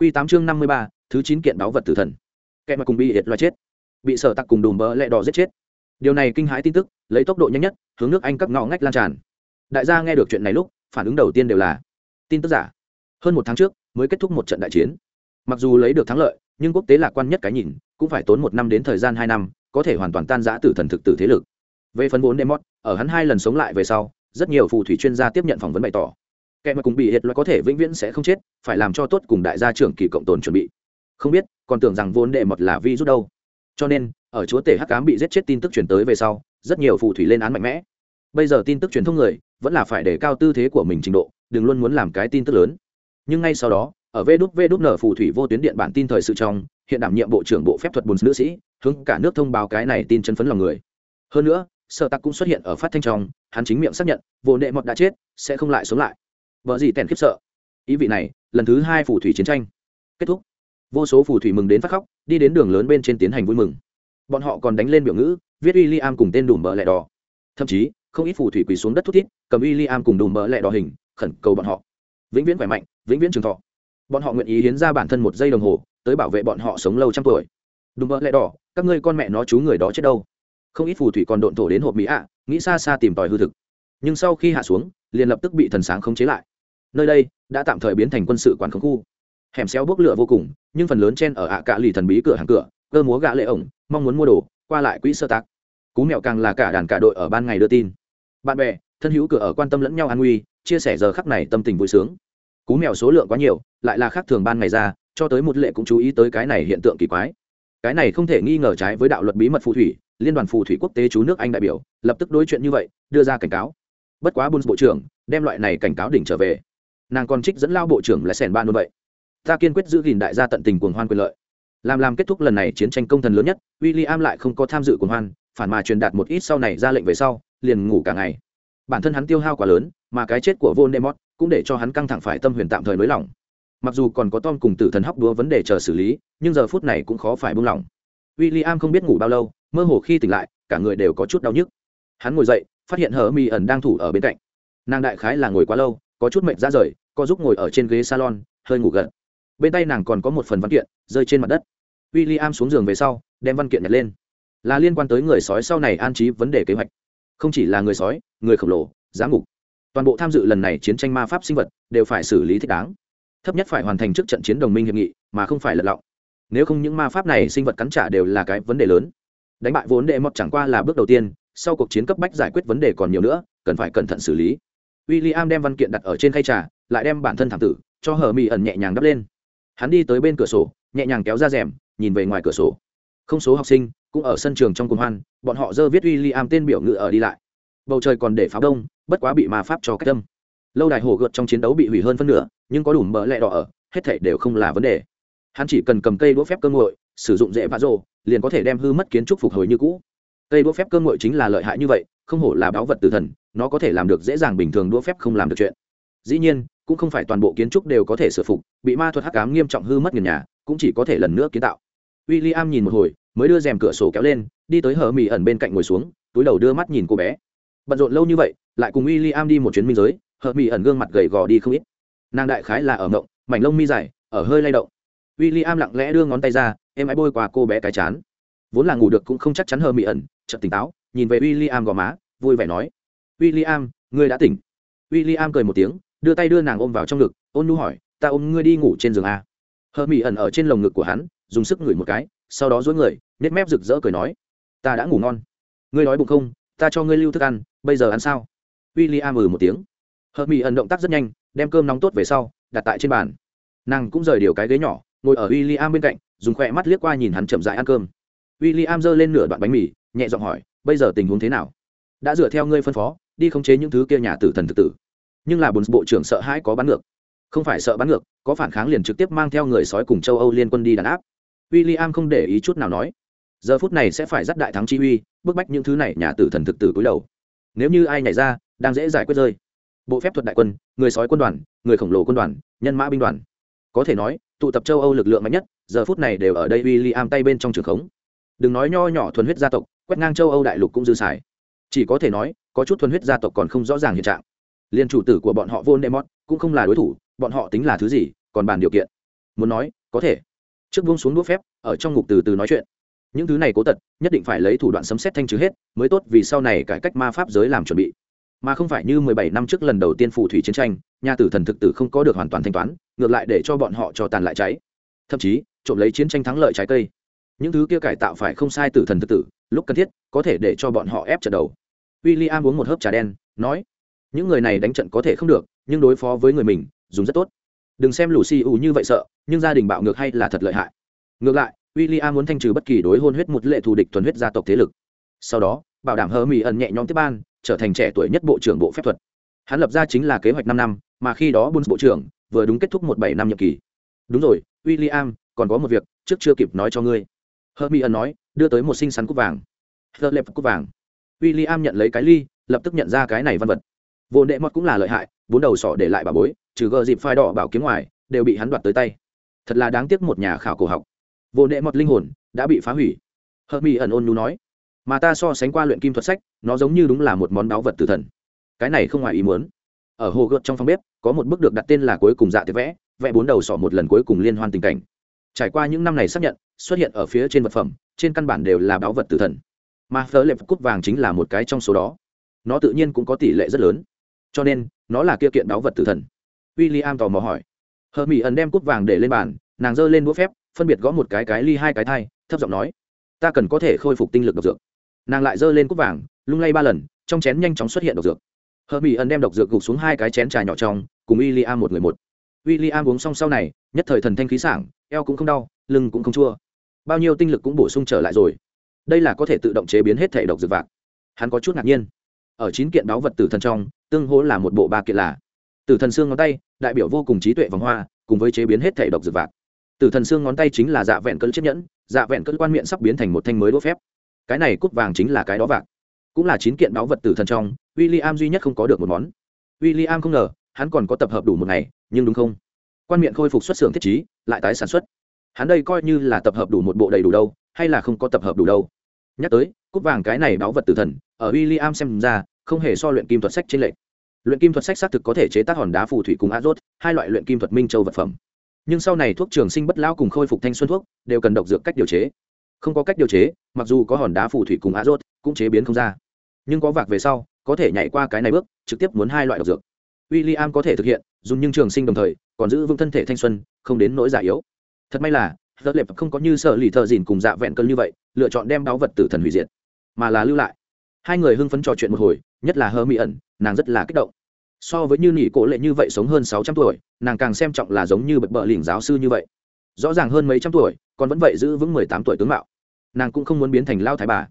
Quy 8 chương 53, thứ 9 kiện báo vật tử thần. Kẻ mà cùng bị hiệt loài chết, bị sở tặc cùng đùm bỡ lẹ đỏ giết chết. Điều này kinh hãi tin tức, lấy tốc độ nhanh nhất, hướng nước Anh các ngõ ngách lan tràn. Đại gia nghe được chuyện này lúc, phản ứng đầu tiên đều là tin tức giả. Hơn một tháng trước, mới kết thúc một trận đại chiến. Mặc dù lấy được thắng lợi, nhưng quốc tế lạc quan nhất cái nhìn, cũng phải tốn một năm đến thời gian hai năm, có thể hoàn toàn tan rã tử thần thực tử thế lực. Về phần vốn Demot, ở hắn hai lần sống lại về sau, rất nhiều phù thủy chuyên gia tiếp nhận phỏng vấn bày tỏ, kẻ mà cùng bị hiệt loại có thể vĩnh viễn sẽ không chết, phải làm cho tốt cùng đại gia trưởng kỳ cộng tồn chuẩn bị. Không biết, còn tưởng rằng vốn đệ mật là vi rút đâu. Cho nên, ở chúa tể hắc cám bị giết chết tin tức chuyển tới về sau, rất nhiều phù thủy lên án mạnh mẽ. Bây giờ tin tức truyền thông người, vẫn là phải để cao tư thế của mình trình độ, đừng luôn muốn làm cái tin tức lớn. Nhưng ngay sau đó, ở vê đút vê đút nở phù thủy vô tuyến điện bản tin thời sự trong, hiện đảm nhiệm bộ trưởng bộ phép thuật bùn nữ sĩ, hướng cả nước thông báo cái này tin chân phấn lòng người. Hơn nữa sợ tặc cũng xuất hiện ở phát thanh trong, hắn chính miệng xác nhận, vô nệ mọt đã chết, sẽ không lại sống lại vợ gì tèn khiếp sợ. Ý vị này, lần thứ hai phù thủy chiến tranh. Kết thúc. Vô số phù thủy mừng đến phát khóc, đi đến đường lớn bên trên tiến hành vui mừng. Bọn họ còn đánh lên biểu ngữ, viết w i l l i am cùng tên đùm bợ lẹ đỏ. Thậm chí, không ít phù thủy quỳ xuống đất thút thít, cầm w i l l i am cùng đùm bợ lẹ đỏ hình, khẩn cầu bọn họ. Vĩnh viễn khỏe mạnh, vĩnh viễn trường thọ. Bọn họ nguyện ý hiến ra bản thân một giây đồng hồ, tới bảo vệ bọn họ sống lâu trăm tuổi. Đùm bợ lẹ đỏ, các ngươi con mẹ nó chú người đó chết đâu. Không ít phù thủy còn độn thổ đến hộp mỹ ạ, nghĩ xa xa tìm tòi hư thực nhưng sau khi hạ xuống, liền lập tức bị thần sáng khống chế lại. Nơi đây đã tạm thời biến thành quân sự quán khống khu. Hẻm xéo bốc lửa vô cùng, nhưng phần lớn trên ở ạ cạ lì thần bí cửa hàng cửa, cơ múa gạ lệ ổng, mong muốn mua đồ, qua lại quỹ sơ tác cú mẹo càng là cả đàn cả đội ở ban ngày đưa tin. Bạn bè, thân hữu cửa ở quan tâm lẫn nhau an nguy, chia sẻ giờ khắc này tâm tình vui sướng. Cú mèo số lượng quá nhiều, lại là khác thường ban ngày ra, cho tới một lệ cũng chú ý tới cái này hiện tượng kỳ quái. Cái này không thể nghi ngờ trái với đạo luật bí mật phù thủy, liên đoàn phù thủy quốc tế chú nước anh đại biểu, lập tức đối chuyện như vậy, đưa ra cảnh cáo bất quá bun bộ trưởng đem loại này cảnh cáo đỉnh trở về. Nàng còn trích dẫn lao bộ trưởng lại sẻn ban luôn vậy. Ta kiên quyết giữ gìn đại gia tận tình cuồng hoan quyền lợi. Làm làm kết thúc lần này chiến tranh công thần lớn nhất w i l l i am lại không có tham dự cuồng hoan, phản mà truyền đạt một ít sau này ra lệnh về sau, liền ngủ cả ngày. Bản thân hắn tiêu hao quá lớn, mà cái chết của Voldemort demot cũng để cho hắn căng thẳng phải tâm huyền tạm thời nới lỏng. Mặc dù còn có tom cùng tử thần hóc đúa vấn đề chờ xử lý, nhưng giờ phút này cũng khó phải buông lỏng. W i l l i am không biết ngủ bao lâu, mơ hồ khi tỉnh lại, cả người đều có chút đau nhức. Hắn ngồi dậy phát hiện hờ mi ẩn đang thủ ở bên cạnh. Nàng đại khái là ngồi quá lâu, có chút mệt ra rời, có giúp ngồi ở trên ghế salon, hơi ngủ gật. Bên tay nàng còn có một phần văn kiện, rơi trên mặt đất. W i l l i am xuống giường về sau, đem văn kiện nhặt lên. Là liên quan tới người sói sau này an trí vấn đề kế hoạch. Không chỉ là người sói, người khổng lồ giám ngục toàn bộ tham dự lần này chiến tranh ma pháp sinh vật đều phải xử lý thích đáng. Thấp nhất phải hoàn thành trước trận chiến đồng minh hiệp nghị, mà không phải lật lọng. Nếu không những ma pháp này sinh vật cắn trả đều là cái vấn đề lớn. Đánh bại vốn đệ mọt chẳng qua là bước đầu tiên sau cuộc chiến cấp bách giải quyết vấn đề còn nhiều nữa, cần phải cẩn thận xử lý. W i l l i am đem văn kiện đặt ở trên khay trà, lại đem bản thân thảm tử cho hờ mỹ ẩn nhẹ nhàng đắp lên. Hắn đi tới bên cửa sổ, nhẹ nhàng kéo ra rèm, nhìn về ngoài cửa sổ. Không số học sinh, cũng ở sân trường trong cùng hoan, bọn họ dơ viết w i l l i am tên biểu ngữ ở đi lại. Bầu trời còn để pháo đông, bất quá bị ma pháp cho cách tâm lâu đài hồ gợt trong chiến đấu bị hủy hơn phân nửa, nhưng có đủ mỡ lẹ đỏ ở, hết thảy đều không là vấn đề. Hắn chỉ cần cầm cây đũa phép cơ ngội sử dụng dễ vã rồ, liền có thể đem hư mất kiến trúc phục hồi như cũ cây đũa phép cơ ngội chính là lợi hại như vậy, không hổ là báu vật tử thần, nó có thể làm được dễ dàng bình thường đũa phép không làm được chuyện. Dĩ nhiên, cũng không phải toàn bộ kiến trúc đều có thể sửa phục, bị ma thuật hắc cám nghiêm trọng hư mất nghiền nhà, cũng chỉ có thể lần nữa kiến tạo. W i l l i am nhìn một hồi, mới đưa rèm cửa sổ kéo lên, đi tới hờ mỹ ẩn bên cạnh ngồi xuống, túi đầu đưa mắt nhìn cô bé. Bận rộn lâu như vậy, lại cùng w i l l i am đi một chuyến minh giới hờ mỹ ẩn gương mặt gầy gò đi không ít. Nàng đại khái là ở ngộng, mảnh lông mi dài, ở hơi lay động. W i l l i am lặng lẽ đưa ngón tay ra, em ái bôi qua cô bé cái chán. Vốn là ngủ được cũng không chắc chắn hờ mỹ ẩn chợt tỉnh táo nhìn về William gò má vui vẻ nói William, ngươi đã tỉnh. William cười một tiếng đưa tay đưa nàng ôm vào trong ngực ôn nu hỏi ta ôm ngươi đi ngủ trên giường à? hờ mỹ ẩn ở trên lồng ngực của hắn dùng sức ngửi một cái sau đó duỗi người nét mép rực rỡ cười nói ta đã ngủ ngon. Ngươi nói bụng không? Ta cho ngươi lưu thức ăn bây giờ ăn sao? William ừ một tiếng. Hờ mỹ ẩn động tác rất nhanh đem cơm nóng tốt về sau đặt tại trên bàn. Nàng cũng rời điều cái ghế nhỏ ngồi ở William bên cạnh dùng khóe mắt liếc qua nhìn hắn chậm rãi ăn cơm w i l l i am giơ lên nửa đoạn bánh mì, nhẹ giọng hỏi, bây giờ tình huống thế nào? Đã dựa theo ngươi phân phó, đi khống chế những thứ kia nhà tử thần thực tử. Nhưng là bốn bộ trưởng sợ hãi có bắn ngược. Không phải sợ bắn ngược, có phản kháng liền trực tiếp mang theo người sói cùng châu âu liên quân đi đàn áp. W i l l i am không để ý chút nào nói. Giờ phút này sẽ phải dắt đại thắng chi uy, bức bách những thứ này nhà tử thần thực tử cúi đầu. Nếu như ai nhảy ra, đang dễ giải quyết rơi. Bộ phép thuật đại quân, người sói quân đoàn, người khổng lồ quân đoàn, nhân mã binh đoàn. Có thể nói, tụ tập châu âu lực lượng mạnh nhất, giờ phút này đều ở đây w i l l i am tay bên trong trường khống đừng nói nho nhỏ thuần huyết gia tộc, quét ngang châu âu đại lục cũng dư xài. Chỉ có thể nói, có chút thuần huyết gia tộc còn không rõ ràng hiện trạng. Liên chủ tử của bọn họ vô nemot cũng không là đối thủ, bọn họ tính là thứ gì, còn bàn điều kiện. Muốn nói, có thể. Trước buông xuống đũa phép, ở trong ngục từ từ nói chuyện. Những thứ này cố tật, nhất định phải lấy thủ đoạn sấm xét thanh trừ hết, mới tốt vì sau này cải cách ma pháp giới làm chuẩn bị. Mà không phải như mười bảy năm trước lần đầu tiên phù thủy chiến tranh, nhà tử thần thực tử không có được hoàn toàn thanh toán, ngược lại để cho bọn họ cho tàn lại cháy. Thậm chí, trộm lấy chiến tranh thắng lợi trái cây những thứ kia cải tạo phải không sai tử thần thực tử, lúc cần thiết, có thể để cho bọn họ ép trận đầu. W i l l i am uống một hớp trà đen, nói, những người này đánh trận có thể không được, nhưng đối phó với người mình, dùng rất tốt. Đừng xem lù xì ù như vậy sợ, nhưng gia đình bạo ngược hay là thật lợi hại. Ngược lại w i l l i am muốn thanh trừ bất kỳ đối hôn huyết một lệ thù địch thuần huyết gia tộc thế lực. Sau đó, bảo đảm hơ mỹ ẩn nhẹ nhõm tiếp ban, trở thành trẻ tuổi nhất bộ trưởng bộ phép thuật. Hắn lập ra chính là kế hoạch năm năm, mà khi đó buôn bộ trưởng vừa đúng kết thúc một bảy năm nhiệm kỳ. Đúng rồi w i l l i am còn có một việc, trước chưa kịp nói cho ngươi hớt mỹ ẩn nói, đưa tới một sinh sắn cúp vàng. Hớt lệp cúp vàng. W i l l i am nhận lấy cái ly, lập tức nhận ra cái này văn vật. Vô đệ mọt cũng là lợi hại vốn đầu sọ để lại bà bối, trừ gờ dịp phai đỏ bảo kiếm ngoài, đều bị hắn đoạt tới tay. Thật là đáng tiếc một nhà khảo cổ học. Vô đệ mọt linh hồn đã bị phá hủy. Hớt mỹ ẩn ôn nhu nói, mà ta so sánh qua luyện kim thuật sách, nó giống như đúng là một món báu vật tử thần. Cái này không ngoài ý muốn. Ở hồ gợt trong phòng bếp, có một bức được đặt tên là cuối cùng dạ tiệc vẽ vẽ bốn đầu sỏ một lần cuối cùng liên hoan tình cảnh. Trải qua những năm này xác nhận xuất hiện ở phía trên vật phẩm, trên căn bản đều là báu vật tử thần. Mà phở lệp cúp vàng chính là một cái trong số đó. Nó tự nhiên cũng có tỷ lệ rất lớn. Cho nên, nó là kia kiện báu vật tử thần. W i l l i am tò mò hỏi. Hờ mỹ ẩn đem cúp vàng để lên bàn, nàng giơ lên đũa phép, phân biệt gõ một cái cái ly hai cái thai, thấp giọng nói, ta cần có thể khôi phục tinh lực độc dược. Nàng lại giơ lên cúp vàng, lung lay ba lần, trong chén nhanh chóng xuất hiện độc dược. Hờ mỹ ẩn đem độc dược gục xuống hai cái chén trà nhỏ trong, cùng w i l l i am một người một. W i l l i am uống xong sau này, nhất thời thần thanh khí sảng, eo cũng không đau, lưng cũng không chua bao nhiêu tinh lực cũng bổ sung trở lại rồi. Đây là có thể tự động chế biến hết thể độc dược vạc. Hắn có chút ngạc nhiên. Ở chín kiện báu vật tử thần trong, tương hỗ là một bộ ba kiện là tử thần xương ngón tay, đại biểu vô cùng trí tuệ vòng hoa, cùng với chế biến hết thể độc dược vạc. Tử thần xương ngón tay chính là dạ vẹn cơn chiếc nhẫn dạ vẹn cơn quan miệng sắp biến thành một thanh mới đỗ phép. Cái này cút vàng chính là cái đó vạc. Cũng là chín kiện báu vật tử thần trong w i l l i am duy nhất không có được một món. W i l l i am không ngờ, hắn còn có tập hợp đủ một ngày, nhưng đúng không? Quan miệng khôi phục xuất xưởng thiết chí lại tái sản xuất hắn đây coi như là tập hợp đủ một bộ đầy đủ đâu, hay là không có tập hợp đủ đâu. Nhắc tới, cúp vàng cái này báu vật tử thần, ở w i l l i am xem ra, không hề so luyện kim thuật sách trên lệ. luyện kim thuật sách xác thực có thể chế tác hòn đá phù thủy cùng azot, hai loại luyện kim thuật minh châu vật phẩm. Nhưng sau này thuốc trường sinh bất lão cùng khôi phục thanh xuân thuốc, đều cần độc dược cách điều chế. Không có cách điều chế, mặc dù có hòn đá phù thủy cùng azot, cũng chế biến không ra. Nhưng có vạc về sau, có thể nhảy qua cái này bước, trực tiếp muốn hai loại độc dược. W i l l i am có thể thực hiện, dùng nhưng trường sinh đồng thời, còn giữ vững thân thể thanh xuân, không đến nỗi già yếu thật may là tớ lệp không có như sợ lì thợ dìn cùng dạ vẹn cơn như vậy, lựa chọn đem đáo vật tử thần hủy diệt, mà là lưu lại. Hai người hưng phấn trò chuyện một hồi, nhất là hơ mỹ ẩn, nàng rất là kích động. So với như nỉ cổ lệ như vậy sống hơn sáu trăm tuổi, nàng càng xem trọng là giống như bậc bợ lỉnh giáo sư như vậy. Rõ ràng hơn mấy trăm tuổi, còn vẫn vậy giữ vững mười tám tuổi tướng mạo. Nàng cũng không muốn biến thành lao thái bà.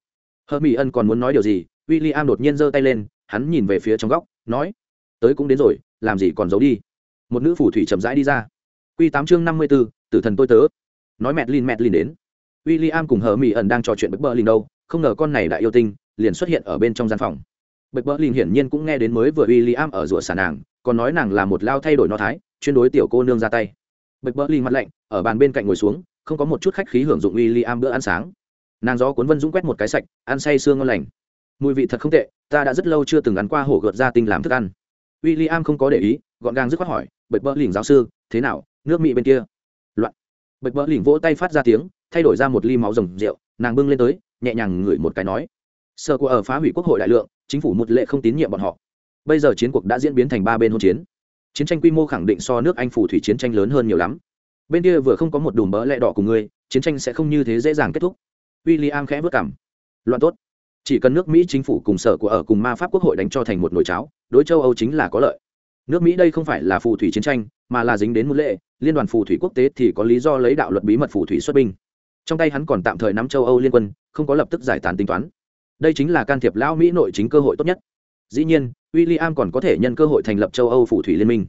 Hơ mỹ Ân còn muốn nói điều gì w i l l i am đột nhiên giơ tay lên, hắn nhìn về phía trong góc, nói, tới cũng đến rồi, làm gì còn giấu đi. Một nữ phủ thủy chậm rãi đi ra. Q tám chương năm mươi b ố tử thần tôi tớ. Nói mẹt lin mẹt lin đến. W i l l i am cùng hờ mỹ ẩn đang trò chuyện với bờ lin đâu, không ngờ con này đại yêu tinh liền xuất hiện ở bên trong gian phòng. Bậc bờ lin hiển nhiên cũng nghe đến mới vừa w i l l i am ở rủa xà nàng, còn nói nàng là một lao thay đổi no thái, chuyên đối tiểu cô nương ra tay. Bậc bờ lin mặt lạnh, ở bàn bên cạnh ngồi xuống, không có một chút khách khí hưởng dụng w i l l i am bữa ăn sáng. Nàng gió cuốn vân dũng quét một cái sạch, ăn say sương ngon lành. Mùi vị thật không tệ, ta đã rất lâu chưa từng ăn qua hổ gợt gia tinh làm thức ăn. W i l l i am không có để ý, gọn gàng dứt khoát hỏi bậc bờ lỉnh giáo sư, thế nào? Nước mỹ bên kia? Loạn bậc lỉnh vỗ tay phát ra tiếng, thay đổi ra một ly máu rồng rượu, nàng bưng lên tới, nhẹ nhàng ngửi một cái nói sợ của ở phá hủy quốc hội đại lượng, chính phủ một lệ không tín nhiệm bọn họ. Bây giờ chiến cuộc đã diễn biến thành ba bên hôn chiến. Chiến tranh quy mô khẳng định so nước anh phủ thủy chiến tranh lớn hơn nhiều lắm. Bên kia vừa không có một đùm bỡ lẹ đỏ cùng ngươi, chiến tranh sẽ không như thế dễ dàng kết thúc. W i l l i am khẽ vất cảm. Loạn tốt. Chỉ cần nước mỹ chính phủ cùng sở của ở cùng ma pháp quốc hội đánh cho thành một nồi cháo, đối châu âu chính là có lợi nước mỹ đây không phải là phù thủy chiến tranh, mà là dính đến một lệ, liên đoàn phù thủy quốc tế thì có lý do lấy đạo luật bí mật phù thủy xuất binh. Trong tay hắn còn tạm thời nắm châu âu liên quân, không có lập tức giải tán tính toán. Đây chính là can thiệp lão mỹ nội chính cơ hội tốt nhất. Dĩ nhiên w i l l i am còn có thể nhân cơ hội thành lập châu âu phù thủy liên minh.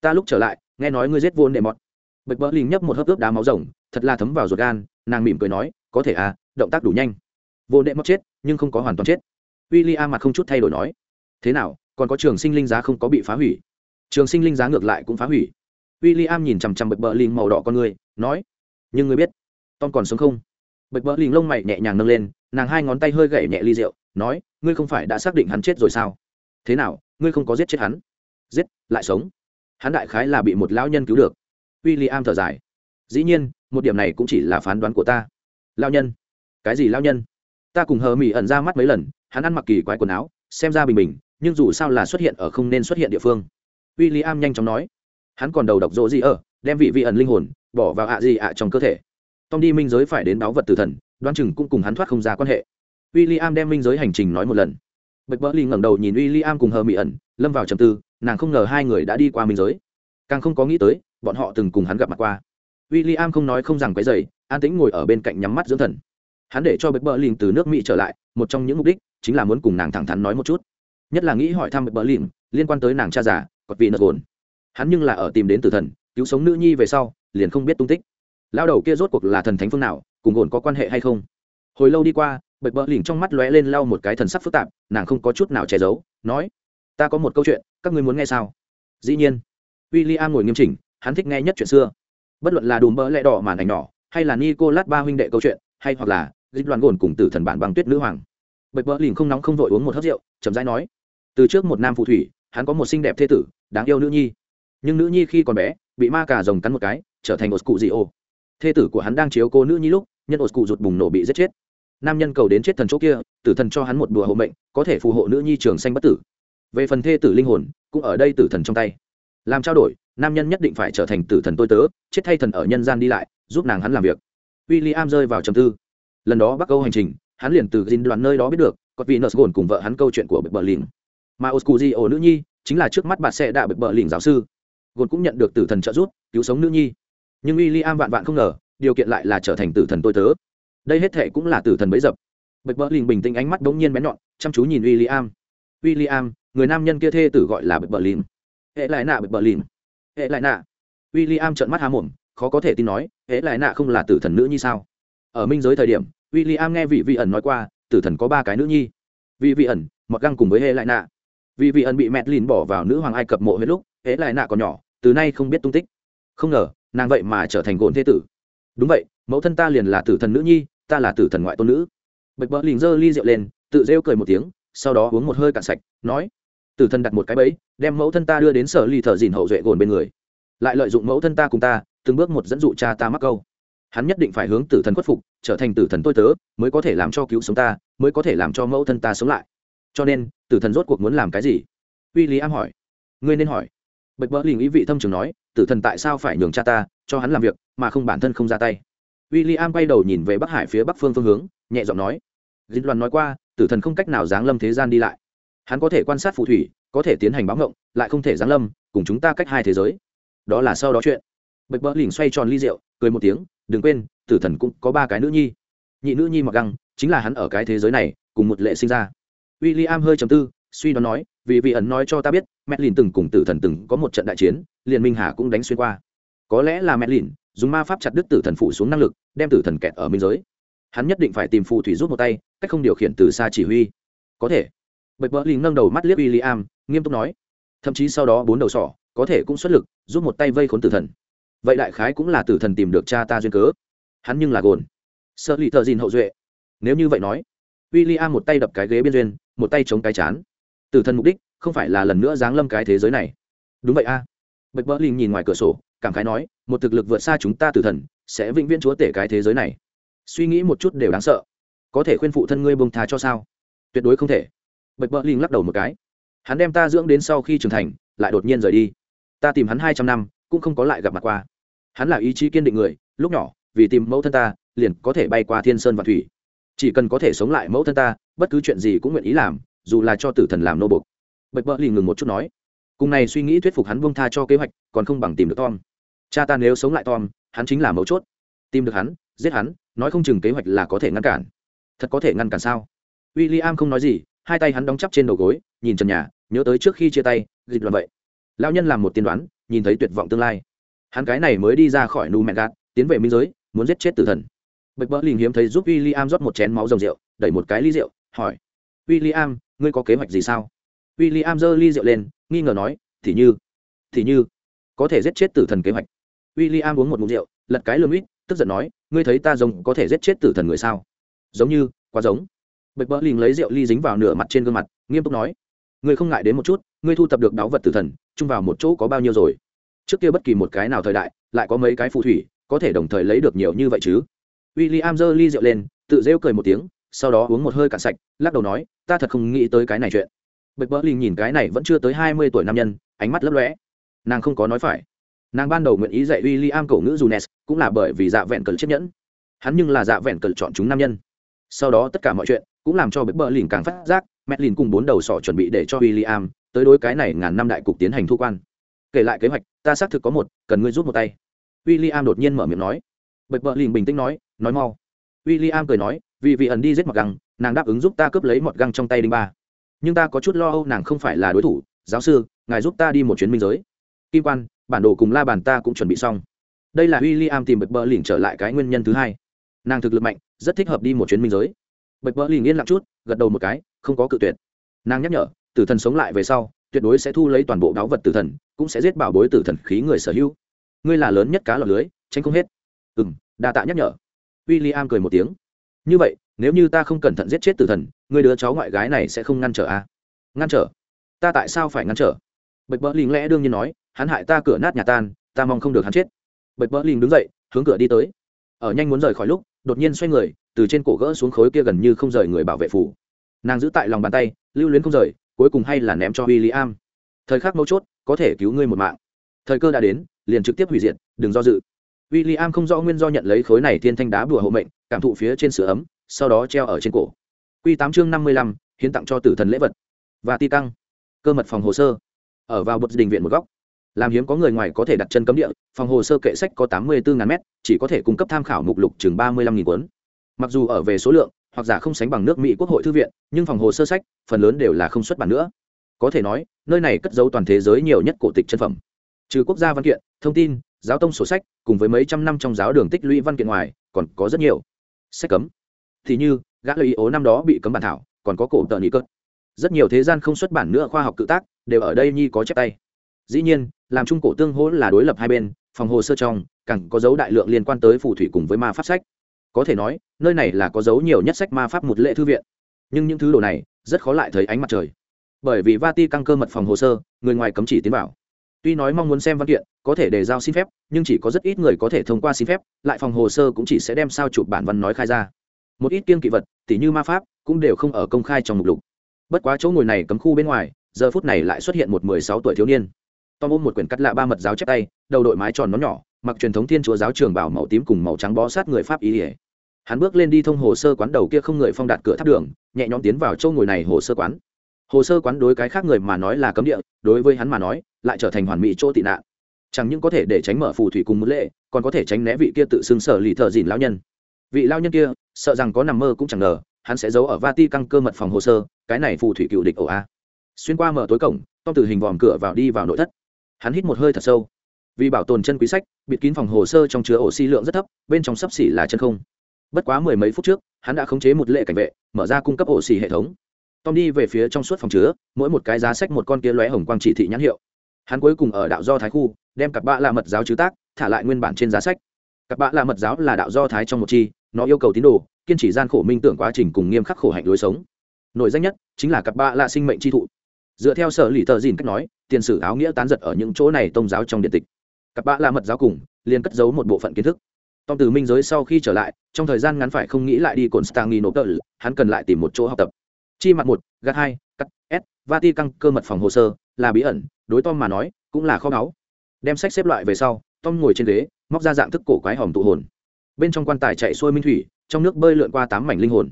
Ta lúc trở lại, nghe nói ngươi giết vô đệ mọt bạch bỡ lình nhấp một hớp ướp đá máu rồng, thật là thấm vào ruột gan, nàng mỉm cười nói, có thể à động tác đủ nhanh. Vô đệ mọt chết, nhưng không có hoàn toàn chết. W i l l i am mặt không chút thay đổi nói, thế nào, còn có trường sinh linh giá không có bị phá hủy? Trường sinh linh giá ngược lại cũng phá hủy. W i l l i am nhìn chằm chằm bật bờ linh màu đỏ con người, nói, nhưng ngươi biết, tom còn sống không? Bật bờ linh lông mày nhẹ nhàng nâng lên, nàng hai ngón tay hơi gậy nhẹ ly rượu, nói, ngươi không phải đã xác định hắn chết rồi sao? Thế nào, ngươi không có giết chết hắn? Giết, lại sống. Hắn đại khái là bị một lão nhân cứu được. W i l l i am thở dài, dĩ nhiên, một điểm này cũng chỉ là phán đoán của ta. Lao nhân? Cái gì lao nhân? Ta cùng hờ mỹ ẩn ra mắt mấy lần, hắn ăn mặc kỳ quái quần áo, xem ra bình bình, nhưng dù sao là xuất hiện ở không nên xuất hiện địa phương w i l l i am nhanh chóng nói. Hắn còn đầu độc rỗ gì ở đem vị vị ẩn linh hồn bỏ vào ạ gì ạ trong cơ thể. Tom đi minh giới phải đến báo vật tử thần đoan chừng cũng cùng hắn thoát không ra quan hệ. W i l l i am đem minh giới hành trình nói một lần. Bạch bỡ ly ngẩng đầu nhìn w i l l i am cùng hờ mỹ ẩn lâm vào trầm tư nàng không ngờ hai người đã đi qua minh giới. Càng không có nghĩ tới bọn họ từng cùng hắn gặp mặt qua. W i l l i am không nói không rằng cái giày, an tĩnh ngồi ở bên cạnh nhắm mắt dưỡng thần. Hắn để cho bạch bỡ ly từ nước mỹ trở lại một trong những mục đích chính là muốn cùng nàng thẳng thắn nói một chút. Nhất là nghĩ hỏi thăm bạch bỡ ly liên quan tới nàng cha già cọt vị nợt gồn. Hắn nhưng là ở tìm đến tử thần, cứu sống nữ nhi về sau, liền không biết tung tích. Lao đầu kia rốt cuộc là thần thánh phương nào, cùng gồn có quan hệ hay không? Hồi lâu đi qua, bạch bỡ lỉnh trong mắt lóe lên lau một cái thần sắc phức tạp, nàng không có chút nào che giấu, nói, ta có một câu chuyện, các ngươi muốn nghe sao? Dĩ nhiên w i l l i am ngồi nghiêm chỉnh, hắn thích nghe nhất chuyện xưa. Bất luận là đùm bỡ lẽ đỏ màn ảnh nhỏ, hay là nicolas ba huynh đệ câu chuyện, hay hoặc là dịch loạn gồn cùng tử thần bản băng tuyết nữ hoàng. Bạch bỡ lỉnh không nóng không vội uống một hớt rượu, chậm rãi nói, từ trước một nam phù thủy hắn có một xinh đẹp thê tử, đáng yêu nữ nhi. Nhưng nữ nhi khi còn bé, bị ma cà rồng cắn một cái, trở thành ột cụ dị ô thê tử của hắn đang chiếu cô nữ nhi lúc, nhân ột cụ rụt bùng nổ bị giết chết. Nam nhân cầu đến chết thần chỗ kia, tử thần cho hắn một đùa hộ mệnh, có thể phù hộ nữ nhi trường sanh bất tử. Về phần thê tử linh hồn, cũng ở đây tử thần trong tay. Làm trao đổi, nam nhân nhất định phải trở thành tử thần tôi tớ, chết thay thần ở nhân gian đi lại, giúp nàng hắn làm việc. W i l l i am rơi vào trầm tư. Lần đó bắc âu hành trình, hắn liền từ dinh đoàn nơi đó biết được, có vị nợ gồn cùng vợ hắn câu chuyện của bệ bờ lìm mà oscuji ổ nữ nhi chính là trước mắt bà sẽ đã bị bờ lỉnh giáo sư. Gồn cũng nhận được tử thần trợ giúp, cứu sống nữ nhi. Nhưng w i l l i am vạn vạn không ngờ, điều kiện lại là trở thành tử thần tôi tớ. Đây hết thệ cũng là tử thần bấy dập. Bệ bờ lìn bình tĩnh ánh mắt bỗng nhiên bén nhọn, chăm chú nhìn w i l l i am w i l l i am người nam nhân kia thê tử gọi là bệ bờ lìn hệ lại nạ bệ bờ lìn hệ lại nạ. W i l l i am trợn mắt há mồm, khó có thể tin nói, hệ lại nạ không là tử thần nữ nhi sao? Ở minh giới thời điểm w i l l i am nghe vị vị ẩn nói qua, tử thần có ba cái nữ nhi. Vị vị ẩn mặc găng cùng với hệ lại nạ vì vị ẩn bị mẹt lìn bỏ vào nữ hoàng ai cập mộ hết lúc hệ lại nạ còn nhỏ, từ nay không biết tung tích. Không ngờ, nàng vậy mà trở thành gồn thế tử. Đúng vậy, mẫu thân ta liền là tử thần nữ nhi, ta là tử thần ngoại tôn nữ. Bạch bỡ lìn giơ ly rượu lên, tự rêu cười một tiếng, sau đó uống một hơi cạn sạch, nói, tử thần đặt một cái bẫy, đem mẫu thân ta đưa đến sở ly thợ dìn hậu duệ gồn bên người. Lại lợi dụng mẫu thân ta cùng ta, từng bước một dẫn dụ cha ta mắc câu. Hắn nhất định phải hướng tử thần khuất phục, trở thành tử thần tôi tớ, mới có thể làm cho cứu sống ta, mới có thể làm cho mẫu thân ta sống lại. Cho nên tử thần rốt cuộc muốn làm cái gì? Uy lý am hỏi. Ngươi nên hỏi. Bạch bỡ lình ý vị thâm trường nói, tử thần tại sao phải nhường cha ta, cho hắn làm việc, mà không bản thân không ra tay? W i l l i am quay đầu nhìn về bắc hải phía bắc phương phương hướng, nhẹ giọng nói dính loan nói qua, tử thần không cách nào giáng lâm thế gian đi lại. Hắn có thể quan sát phù thủy, có thể tiến hành báo ngộng, lại không thể giáng lâm, cùng chúng ta cách hai thế giới. Đó là sau đó chuyện. Bạch bỡ lình xoay tròn ly rượu, cười một tiếng, đừng quên, tử thần cũng có ba cái nữ nhi. Nhị nữ nhi mặc găng, chính là hắn ở cái thế giới này, cùng một lệ sinh ra w i l l i am hơi trầm tư, suy đoán nói, vì vị ẩn nói cho ta biết mẹ lìn từng cùng tử thần từng có một trận đại chiến, liền minh hà cũng đánh xuyên qua. Có lẽ là mẹ lìn dùng ma pháp chặt đứt tử thần phụ xuống năng lực, đem tử thần kẹt ở biên giới. Hắn nhất định phải tìm phù thủy rút một tay, cách không điều khiển từ xa chỉ huy. Có thể. Bạch bỡ lìn nâng đầu mắt liếc w i l l i am nghiêm túc nói. Thậm chí sau đó bốn đầu sỏ, có thể cũng xuất lực giúp một tay vây khốn tử thần. Vậy đại khái cũng là tử thần tìm được cha ta duyên cớ. Hắn nhưng là gồn. Sợ lì thợ dìn hậu duệ. Nếu như vậy nói w i l l i am một tay đập cái ghế biên duyên một tay chống cái chán. Tử thần mục đích, không phải là lần nữa giáng lâm cái thế giới này. Đúng vậy a. À. bạch bỡ linh nhìn ngoài cửa sổ, cảm khái nói, một thực lực vượt xa chúng ta tử thần, sẽ vĩnh viễn chúa tể cái thế giới này. Suy nghĩ một chút đều đáng sợ. Có thể khuyên phụ thân ngươi bông thà cho sao? Tuyệt đối không thể. Bạch bỡ linh lắc đầu một cái. Hắn đem ta dưỡng đến sau khi trưởng thành, lại đột nhiên rời đi. Ta tìm hắn hai trăm năm, cũng không có lại gặp mặt qua. Hắn là ý chí kiên định người, lúc nhỏ, vì tìm mẫu thân ta, liền có thể bay qua thiên sơn và thủy. Chỉ cần có thể sống lại mẫu thân ta bất cứ chuyện gì cũng nguyện ý làm, dù là cho tử thần làm nô bục bạch bỡ lì ngừng một chút nói, cùng này suy nghĩ thuyết phục hắn buông tha cho kế hoạch, còn không bằng tìm được tom. Cha ta nếu sống lại tom, hắn chính là mấu chốt. Tìm được hắn, giết hắn, nói không chừng kế hoạch là có thể ngăn cản. Thật có thể ngăn cản sao? W i l l i am không nói gì, hai tay hắn đóng chắp trên đầu gối, nhìn trần nhà, nhớ tới trước khi chia tay dịch đoàn vậy. Lao nhân làm một tiên đoán, nhìn thấy tuyệt vọng tương lai. Hắn cái này mới đi ra khỏi nu mẹ gạt, tiến về minh giới, muốn giết chết tử thần. Bạch bỡ lình hiếm thấy giúp w i l l i am rót một chén máu rồng rượu, đẩy một cái ly rượu hỏi. W i l l i am ngươi có kế hoạch gì sao? W i l l i am giơ ly rượu lên, nghi ngờ nói, thì như thì như, có thể giết chết tử thần kế hoạch. W i l l i am uống một mụn rượu, lật cái lơm ít tức giận nói, ngươi thấy ta giống có thể giết chết tử thần người sao? Giống như, quá giống. Bạch bỡ lình lấy rượu ly dính vào nửa mặt trên gương mặt, nghiêm túc nói, ngươi không ngại đến một chút, ngươi thu thập được đáo vật tử thần, chung vào một chỗ có bao nhiêu rồi? Trước kia bất kỳ một cái nào thời đại, lại có mấy cái phù thủy, có thể đồng thời lấy được nhiều như vậy chứ? W i l l i am giơ ly rượu lên, tự rêu cười một tiếng sau đó uống một hơi cạn sạch, lắc đầu nói, ta thật không nghĩ tới cái này chuyện. Bạch bỡ linh nhìn cái này vẫn chưa tới hai mươi tuổi nam nhân, ánh mắt lấp lóe. nàng không có nói phải. Nàng ban đầu nguyện ý dạy w i l l i am cổ ngữ junes, cũng là bởi vì dạ vẹn cờ chiếc nhẫn. Hắn nhưng là dạ vẹn cờ chọn chúng nam nhân. Sau đó tất cả mọi chuyện cũng làm cho bạch bỡ linh càng phát giác, mẹ linh cùng bốn đầu sỏ chuẩn bị để cho w i l l i am tới đối cái này ngàn năm đại cục tiến hành thu quan. Kể lại kế hoạch, ta xác thực có một, cần ngươi rút một tay. W i l l i am đột nhiên mở miệng nói. Bạch bỡ linh bình tĩnh nói nói mau. W i l l i am cười nói vì vị ẩn đi giết mọt găng, nàng đáp ứng giúp ta cướp lấy mọt găng trong tay đinh ba. Nhưng ta có chút lo âu nàng không phải là đối thủ, giáo sư, ngài giúp ta đi một chuyến minh giới. Kim quan, bản đồ cùng la bàn ta cũng chuẩn bị xong. Đây là w i l l i am tìm bạch bờ lỉnh trở lại cái nguyên nhân thứ hai. Nàng thực lực mạnh, rất thích hợp đi một chuyến minh giới. Bạch bờ lỉnh yên lặng chút, gật đầu một cái, không có cự tuyệt. Nàng nhắc nhở, tử thần sống lại về sau, tuyệt đối sẽ thu lấy toàn bộ đáo vật tử thần, cũng sẽ giết bảo bối tử thần khí người sở hữu. Ngươi là lớn nhất cá lọc lưới, tránh không hết. Ừ m đa tạ nhắc nhở. W i l l i am cười một tiếng như vậy, nếu như ta không cẩn thận giết chết tử thần người đứa cháu ngoại gái này sẽ không ngăn trở à? ngăn trở? Ta tại sao phải ngăn trở? Bạch bỡ linh lẽ đương nhiên nói, hắn hại ta cửa nát nhà tan, ta mong không được hắn chết. Bạch bỡ linh đứng dậy, hướng cửa đi tới. Ở nhanh muốn rời khỏi lúc, đột nhiên xoay người, từ trên cổ gỡ xuống khối kia gần như không rời người bảo vệ phủ. Nàng giữ tại lòng bàn tay, lưu luyến không rời, cuối cùng hay là ném cho w i l l i am thời khắc mấu chốt, có thể cứu ngươi một mạng. Thời cơ đã đến, liền trực tiếp hủy diệt, đừng do dự. W i l l i am không rõ nguyên do nhận lấy khối này thiên thanh đá bùa hộ mệnh cảm thụ phía trên sửa ấm, sau đó treo ở trên cổ. Q tám chương năm mươi lăm, hiến tặng cho tử thần lễ vật. Và ti tăng. cơ mật phòng hồ sơ. Ở vào bậc đình viện một góc. Làm hiếm có người ngoài có thể đặt chân cấm địa, phòng hồ sơ kệ sách có tám mươi bốn m chỉ có thể cung cấp tham khảo mục lục chừng ba mươi lăm cuốn. Mặc dù ở về số lượng, hoặc giả không sánh bằng nước mỹ quốc hội thư viện, nhưng phòng hồ sơ sách, phần lớn đều là không xuất bản nữa. Có thể nói, nơi này cất giấu toàn thế giới nhiều nhất cổ tịch chân phẩm. Trừ quốc gia văn kiện, thông tin, giáo tông sổ sách, cùng với mấy trăm năm trong giáo đường tích lũy văn kiện ngoài, còn có rất nhiều sách cấm. Thì như, gã lợi ý ố năm đó bị cấm bản thảo, còn có cổ tờ nghị cớt rất nhiều thế gian không xuất bản nữa khoa học tự tác, đều ở đây nhi có chép tay. Dĩ nhiên, làm trung cổ tương hỗ là đối lập hai bên, phòng hồ sơ trong, càng có dấu đại lượng liên quan tới phù thủy cùng với ma pháp sách. Có thể nói, nơi này là có dấu nhiều nhất sách ma pháp một lệ thư viện. Nhưng những thứ đồ này, rất khó lại thấy ánh mặt trời. Bởi vì vati căng cơ mật phòng hồ sơ, người ngoài cấm chỉ tiến vào tuy nói mong muốn xem văn kiện, có thể để giao xin phép, nhưng chỉ có rất ít người có thể thông qua xin phép, lại phòng hồ sơ cũng chỉ sẽ đem sao chụp bản văn nói khai ra. Một ít kiên kỵ vật, tỉ như ma pháp, cũng đều không ở công khai trong mục lục. Bất quá chỗ ngồi này cấm khu bên ngoài, giờ phút này lại xuất hiện một mười sáu tuổi thiếu niên. Tom ôm một quyển cắt lạ ba mật giáo chép tay, đầu đội mái tròn nó nhỏ, mặc truyền thống thiên chúa giáo trường bảo màu tím cùng màu trắng bó sát người pháp ý ỉa hắn bước lên đi thông hồ sơ quán đầu kia không người phong đạt cửa tháp đường, nhẹ nhõm tiến vào chỗ ngồi này hồ sơ quán hồ sơ quán đối cái khác người mà nói là cấm địa, đối với hắn mà nói, lại trở thành hoàn mỹ chỗ tị nạn. Chẳng những có thể để tránh mở phù thủy cùng mức lệ, còn có thể tránh né vị kia tự xưng sở lì thợ dìn lao nhân. Vị lao nhân kia, sợ rằng có nằm mơ cũng chẳng ngờ, hắn sẽ giấu ở vati căng cơ mật phòng hồ sơ, cái này phù thủy cựu địch ổ a. Xuyên qua mở tối cổng, tom từ hình vòm cửa vào đi vào nội thất. Hắn hít một hơi thật sâu. Vì bảo tồn chân quý sách, bịt kín phòng hồ sơ trong chứa oxy lượng rất thấp, bên trong sấp xỉ là chân không. Bất quá mười mấy phút trước, hắn đã khống chế một lệ cảnh vệ, mở ra cung cấp oxy hệ thống tom đi về phía trong suốt phòng chứa, mỗi một cái giá sách một con kia lóe hồng quang chỉ thị nhãn hiệu. Hắn cuối cùng ở đạo do thái khu, đem cặp bạ là mật giáo chứ tác, thả lại nguyên bản trên giá sách. Cặp bạ là mật giáo là đạo do thái trong một chi, nó yêu cầu tín đồ, kiên trì gian khổ minh tưởng quá trình cùng nghiêm khắc khổ hạnh lối sống. Nội danh nhất chính là cặp bạ là sinh mệnh tri thụ. Dựa theo sở lì tờ dìn cách nói, tiền sử áo nghĩa tán giật ở những chỗ này tôn giáo trong điện tịch. Cặp bạ là mật giáo cùng, liền cất giấu một bộ phận kiến thức. Tom từ minh giới sau khi trở lại, trong thời gian ngắn phải không nghĩ lại đi cồn stang cỡ hắn cần lại tìm một chỗ học tập chi mặt một, gạt hai, cắt, s vati căng cơ mật phòng hồ sơ, là bí ẩn, đối tom mà nói, cũng là kho báu. Đem sách xếp loại về sau, tom ngồi trên ghế, móc ra dạng thức cổ quái hòm tụ hồn. Bên trong quan tài chạy xuôi minh thủy, trong nước bơi lượn qua tám mảnh linh hồn.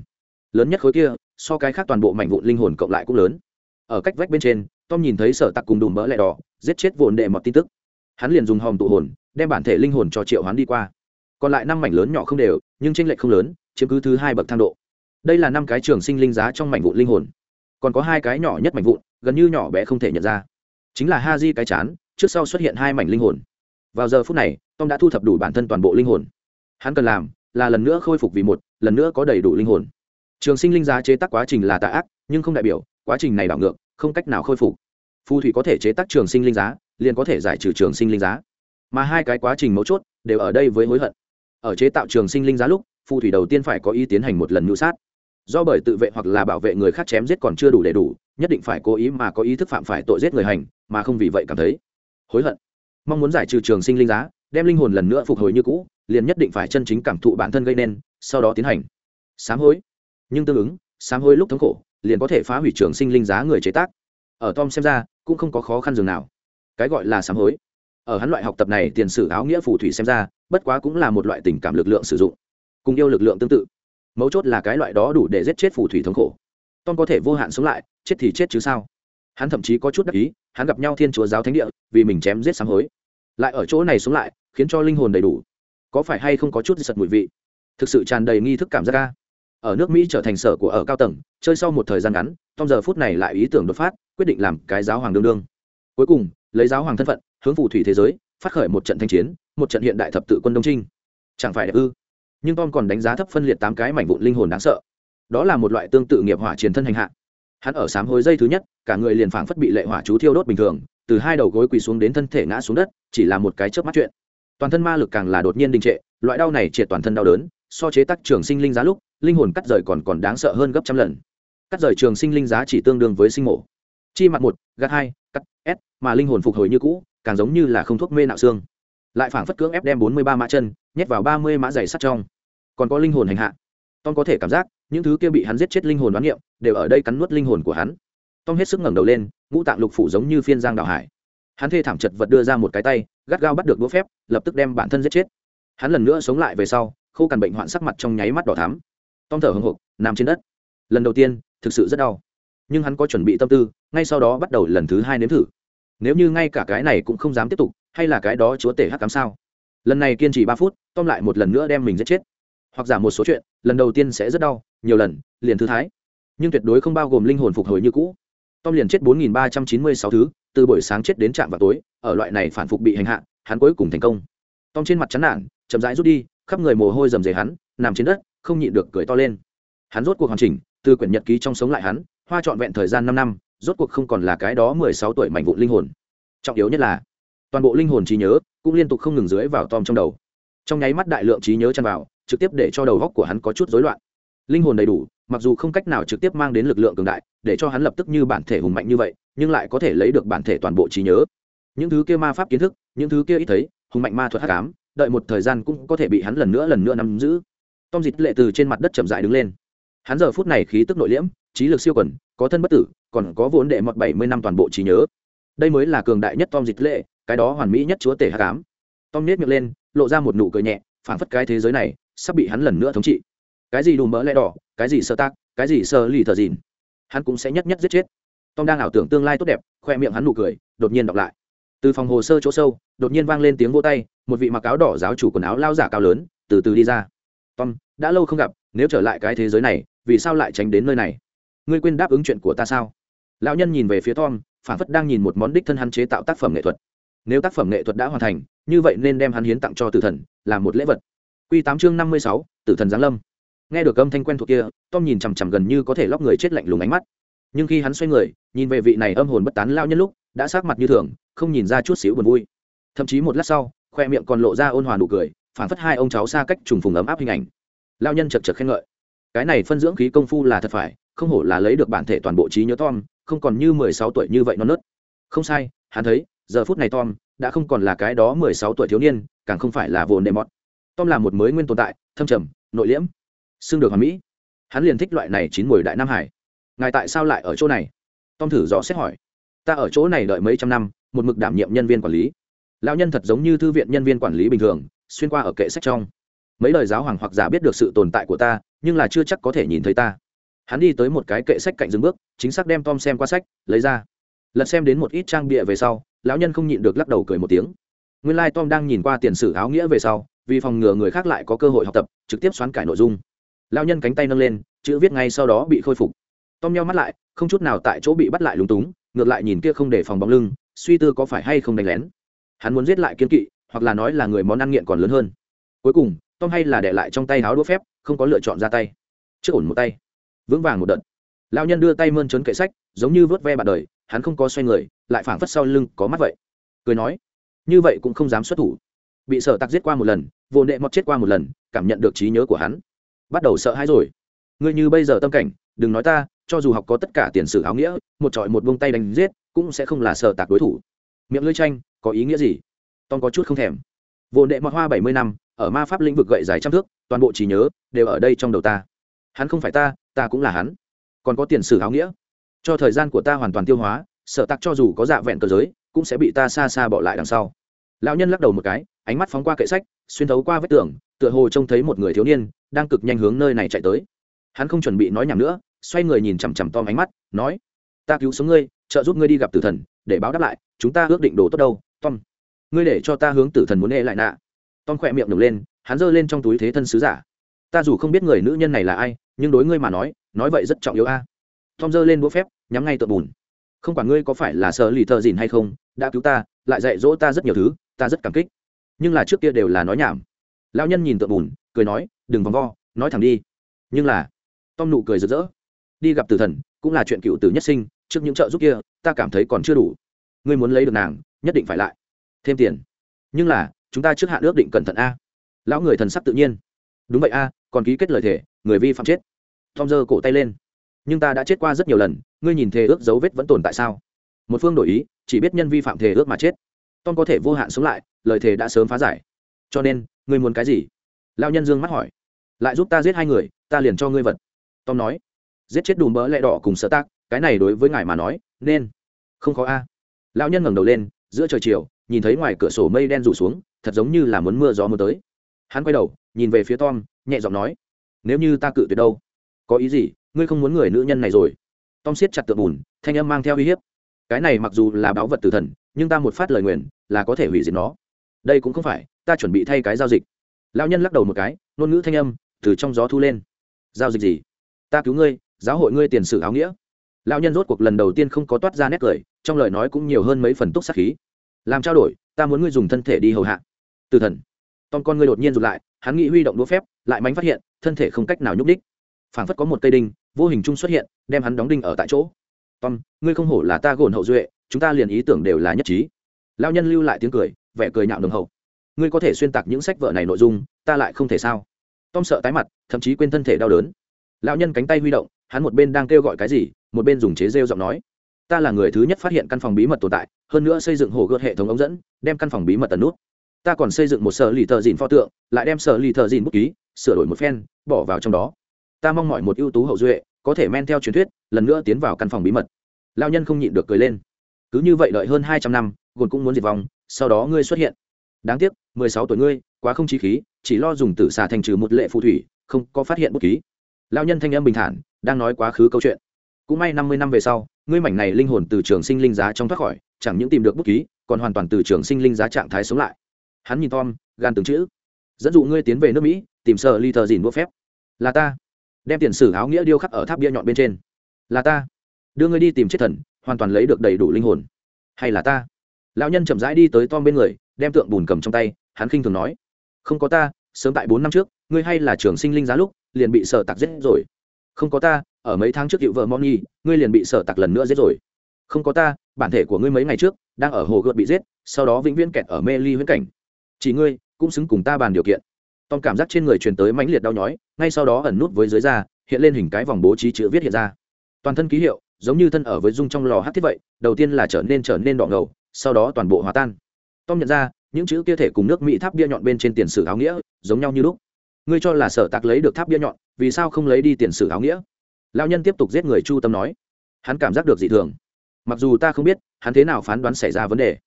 Lớn nhất khối kia, so cái khác toàn bộ mảnh vụn linh hồn cộng lại cũng lớn. Ở cách vách bên trên, tom nhìn thấy sở tặc cùng đùm mỡ lẹ đỏ, giết chết vồn đệ mọt tin tức. Hắn liền dùng hòm tụ hồn, đem bản thể linh hồn cho triệu hắn đi qua. Còn lại năm mảnh lớn nhỏ không đều, nhưng tranh lệch không lớn, chiếm cứ thứ hai bậc thang độ đây là năm cái trường sinh linh giá trong mảnh vụn linh hồn. Còn có hai cái nhỏ nhất mảnh vụn, gần như nhỏ bé không thể nhận ra. Chính là ha di cái chán, trước sau xuất hiện hai mảnh linh hồn. Vào giờ phút này, tom đã thu thập đủ bản thân toàn bộ linh hồn. Hắn cần làm là lần nữa khôi phục vì một, lần nữa có đầy đủ linh hồn. Trường sinh linh giá chế tác quá trình là tạ ác, nhưng không đại biểu, quá trình này đảo ngược, không cách nào khôi phục. Phù thủy có thể chế tác trường sinh linh giá, liền có thể giải trừ trường sinh linh giá. Mà hai cái quá trình mấu chốt đều ở đây với hối hận. Ở chế tạo trường sinh linh giá lúc, phù thủy đầu tiên phải có ý tiến hành một lần mưu sát do bởi tự vệ hoặc là bảo vệ người khác chém giết còn chưa đủ đầy đủ, nhất định phải cố ý mà có ý thức phạm phải tội giết người hành, mà không vì vậy cảm thấy hối hận. Mong muốn giải trừ trường sinh linh giá, đem linh hồn lần nữa phục hồi như cũ, liền nhất định phải chân chính cảm thụ bản thân gây nên, sau đó tiến hành. Sám hối. Nhưng tương ứng, sám hối lúc thống khổ, liền có thể phá hủy trường sinh linh giá người chế tác. Ở tom xem ra, cũng không có khó khăn dường nào. Cái gọi là sám hối. Ở hắn loại học tập này, tiền sử áo nghĩa phù thủy xem ra, bất quá cũng là một loại tình cảm lực lượng sử dụng, cùng yêu lực lượng tương tự mấu chốt là cái loại đó đủ để giết chết phù thủy thống khổ. Tom có thể vô hạn sống lại, chết thì chết chứ sao? Hắn thậm chí có chút đắc ý, hắn gặp nhau thiên chúa giáo thánh địa, vì mình chém giết sám hối. Lại ở chỗ này sống lại, khiến cho linh hồn đầy đủ. Có phải hay không có chút sật mùi vị? Thực sự tràn đầy nghi thức cảm giác ca ở nước mỹ trở thành sở của ở cao tầng, chơi sau một thời gian ngắn trong giờ phút này lại ý tưởng đột phát, quyết định làm cái giáo hoàng đương đương. Cuối cùng, lấy giáo hoàng thân phận, hướng phù thủy thế giới, phát khởi một trận thanh chiến, một trận hiện đại thập tự quân đông trinh chẳng phải đẹp ư? Nhưng tom còn đánh giá thấp phân liệt tám cái mảnh vụn linh hồn đáng sợ. Đó là một loại tương tự nghiệp hỏa chiến thân hành hạ. Hắn ở sám hối dây thứ nhất, cả người liền phảng phất bị lệ hỏa chú thiêu đốt bình thường, từ hai đầu gối quỳ xuống đến thân thể ngã xuống đất, chỉ là một cái chớp mắt chuyện. Toàn thân ma lực càng là đột nhiên đình trệ, loại đau này triệt toàn thân đau đớn, so chế tác trường sinh linh giá lúc, linh hồn cắt rời còn còn đáng sợ hơn gấp trăm lần. Cắt rời trường sinh linh giá chỉ tương đương với sinh mổ. Chi mặt một gắt hai, cắt, s, mà linh hồn phục hồi như cũ, càng giống như là không thuốc mê nạo xương. Lại phảng phất cưỡng ép đem bốn mươi ba mã chân nhét vào ba mươi mã dày sắt trong. Còn có linh hồn hành hạ. Tom có thể cảm giác, những thứ kia bị hắn giết chết linh hồn đoán niệm, đều ở đây cắn nuốt linh hồn của hắn. Tom hết sức ngẩng đầu lên, ngũ tạng lục phủ giống như phiên giang đảo hải. Hắn thê thảm chật vật đưa ra một cái tay, gắt gao bắt được đũa phép, lập tức đem bản thân giết chết. Hắn lần nữa sống lại về sau, khô cằn bệnh hoạn sắc mặt trong nháy mắt đỏ thắm. Tom thở hồng hộc, nằm trên đất. Lần đầu tiên, thực sự rất đau. Nhưng hắn có chuẩn bị tâm tư, ngay sau đó bắt đầu lần thứ hai nếm thử. Nếu như ngay cả cái này cũng không dám tiếp tục, hay là cái đó chúa tể hắc cám sao? Lần này kiên trì ba phút, tom lại một lần nữa đem mình giết chết. Hoặc giả một số chuyện, lần đầu tiên sẽ rất đau, nhiều lần, liền thư thái. Nhưng tuyệt đối không bao gồm linh hồn phục hồi như cũ. Tom liền chết bốn nghìn ba trăm chín mươi sáu thứ, từ buổi sáng chết đến trạm vào tối, ở loại này phản phục bị hành hạ, hắn cuối cùng thành công. Tom trên mặt chán nản, chậm rãi rút đi, khắp người mồ hôi rầm rề hắn, nằm trên đất, không nhịn được cười to lên. Hắn rốt cuộc hoàn chỉnh, từ quyển nhật ký trong sống lại hắn, hoa trọn vẹn thời gian năm năm, rốt cuộc không còn là cái đó mười sáu tuổi mảnh vụn linh hồn. Trọng yếu nhất là, toàn bộ linh hồn trí nhớ cũng liên tục không ngừng dưới vào tom trong đầu. Trong nháy mắt đại lượng trí nhớ chăn vào, trực tiếp để cho đầu góc của hắn có chút rối loạn. Linh hồn đầy đủ, mặc dù không cách nào trực tiếp mang đến lực lượng cường đại, để cho hắn lập tức như bản thể hùng mạnh như vậy, nhưng lại có thể lấy được bản thể toàn bộ trí nhớ. Những thứ kia ma pháp kiến thức, những thứ kia ít thấy, hùng mạnh ma thuật hắc ám, đợi một thời gian cũng có thể bị hắn lần nữa lần nữa nắm giữ. Tom dịch lệ từ trên mặt đất chậm dại đứng lên. Hắn giờ phút này khí tức nội liễm, trí lực siêu quần, có thân bất tử, còn có vốn đệ mọt bảy mươi năm toàn bộ trí nhớ. Đây mới là cường đại nhất tom dịch lệ cái đó hoàn mỹ nhất chúa tể hắc ám. Tom nết miệng lên, lộ ra một nụ cười nhẹ, phảng phất cái thế giới này sắp bị hắn lần nữa thống trị. Cái gì đùm mỡ lẽ đỏ, cái gì sơ tác, cái gì sơ lì thờ dìn. Hắn cũng sẽ nhất nhất giết chết. Tom đang ảo tưởng tương lai tốt đẹp, khoe miệng hắn nụ cười, đột nhiên đọc lại. Từ phòng hồ sơ chỗ sâu, đột nhiên vang lên tiếng vô tay, một vị mặc áo đỏ giáo chủ quần áo lao giả cao lớn, từ từ đi ra. Tom, đã lâu không gặp, nếu trở lại cái thế giới này, vì sao lại tránh đến nơi này? Ngươi quên đáp ứng chuyện của ta sao? Lão nhân nhìn về phía tom phản phất đang nhìn một món đích thân hắn chế tạo tác phẩm nghệ thuật nếu tác phẩm nghệ thuật đã hoàn thành, như vậy nên đem hắn hiến tặng cho tử thần làm một lễ vật. Q tám chương năm mươi sáu, tử thần giáng lâm. Nghe được âm thanh quen thuộc kia, tom nhìn chằm chằm gần như có thể lóc người chết lạnh lùng ánh mắt. Nhưng khi hắn xoay người, nhìn về vị này âm hồn bất tán lao nhân lúc, đã sát mặt như thường, không nhìn ra chút xíu buồn vui. Thậm chí một lát sau, khoe miệng còn lộ ra ôn hòa nụ cười phản phất hai ông cháu xa cách trùng phùng ấm áp hình ảnh. Lao nhân chật chật khen ngợi. Cái này phân dưỡng khí công phu là thật phải, không hổ là lấy được bản thể toàn bộ trí nhớ tom, không còn như mười sáu tuổi như vậy non nớt. Không sai, hắn thấy giờ phút này tom đã không còn là cái đó mười sáu tuổi thiếu niên, càng không phải là vồn đệ mọt tom là một mới nguyên tồn tại, thâm trầm, nội liễm xương được hoàn mỹ. Hắn liền thích loại này chín mùi đại nam hải. Ngài tại sao lại ở chỗ này? Tom thử rõ xét hỏi. Ta ở chỗ này đợi mấy trăm năm, một mực đảm nhiệm nhân viên quản lý. Lão nhân thật giống như thư viện nhân viên quản lý bình thường, xuyên qua ở kệ sách trong. Mấy lời giáo hoàng hoặc giả biết được sự tồn tại của ta, nhưng là chưa chắc có thể nhìn thấy ta. Hắn đi tới một cái kệ sách cạnh dừng bước, chính xác đem tom xem qua sách, lấy ra lật xem đến một ít trang bịa về sau, lão nhân không nhịn được lắc đầu cười một tiếng. Nguyên lai、like、tom đang nhìn qua tiền sử áo nghĩa về sau, vì phòng ngừa người khác lại có cơ hội học tập, trực tiếp xoán cải nội dung. Lão nhân cánh tay nâng lên, chữ viết ngay sau đó bị khôi phục. Tom nhau mắt lại, không chút nào tại chỗ bị bắt lại lúng túng, ngược lại nhìn kia không để phòng bóng lưng, suy tư có phải hay không đánh lén. Hắn muốn giết lại kiên kỵ, hoặc là nói là người món ăn nghiện còn lớn hơn. Cuối cùng, tom hay là để lại trong tay áo đũa phép, không có lựa chọn ra tay. Trước ổn một tay. Vững vàng một đợt. Lao nhân đưa tay mơn trớn kệ sách, giống như vớt ve bạn đời hắn không có xoay người, lại phảng phất sau lưng có mắt vậy. Cười nói, như vậy cũng không dám xuất thủ. Bị sợ tặc giết qua một lần, vô nệ mọt chết qua một lần, cảm nhận được trí nhớ của hắn. Bắt đầu sợ hãi rồi. Ngươi như bây giờ tâm cảnh, đừng nói ta, cho dù học có tất cả tiền sử áo nghĩa, một trọi một vung tay đánh giết, cũng sẽ không là sợ tạc đối thủ. Miệng lưỡi tranh có ý nghĩa gì? Tom có chút không thèm. Vô nệ mọt hoa bảy mươi năm, ở ma pháp lĩnh vực gậy dài trăm thước, toàn bộ trí nhớ đều ở đây trong đầu ta. Hắn không phải ta ta cũng là hắn. Còn có tiền sử áo nghĩa cho thời gian của ta hoàn toàn tiêu hóa sợ tặc cho dù có dạ vẹn cơ giới, cũng sẽ bị ta xa xa bỏ lại đằng sau. Lão nhân lắc đầu một cái, ánh mắt phóng qua kệ sách, xuyên thấu qua vết tường, tựa hồ trông thấy một người thiếu niên đang cực nhanh hướng nơi này chạy tới. Hắn không chuẩn bị nói nhảm nữa, xoay người nhìn chằm chằm tom ánh mắt, nói, ta cứu sống ngươi, trợ giúp ngươi đi gặp tử thần, để báo đáp lại, chúng ta ước định đồ tốt đâu, tom. Ngươi để cho ta hướng tử thần muốn ê lại nạ. Tom khỏe miệng nhổng lên, hắn giơ lên trong túi thế thân sứ giả. Ta dù không biết người nữ nhân này là ai, nhưng đối ngươi mà nói nói vậy rất trọng yếu a tom giơ lên búa phép, nhắm ngay tượng bùn. Không quản ngươi có phải là sợ lì thợ dìn hay không, đã cứu ta, lại dạy dỗ ta rất nhiều thứ, ta rất cảm kích. Nhưng là trước kia đều là nói nhảm. Lão nhân nhìn tượng bùn, cười nói, đừng vòng vo, nói thẳng đi. Nhưng là, tom nụ cười rực rỡ. Đi gặp tử thần, cũng là chuyện cựu tử nhất sinh, trước những trợ giúp kia, ta cảm thấy còn chưa đủ. Ngươi muốn lấy được nàng, nhất định phải lại. Thêm tiền. Nhưng là, chúng ta trước hạn ước định cẩn thận a. Lão người thần sắc tự nhiên. Đúng vậy a, còn ký kết lời thề, người vi phạm chết. Tom giơ cổ tay lên nhưng ta đã chết qua rất nhiều lần, ngươi nhìn thề ước dấu vết vẫn tồn tại sao? Một phương đổi ý, chỉ biết nhân vi phạm thề ước mà chết. Tom có thể vô hạn sống lại, lời thề đã sớm phá giải. Cho nên, ngươi muốn cái gì? Lao nhân dương mắt hỏi. Lại giúp ta giết hai người, ta liền cho ngươi vật. Tom nói. Giết chết đùm bỡ lẹ đỏ cùng sợ tác cái này đối với ngài mà nói, nên. Không khó a. À. lão nhân ngẩng đầu lên, giữa trời chiều, nhìn thấy ngoài cửa sổ mây đen rủ xuống, thật giống như là muốn mưa gió mưa tới. Hắn quay đầu, nhìn về phía tom, nhẹ giọng nói. Nếu như ta cự tuyệt đâu? Có ý gì? Ngươi không muốn người nữ nhân này rồi. Tom siết chặt tượng bùn, thanh âm mang theo uy hiếp. Cái này mặc dù là báu vật tử thần, nhưng ta một phát lời nguyền là có thể hủy diệt nó. Đây cũng không phải, ta chuẩn bị thay cái giao dịch. Lão nhân lắc đầu một cái, ngôn ngữ thanh âm từ trong gió thu lên. Giao dịch gì? Ta cứu ngươi, giáo hội ngươi tiền sử áo nghĩa. Lão nhân rốt cuộc lần đầu tiên không có toát ra nét cười, trong lời nói cũng nhiều hơn mấy phần túc sắc khí. Làm trao đổi, ta muốn ngươi dùng thân thể đi hầu hạ. Từ thần. Tom con ngươi đột nhiên rụt lại, hắn nghĩ huy động đũa phép, lại mánh phát hiện, thân thể không cách nào nhúc đích phảng phất có một cây đinh, vô hình chung xuất hiện, đem hắn đóng đinh ở tại chỗ. Tom, ngươi không hổ là ta gồn hậu duệ, chúng ta liền ý tưởng đều là nhất trí. Lao nhân lưu lại tiếng cười, vẻ cười nhạo nồng hậu. Ngươi có thể xuyên tạc những sách vợ này nội dung, ta lại không thể sao? Tom sợ tái mặt, thậm chí quên thân thể đau đớn. Lão nhân cánh tay huy động, hắn một bên đang kêu gọi cái gì, một bên dùng chế rêu giọng nói. Ta là người thứ nhất phát hiện căn phòng bí mật tồn tại, hơn nữa xây dựng hồ gợt hệ thống ống dẫn, đem căn phòng bí mật tần nút. Ta còn xây dựng một sở lì thợ dìn pho tượng, lại đem sở lì thợ dìn bút ký, sửa đổi một phen, bỏ vào trong đó ta mong mọi một ưu tú hậu duệ, có thể men theo truyền thuyết, lần nữa tiến vào căn phòng bí mật. Lao nhân không nhịn được cười lên. Cứ như vậy đợi hơn hai trăm năm, gồn cũng muốn diệt vong, sau đó ngươi xuất hiện. Đáng tiếc, mười sáu tuổi ngươi, quá không trí khí, chỉ lo dùng tử xà thành trừ một lệ phù thủy, không có phát hiện bút ký. Lao nhân thanh âm bình thản, đang nói quá khứ câu chuyện. Cũng may năm mươi năm về sau, ngươi mảnh này linh hồn từ trường sinh linh giá trong thoát khỏi, chẳng những tìm được bút ký, còn hoàn toàn từ trường sinh linh giá trạng thái sống lại. Hắn nhìn tom, gan từng chữ. Dẫn dụ ngươi tiến về nước mỹ, tìm sợ ly thờ dìn đũa phép. Là ta đem tiền sử áo nghĩa điêu khắc ở tháp bia nhọn bên trên. Là ta. Đưa ngươi đi tìm chết thần, hoàn toàn lấy được đầy đủ linh hồn. Hay là ta? Lão nhân chậm rãi đi tới tom bên người, đem tượng bùn cầm trong tay, hắn khinh thường nói. Không có ta, sớm tại bốn năm trước, ngươi hay là trường sinh linh giá lúc, liền bị sở tặc giết rồi. Không có ta, ở mấy tháng trước hiệu vợ moni, ngươi liền bị sở tặc lần nữa giết rồi. Không có ta, bản thể của ngươi mấy ngày trước, đang ở hồ gợt bị giết, sau đó vĩnh viễn kẹt ở mê ly huyễn cảnh. Chỉ ngươi, cũng xứng cùng ta bàn điều kiện tom cảm giác trên người truyền tới mãnh liệt đau nhói, ngay sau đó ẩn nút với dưới da, hiện lên hình cái vòng bố trí chữ viết hiện ra. Toàn thân ký hiệu, giống như thân ở với dung trong lò hát thiết vậy, đầu tiên là trở nên trở nên đỏ ngầu, sau đó toàn bộ hòa tan. Tom nhận ra, những chữ kia thể cùng nước mỹ tháp bia nhọn bên trên tiền sử áo nghĩa, giống nhau như lúc. Ngươi cho là sở tạc lấy được tháp bia nhọn, vì sao không lấy đi tiền sử áo nghĩa? Lao nhân tiếp tục giết người chu tâm nói. Hắn cảm giác được dị thường. Mặc dù ta không biết, hắn thế nào phán đoán xảy ra vấn đề.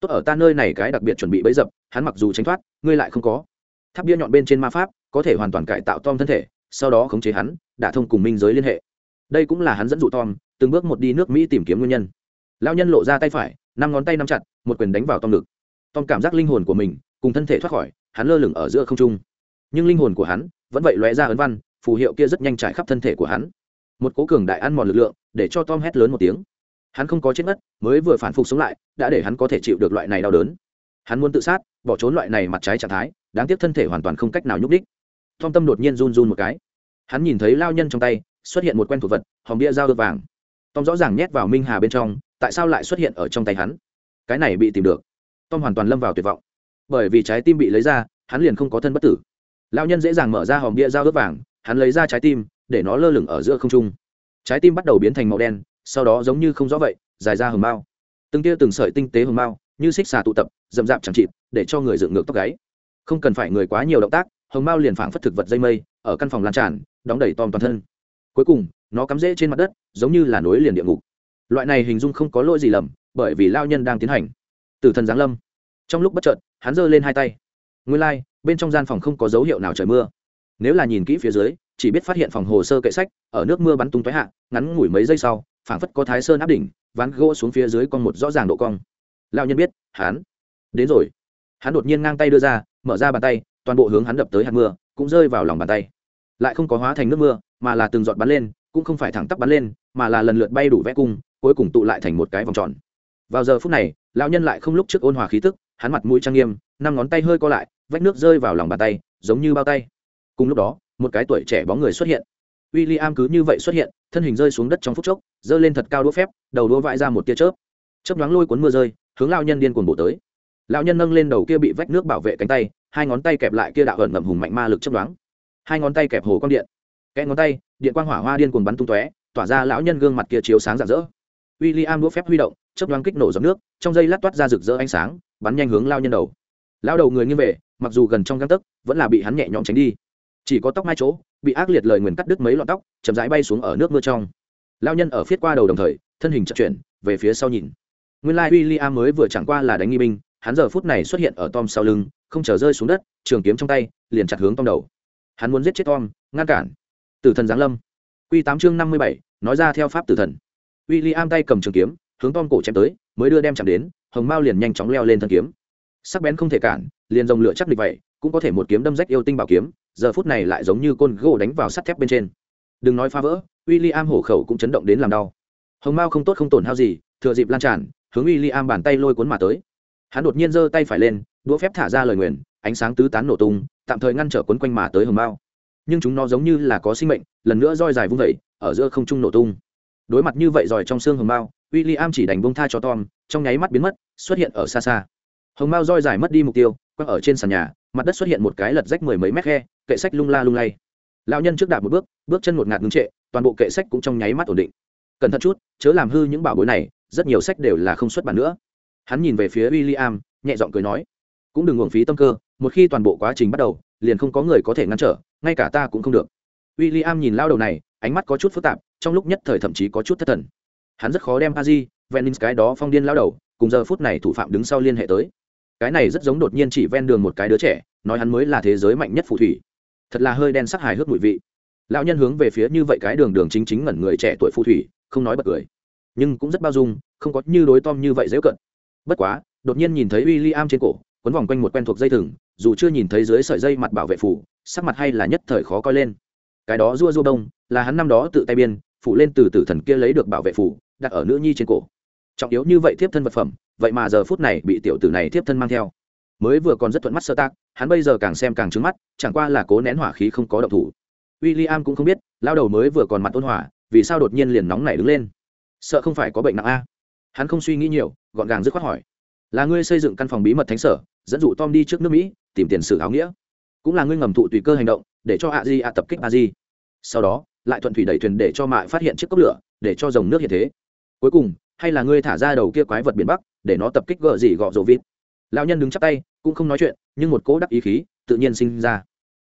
Tốt ở ta nơi này cái đặc biệt chuẩn bị bấy dập, hắn mặc dù tránh thoát, ngươi lại không có tháp bia nhọn bên trên ma pháp, có thể hoàn toàn cải tạo tom thân thể, sau đó khống chế hắn đã thông cùng minh giới liên hệ. Đây cũng là hắn dẫn dụ tom, từng bước một đi nước mỹ tìm kiếm nguyên nhân. Lao nhân lộ ra tay phải, năm ngón tay nắm chặt, một quyền đánh vào tom ngực. Tom cảm giác linh hồn của mình, cùng thân thể thoát khỏi, hắn lơ lửng ở giữa không trung. Nhưng linh hồn của hắn, vẫn vậy lóe ra ấn văn, phù hiệu kia rất nhanh trải khắp thân thể của hắn. Một cố cường đại ăn mòn lực lượng, để cho tom hét lớn một tiếng. Hắn không có chết mất, mới vừa phản phục sống lại, đã để hắn có thể chịu được loại này đau đớn. Hắn muốn tự sát, bỏ trốn loại này mặt trái trạng thái đáng tiếc thân thể hoàn toàn không cách nào nhúc đích. Tom tâm đột nhiên run run một cái. Hắn nhìn thấy lao nhân trong tay, xuất hiện một quen thuộc vật, hòm bia dao được vàng. Tom rõ ràng nhét vào minh hà bên trong, tại sao lại xuất hiện ở trong tay hắn? Cái này bị tìm được. Tom hoàn toàn lâm vào tuyệt vọng. Bởi vì trái tim bị lấy ra, hắn liền không có thân bất tử. Lao nhân dễ dàng mở ra hòm bia dao ướp vàng, hắn lấy ra trái tim, để nó lơ lửng ở giữa không trung. Trái tim bắt đầu biến thành màu đen, sau đó giống như không rõ vậy, dài ra hầm mao. Từng tia từng sợi tinh tế hầm mao, như xích xà tụ tập d ầ m d chẳng chịt, để cho người dựng ngược tóc gáy không cần phải người quá nhiều động tác hồng mao liền phảng phất thực vật dây mây ở căn phòng lan tràn đóng đầy tom toàn thân. Cuối cùng nó cắm rễ trên mặt đất giống như là nối liền địa ngục. Loại này hình dung không có lỗi gì lầm bởi vì lao nhân đang tiến hành. Tử thần giáng lâm. Trong lúc bất chợt hắn giơ lên hai tay. Nguyên lai、like, bên trong gian phòng không có dấu hiệu nào trời mưa. Nếu là nhìn kỹ phía dưới chỉ biết phát hiện phòng hồ sơ kệ sách ở nước mưa bắn tung tóe hạ ngắn ngủi mấy giây sau phảng phất có thái sơn áp đỉnh ván gỗ xuống phía dưới con một rõ ràng độ cong. Lao nhân biết hắn đến rồi hắn đột nhiên ngang tay đưa ra, mở ra bàn tay, toàn bộ hướng hắn đập tới hạt mưa, cũng rơi vào lòng bàn tay. Lại không có hóa thành nước mưa, mà là từng giọt bắn lên, cũng không phải thẳng tắp bắn lên, mà là lần lượt bay đủ vẽ cung, cuối cùng tụ lại thành một cái vòng tròn. Vào giờ phút này, lão nhân lại không lúc trước ôn hòa khí tức, hắn mặt mũi trang nghiêm, năm ngón tay hơi co lại, vách nước rơi vào lòng bàn tay, giống như bao tay. Cùng lúc đó, một cái tuổi trẻ bóng người xuất hiện. W i l l i am cứ như vậy xuất hiện, thân hình rơi xuống đất trong phút chốc, giơ lên thật cao đũa phép, đầu đũa vãi ra một tia chớp. Chớp nhoáng lôi cuốn mưa rơi, hướng lao nhân điên cuồng bổ tới lão nhân nâng lên đầu kia bị vách nước bảo vệ cánh tay, hai ngón tay kẹp lại kia đạo ẩn ngầm hùng mạnh ma lực chớp đoán hai ngón tay kẹp hồ quang điện. Kẽ ngón tay, điện quang hỏa hoa điên cuồng bắn tung tóe, tỏa ra lão nhân gương mặt kia chiếu sáng rạng rỡ. W i l l i am đũa phép huy động, chớp đoán kích nổ giọt nước, trong dây lát toát ra rực rỡ ánh sáng, bắn nhanh hướng lao nhân đầu. Lao đầu người như về, mặc dù gần trong găng tấc, vẫn là bị hắn nhẹ nhõm tránh đi. Chỉ có tóc mai chỗ, bị ác liệt lời nguyền cắt đứt mấy lọn tóc, chậm rãi bay xuống ở nước mưa trong. Lao nhân ở phiết qua đầu đồng thời, thân hình chợt chuyển, về phía sau nhìn. Nguyên lai w i l l i am mới vừa chẳng qua là đánh nghi binh hắn giờ phút này xuất hiện ở tom sau lưng, không chờ rơi xuống đất, trường kiếm trong tay, liền chặt hướng tom đầu. Hắn muốn giết chết tom, ngăn cản. Tử thần giáng lâm. Q tám chương năm mươi bảy, nói ra theo pháp tử thần. W i l l i am tay cầm trường kiếm, hướng tom cổ chém tới, mới đưa đem chạm đến, hồng mao liền nhanh chóng leo lên thân kiếm. Sắc bén không thể cản, liền dòng lửa chắc địch vậy, cũng có thể một kiếm đâm rách yêu tinh bảo kiếm, giờ phút này lại giống như côn gỗ đánh vào sắt thép bên trên. Đừng nói phá vỡ w i l l i am hổ khẩu cũng chấn động đến làm đau. Hồng mao không tốt không tổn hao gì, thừa dịp lan tràn, hướng w i l l i am bàn tay lôi cuốn mà tới hắn đột nhiên giơ tay phải lên, đũa phép thả ra lời nguyền, ánh sáng tứ tán nổ tung, tạm thời ngăn trở quấn quanh mà tới hồng mao. Nhưng chúng nó giống như là có sinh mệnh, lần nữa roi dài vung vẩy ở giữa không trung nổ tung. Đối mặt như vậy rồi trong xương hồng mao w i l l i am chỉ đành bông tha cho tom, trong nháy mắt biến mất, xuất hiện ở xa xa. Hồng mao roi dài mất đi mục tiêu, quăng ở trên sàn nhà, mặt đất xuất hiện một cái lật rách mười mấy mét khe, kệ sách lung la lung lay. Lão nhân trước đạp một bước bước chân một ngạt ngưng trệ, toàn bộ kệ sách cũng trong nháy mắt ổn định. Cẩn thận chút, chớ làm hư những bảo bối này, rất nhiều sách đều là không xuất bản nữa hắn nhìn về phía w i l l i am nhẹ giọng cười nói cũng đừng uổng phí tâm cơ một khi toàn bộ quá trình bắt đầu liền không có người có thể ngăn trở ngay cả ta cũng không được. W i l l i am nhìn lao đầu này ánh mắt có chút phức tạp trong lúc nhất thời thậm chí có chút thất thần. Hắn rất khó đem Aji, venin cái đó phong điên lao đầu cùng giờ phút này thủ phạm đứng sau liên hệ tới. Cái này rất giống đột nhiên chỉ ven đường một cái đứa trẻ nói hắn mới là thế giới mạnh nhất phù thủy. Thật là hơi đen sắc hài hước mùi vị. Lão nhân hướng về phía như vậy cái đường đường chính chính ngẩn người trẻ tuổi phù thủy không nói bật cười. Nhưng cũng rất bao dung không có như đối tom như vậy dễ cận bất quá, đột nhiên nhìn thấy w i l l i am trên cổ quấn vòng quanh một quen thuộc dây thừng, dù chưa nhìn thấy dưới sợi dây mặt bảo vệ phủ, sắc mặt hay là nhất thời khó coi lên. Cái đó rua rua đông, là hắn năm đó tự tay biên, phủ lên từ tử thần kia lấy được bảo vệ phủ, đặt ở nữ nhi trên cổ. Trọng yếu như vậy thiếp thân vật phẩm, vậy mà giờ phút này bị tiểu tử này thiếp thân mang theo. Mới vừa còn rất thuận mắt sơ tác, hắn bây giờ càng xem càng trứng mắt, chẳng qua là cố nén hỏa khí không có động thủ. W i l l i am cũng không biết, lao đầu mới vừa còn mặt ôn hỏa vì sao đột nhiên liền nóng nảy đứng lên? Sợ không phải có bệnh nặng a? Hắn không suy nghĩ nhiều gọn gàng dứt khoát hỏi. Là ngươi xây dựng căn phòng bí mật thánh sở, dẫn dụ tom đi trước nước mỹ, tìm tiền sử áo nghĩa. Cũng là ngươi ngầm thụ tùy cơ hành động, để cho a di a tập kích a di. Sau đó, lại thuận thủy đẩy thuyền để cho mại phát hiện chiếc cốc lửa, để cho dòng nước hiện thế. Cuối cùng, hay là ngươi thả ra đầu kia quái vật biển bắc, để nó tập kích gợ gì gọ rộ vịt. Lão nhân đứng chắp tay, cũng không nói chuyện, nhưng một cỗ đắc ý khí, tự nhiên sinh ra.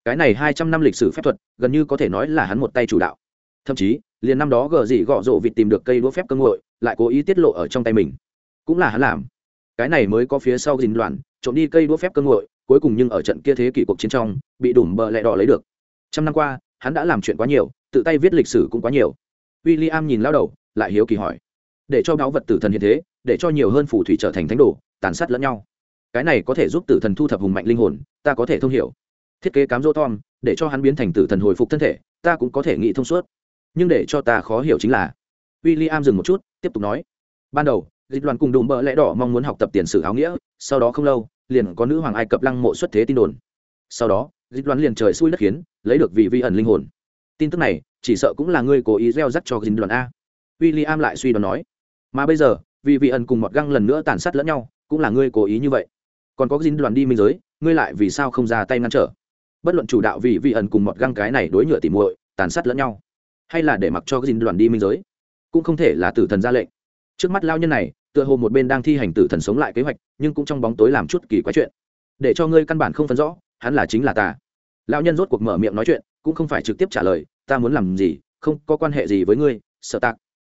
Cái này hai trăm năm lịch sử phép thuật, gần như có thể nói là hắn một tay chủ đạo. Thậm chí, liền năm đó gờ gì gọ rộ vịt tìm được cây đũa phép cơ ngội lại cố ý tiết lộ ở trong tay mình cũng là hắn làm. Cái này mới có phía sau dình loạn trộm đi cây đũa phép cơ ngội cuối cùng nhưng ở trận kia thế kỷ cuộc chiến trong, bị đủm bờ lẹ đỏ lấy được. Trăm năm qua, hắn đã làm chuyện quá nhiều, tự tay viết lịch sử cũng quá nhiều. W i l l i am nhìn lao đầu, lại hiếu kỳ hỏi. Để cho báo vật tử thần hiện thế, để cho nhiều hơn phù thủy trở thành thánh đồ, tàn sát lẫn nhau. Cái này có thể giúp tử thần thu thập hùng mạnh linh hồn, ta có thể thông hiểu. Thiết kế cám dỗ tom, để cho hắn biến thành tử thần hồi phục thân thể, ta cũng có thể nghĩ thông suốt. Nhưng để cho ta khó hiểu chính là w i l l i am dừng một chút, tiếp tục nói. Ban đầu dịch đoàn cùng đùm bỡ lẽ đỏ mong muốn học tập tiền sử áo nghĩa, sau đó không lâu, liền có nữ hoàng ai cập lăng mộ xuất thế tin đồn. Sau đó, dịch đoàn liền trời xui đất khiến, lấy được vị vi ẩn linh hồn. Tin tức này, chỉ sợ cũng là ngươi cố ý gieo rắc cho dịch đoàn a. W i l l i am lại suy đoán nói, mà bây giờ vì vị ẩn cùng một găng lần nữa tàn sát lẫn nhau, cũng là ngươi cố ý như vậy. Còn có dính đoàn đi minh giới, ngươi lại vì sao không ra tay ngăn trở? Bất luận chủ đạo vì vị ẩn cùng một găng cái này đối nhựa tỉ muội, tàn sát lẫn nhau, hay là để mặc cho dính đoàn đi minh giới, cũng không thể là tử thần ra lệnh trước mắt lao nhân này, tựa hồ một bên đang thi hành tử thần sống lại kế hoạch, nhưng cũng trong bóng tối làm chút kỳ quái chuyện. Để cho ngươi căn bản không phân rõ, hắn là chính là ta. Lão nhân rốt cuộc mở miệng nói chuyện, cũng không phải trực tiếp trả lời, ta muốn làm gì, không có quan hệ gì với ngươi, sợ tạc.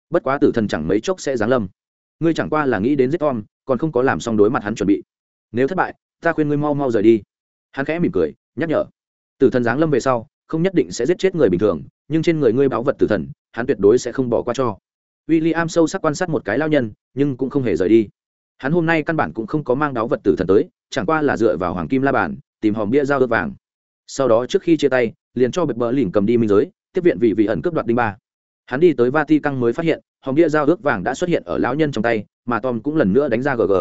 Bất quá tử thần chẳng mấy chốc sẽ giáng lâm. Ngươi chẳng qua là nghĩ đến giết tom, còn không có làm xong đối mặt hắn chuẩn bị. Nếu thất bại, ta khuyên ngươi mau mau rời đi. Hắn khẽ mỉm cười, nhắc nhở. Tử thần giáng lâm về sau, không nhất định sẽ giết chết người bình thường, nhưng trên người ngươi báo vật tử thần, hắn tuyệt đối sẽ không bỏ qua cho w i l l i am sâu sắc quan sát một cái lao nhân, nhưng cũng không hề rời đi. Hắn hôm nay căn bản cũng không có mang đáo vật tử thần tới, chẳng qua là dựa vào hoàng kim la bản tìm hòm bia giao ước vàng. Sau đó trước khi chia tay, liền cho bệp bờ lỉnh cầm đi minh giới, tiếp viện vị vị ẩn cướp đoạt đinh ba. Hắn đi tới vati căng mới phát hiện, hòm bia giao ước vàng đã xuất hiện ở lão nhân trong tay, mà tom cũng lần nữa đánh ra gg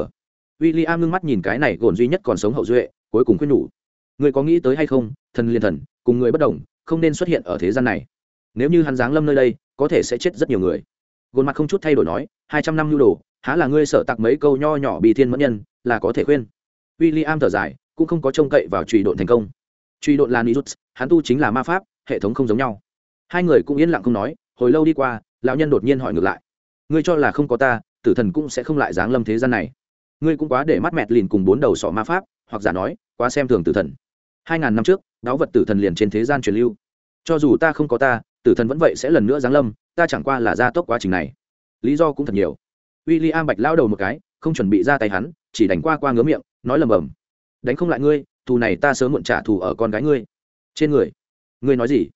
w i l l i am ngưng mắt nhìn cái này gồn duy nhất còn sống hậu duệ, cuối cùng khuyên nhủ. Người có nghĩ tới hay không, thần liên thần, cùng người bất đồng, không nên xuất hiện ở thế gian này. Nếu như hắn giáng lâm nơi đây, có thể sẽ chết rất nhiều người gôn mặt không chút thay đổi nói, hai trăm năm nhu đồ, há là ngươi sợ tặc mấy câu nho nhỏ bị thiên mẫn nhân, là có thể khuyên. W i l l i am thở dài, cũng không có trông cậy vào truy độn thành công. Truy độn là nirut hắn tu chính là ma pháp, hệ thống không giống nhau. Hai người cũng yên lặng không nói, hồi lâu đi qua, lão nhân đột nhiên hỏi ngược lại, ngươi cho là không có ta, tử thần cũng sẽ không lại giáng lâm thế gian này. Ngươi cũng quá để mắt mẹt lìn cùng bốn đầu sọ ma pháp, hoặc giả nói, quá xem thường tử thần. Hai ngàn năm trước đáo vật tử thần liền trên thế gian truyền lưu. Cho dù ta không có ta tử thần vẫn vậy sẽ lần nữa giáng lâm, ta chẳng qua là gia tốc quá trình này. Lý do cũng thật nhiều. W i l l i am bạch lao đầu một cái, không chuẩn bị ra tay hắn, chỉ đánh qua qua ngứa miệng, nói lầm bầm. Đánh không lại ngươi, thù này ta sớm muộn trả thù ở con gái ngươi. Trên người. Ngươi nói gì?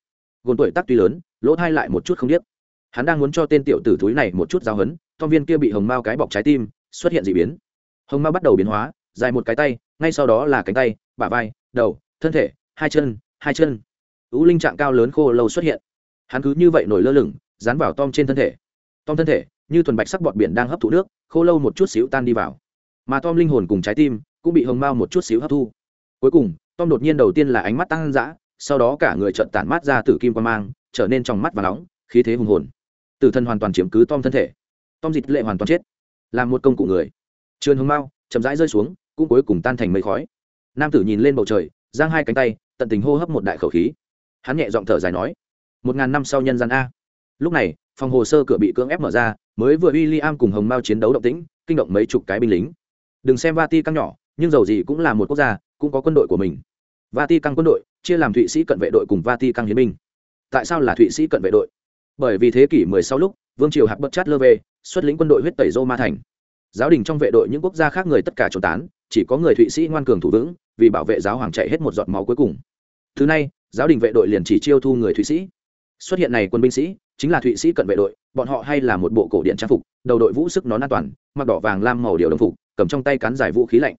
Gồn tuổi tắc tuy lớn, lỗ thai lại một chút không biết hắn đang muốn cho tên tiểu tử thúi này một chút giáo hấn tom viên kia bị hồng mao cái bọc trái tim, xuất hiện d ị biến. Hồng mao bắt đầu biến hóa, dài một cái tay, ngay sau đó là cánh tay, bả vai, đầu, thân thể, hai chân hai chân. Ú linh trạng cao lớn khô lâu xuất hiện hắn cứ như vậy nổi lơ lửng, dán vào tom trên thân thể. Tom thân thể, như thuần bạch sắc bọt biển đang hấp thụ nước, khô lâu một chút xíu tan đi vào. Mà tom linh hồn cùng trái tim cũng bị hồng mao một chút xíu hấp thu. Cuối cùng, tom đột nhiên đầu tiên là ánh mắt tăng dã, sau đó cả người trợn tản mát ra từ kim quan mang, trở nên trong mắt và nóng, khí thế hùng hồn. Tử thân hoàn toàn chiếm cứ tom thân thể. Tom dịch lệ hoàn toàn chết. Làm một công cụ người. Trường hồng mao, chậm rãi rơi xuống, cũng cuối cùng tan thành mây khói. Nam tử nhìn lên bầu trời, giang hai cánh tay, tận tình hô hấp một đại khẩu khí. Hắn nhẹ giọng thở dài nói một ngàn năm sau nhân gian a. Lúc này, phòng hồ sơ cửa bị cưỡng ép mở ra, mới vừa w i l l i am cùng hồng mao chiến đấu động tĩnh, kinh động mấy chục cái binh lính. Đừng xem vati căng nhỏ, nhưng dầu gì cũng là một quốc gia, cũng có quân đội của mình. Vati căng quân đội chia làm thụy sĩ cận vệ đội cùng vati căng hiến binh. Tại sao là thụy sĩ cận vệ đội? Bởi vì thế kỷ 16 lúc, vương triều hạc bất chát lơ về xuất lĩnh quân đội huyết tẩy rô ma thành. Giáo đình trong vệ đội những quốc gia khác người tất cả trốn tán, chỉ có người thụy sĩ ngoan cường thủ vững, vì bảo vệ giáo hoàng chạy hết một giọt máu cuối cùng. Thứ này, giáo đình vệ đội liền chỉ chiêu thu người thụy sĩ xuất hiện này quân binh sĩ, chính là thụy sĩ cận vệ đội, bọn họ hay là một bộ cổ điện trang phục, đầu đội vũ sức nón an toàn, mặc đỏ vàng lam màu điều đồng phục, cầm trong tay cán giải vũ khí lạnh.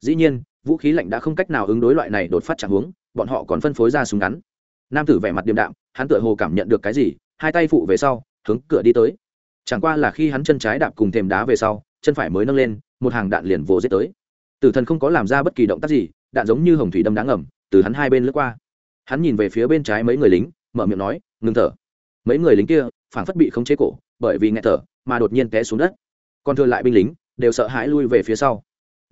Dĩ nhiên, vũ khí lạnh đã không cách nào ứng đối loại này đột phát trạng huống, bọn họ còn phân phối ra súng ngắn. Nam tử vẻ mặt điềm đạm, hắn tựa hồ cảm nhận được cái gì, hai tay phụ về sau, hướng cửa đi tới. Chẳng qua là khi hắn chân trái đạp cùng thềm đá về sau, chân phải mới nâng lên, một hàng đạn liền vồ giết tới. Tử thần không có làm ra bất kỳ động tác gì, đạn giống như hồng thủy đâm đáng ngầm, từ hắn hai bên lướt qua. Hắn nhìn về phía bên trái mấy người lính, mở miệng nói ngừng thở. Mấy người lính kia phản phất bị khống chế cổ, bởi vì nghe thở mà đột nhiên té xuống đất. Còn thừa lại binh lính, đều sợ hãi lui về phía sau.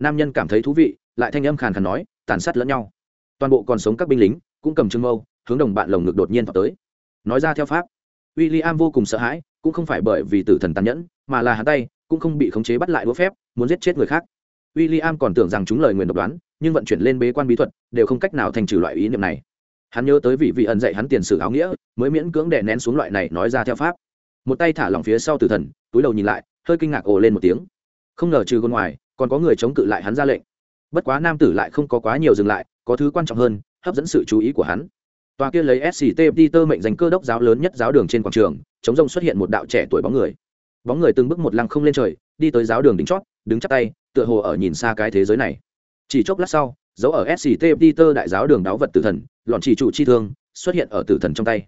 Nam nhân cảm thấy thú vị, lại thanh âm khàn khàn nói, tàn sát lẫn nhau. Toàn bộ còn sống các binh lính cũng cầm trưng mâu, hướng đồng bạn lồng ngực đột nhiên vào tới. Nói ra theo pháp w i l l i am vô cùng sợ hãi, cũng không phải bởi vì tử thần tàn nhẫn, mà là hắn tay cũng không bị khống chế bắt lại đũa phép, muốn giết chết người khác. W i l l i am còn tưởng rằng chúng lời nguyền độc đoán, nhưng vận chuyển lên bế quan bí thuật, đều không cách nào thành trừ loại ý niệm này hắn nhớ tới vị vị ẩn dạy hắn tiền sử áo nghĩa, mới miễn cưỡng đè nén xuống loại này nói ra theo pháp. Một tay thả lỏng phía sau tử thần, túi đầu nhìn lại, hơi kinh ngạc ồ lên một tiếng. Không ngờ trừ gôn ngoài, còn có người chống cự lại hắn ra lệnh. Bất quá nam tử lại không có quá nhiều dừng lại, có thứ quan trọng hơn, hấp dẫn sự chú ý của hắn. Tòa kia lấy sct peter mệnh danh cơ đốc giáo lớn nhất giáo đường trên quảng trường, chống rông xuất hiện một đạo trẻ tuổi bóng người. Bóng người từng bước một lăng không lên trời, đi tới giáo đường đính chót, đứng chắp tay, tựa hồ ở nhìn xa cái thế giới này. Chỉ chốc lát sau, dấu ở sct peter đại giáo đường đáo vật tử thần lọn chỉ trụ chi thương xuất hiện ở tử thần trong tay.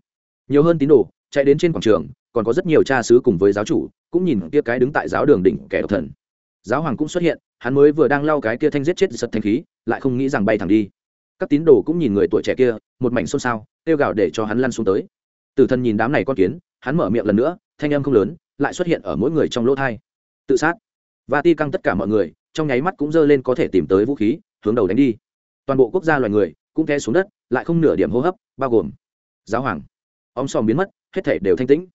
Nhiều hơn tín đồ, chạy đến trên quảng trường, còn có rất nhiều cha xứ cùng với giáo chủ, cũng nhìn kia cái đứng tại giáo đường đỉnh kẻ độc thần. Giáo hoàng cũng xuất hiện, hắn mới vừa đang lau cái kia thanh giết chết sật thanh khí, lại không nghĩ rằng bay thẳng đi. Các tín đồ cũng nhìn người tuổi trẻ kia, một mảnh xôn xao, kêu gào để cho hắn lăn xuống tới. Tử thần nhìn đám này con kiến, hắn mở miệng lần nữa, thanh âm không lớn, lại xuất hiện ở mỗi người trong lỗ thai. Tự sát. Và ti căng tất cả mọi người, trong nháy mắt cũng giơ lên có thể tìm tới vũ khí, hướng đầu đánh đi. Toàn bộ quốc gia loài người cũng té xuống đất, lại không nửa điểm hô hấp, bao gồm giáo hoàng. Ông sòm biến mất, hết thể đều thanh tĩnh.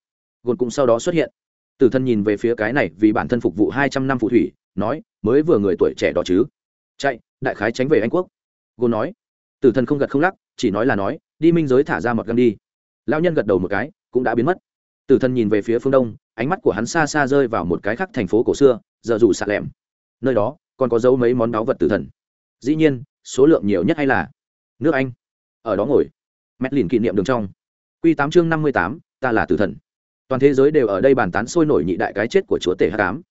Gồn cũng sau đó xuất hiện. Tử thân nhìn về phía cái này vì bản thân phục vụ hai trăm năm phụ thủy, nói, mới vừa người tuổi trẻ đó chứ. Chạy, đại khái tránh về anh quốc. Gồn nói. Tử thần không gật không lắc, chỉ nói là nói, đi minh giới thả ra một găng đi. Lao nhân gật đầu một cái, cũng đã biến mất. Tử thần nhìn về phía phương đông, ánh mắt của hắn xa xa rơi vào một cái khác thành phố cổ xưa, giờ dù xạ lẻm. Nơi đó, còn có dấu mấy món báu vật tử thần. Dĩ nhiên, số lượng nhiều nhất hay là nước anh. Ở đó ngồi. Mẹt lìn kỷ niệm đường trong. Q tám chương năm mươi tám, ta là tử thần. Toàn thế giới đều ở đây bàn tán sôi nổi nhị đại cái chết của chúa tể h tám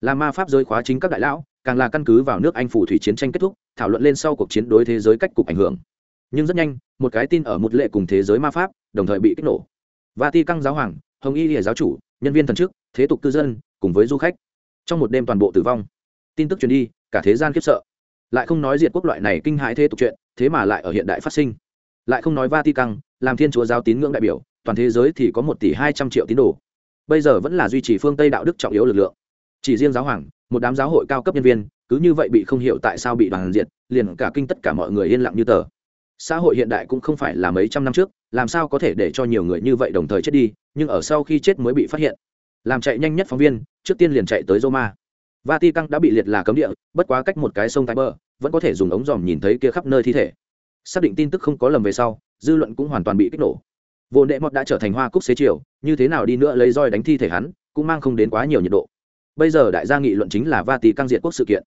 là ma pháp giới khóa chính các đại lão, càng là căn cứ vào nước anh phủ thủy chiến tranh kết thúc, thảo luận lên sau cuộc chiến đối thế giới cách cục ảnh hưởng. Nhưng rất nhanh, một cái tin ở một lệ cùng thế giới ma pháp, đồng thời bị kích nổ. Và ti căng giáo hoàng, hồng y lìa giáo chủ, nhân viên thần chức, thế tục cư dân, cùng với du khách. Trong một đêm toàn bộ tử vong. Tin tức truyền đi, cả thế gian khiếp sợ lại không nói diệt quốc loại này kinh hãi thế tục chuyện, thế mà lại ở hiện đại phát sinh. Lại không nói vatican, làm thiên chúa giáo tín ngưỡng đại biểu, toàn thế giới thì có một tỷ hai trăm triệu tín đồ. Bây giờ vẫn là duy trì phương tây đạo đức trọng yếu lực lượng. Chỉ riêng giáo hoàng, một đám giáo hội cao cấp nhân viên, cứ như vậy bị không hiểu tại sao bị đoàn diệt, liền cả kinh tất cả mọi người yên lặng như tờ. Xã hội hiện đại cũng không phải là mấy trăm năm trước, làm sao có thể để cho nhiều người như vậy đồng thời chết đi, nhưng ở sau khi chết mới bị phát hiện. Làm chạy nhanh nhất phóng viên, trước tiên liền chạy tới roma vatican đã bị liệt là cấm địa, bất quá cách một cái sông thái bờ, vẫn có thể dùng ống dòm nhìn thấy kia khắp nơi thi thể. Xác định tin tức không có lầm về sau, dư luận cũng hoàn toàn bị kích nổ. Vô đệ mọt đã trở thành hoa cúc xế chiều như thế nào đi nữa lấy roi đánh thi thể hắn, cũng mang không đến quá nhiều nhiệt độ. Bây giờ đại gia nghị luận chính là vatican diệt quốc sự kiện.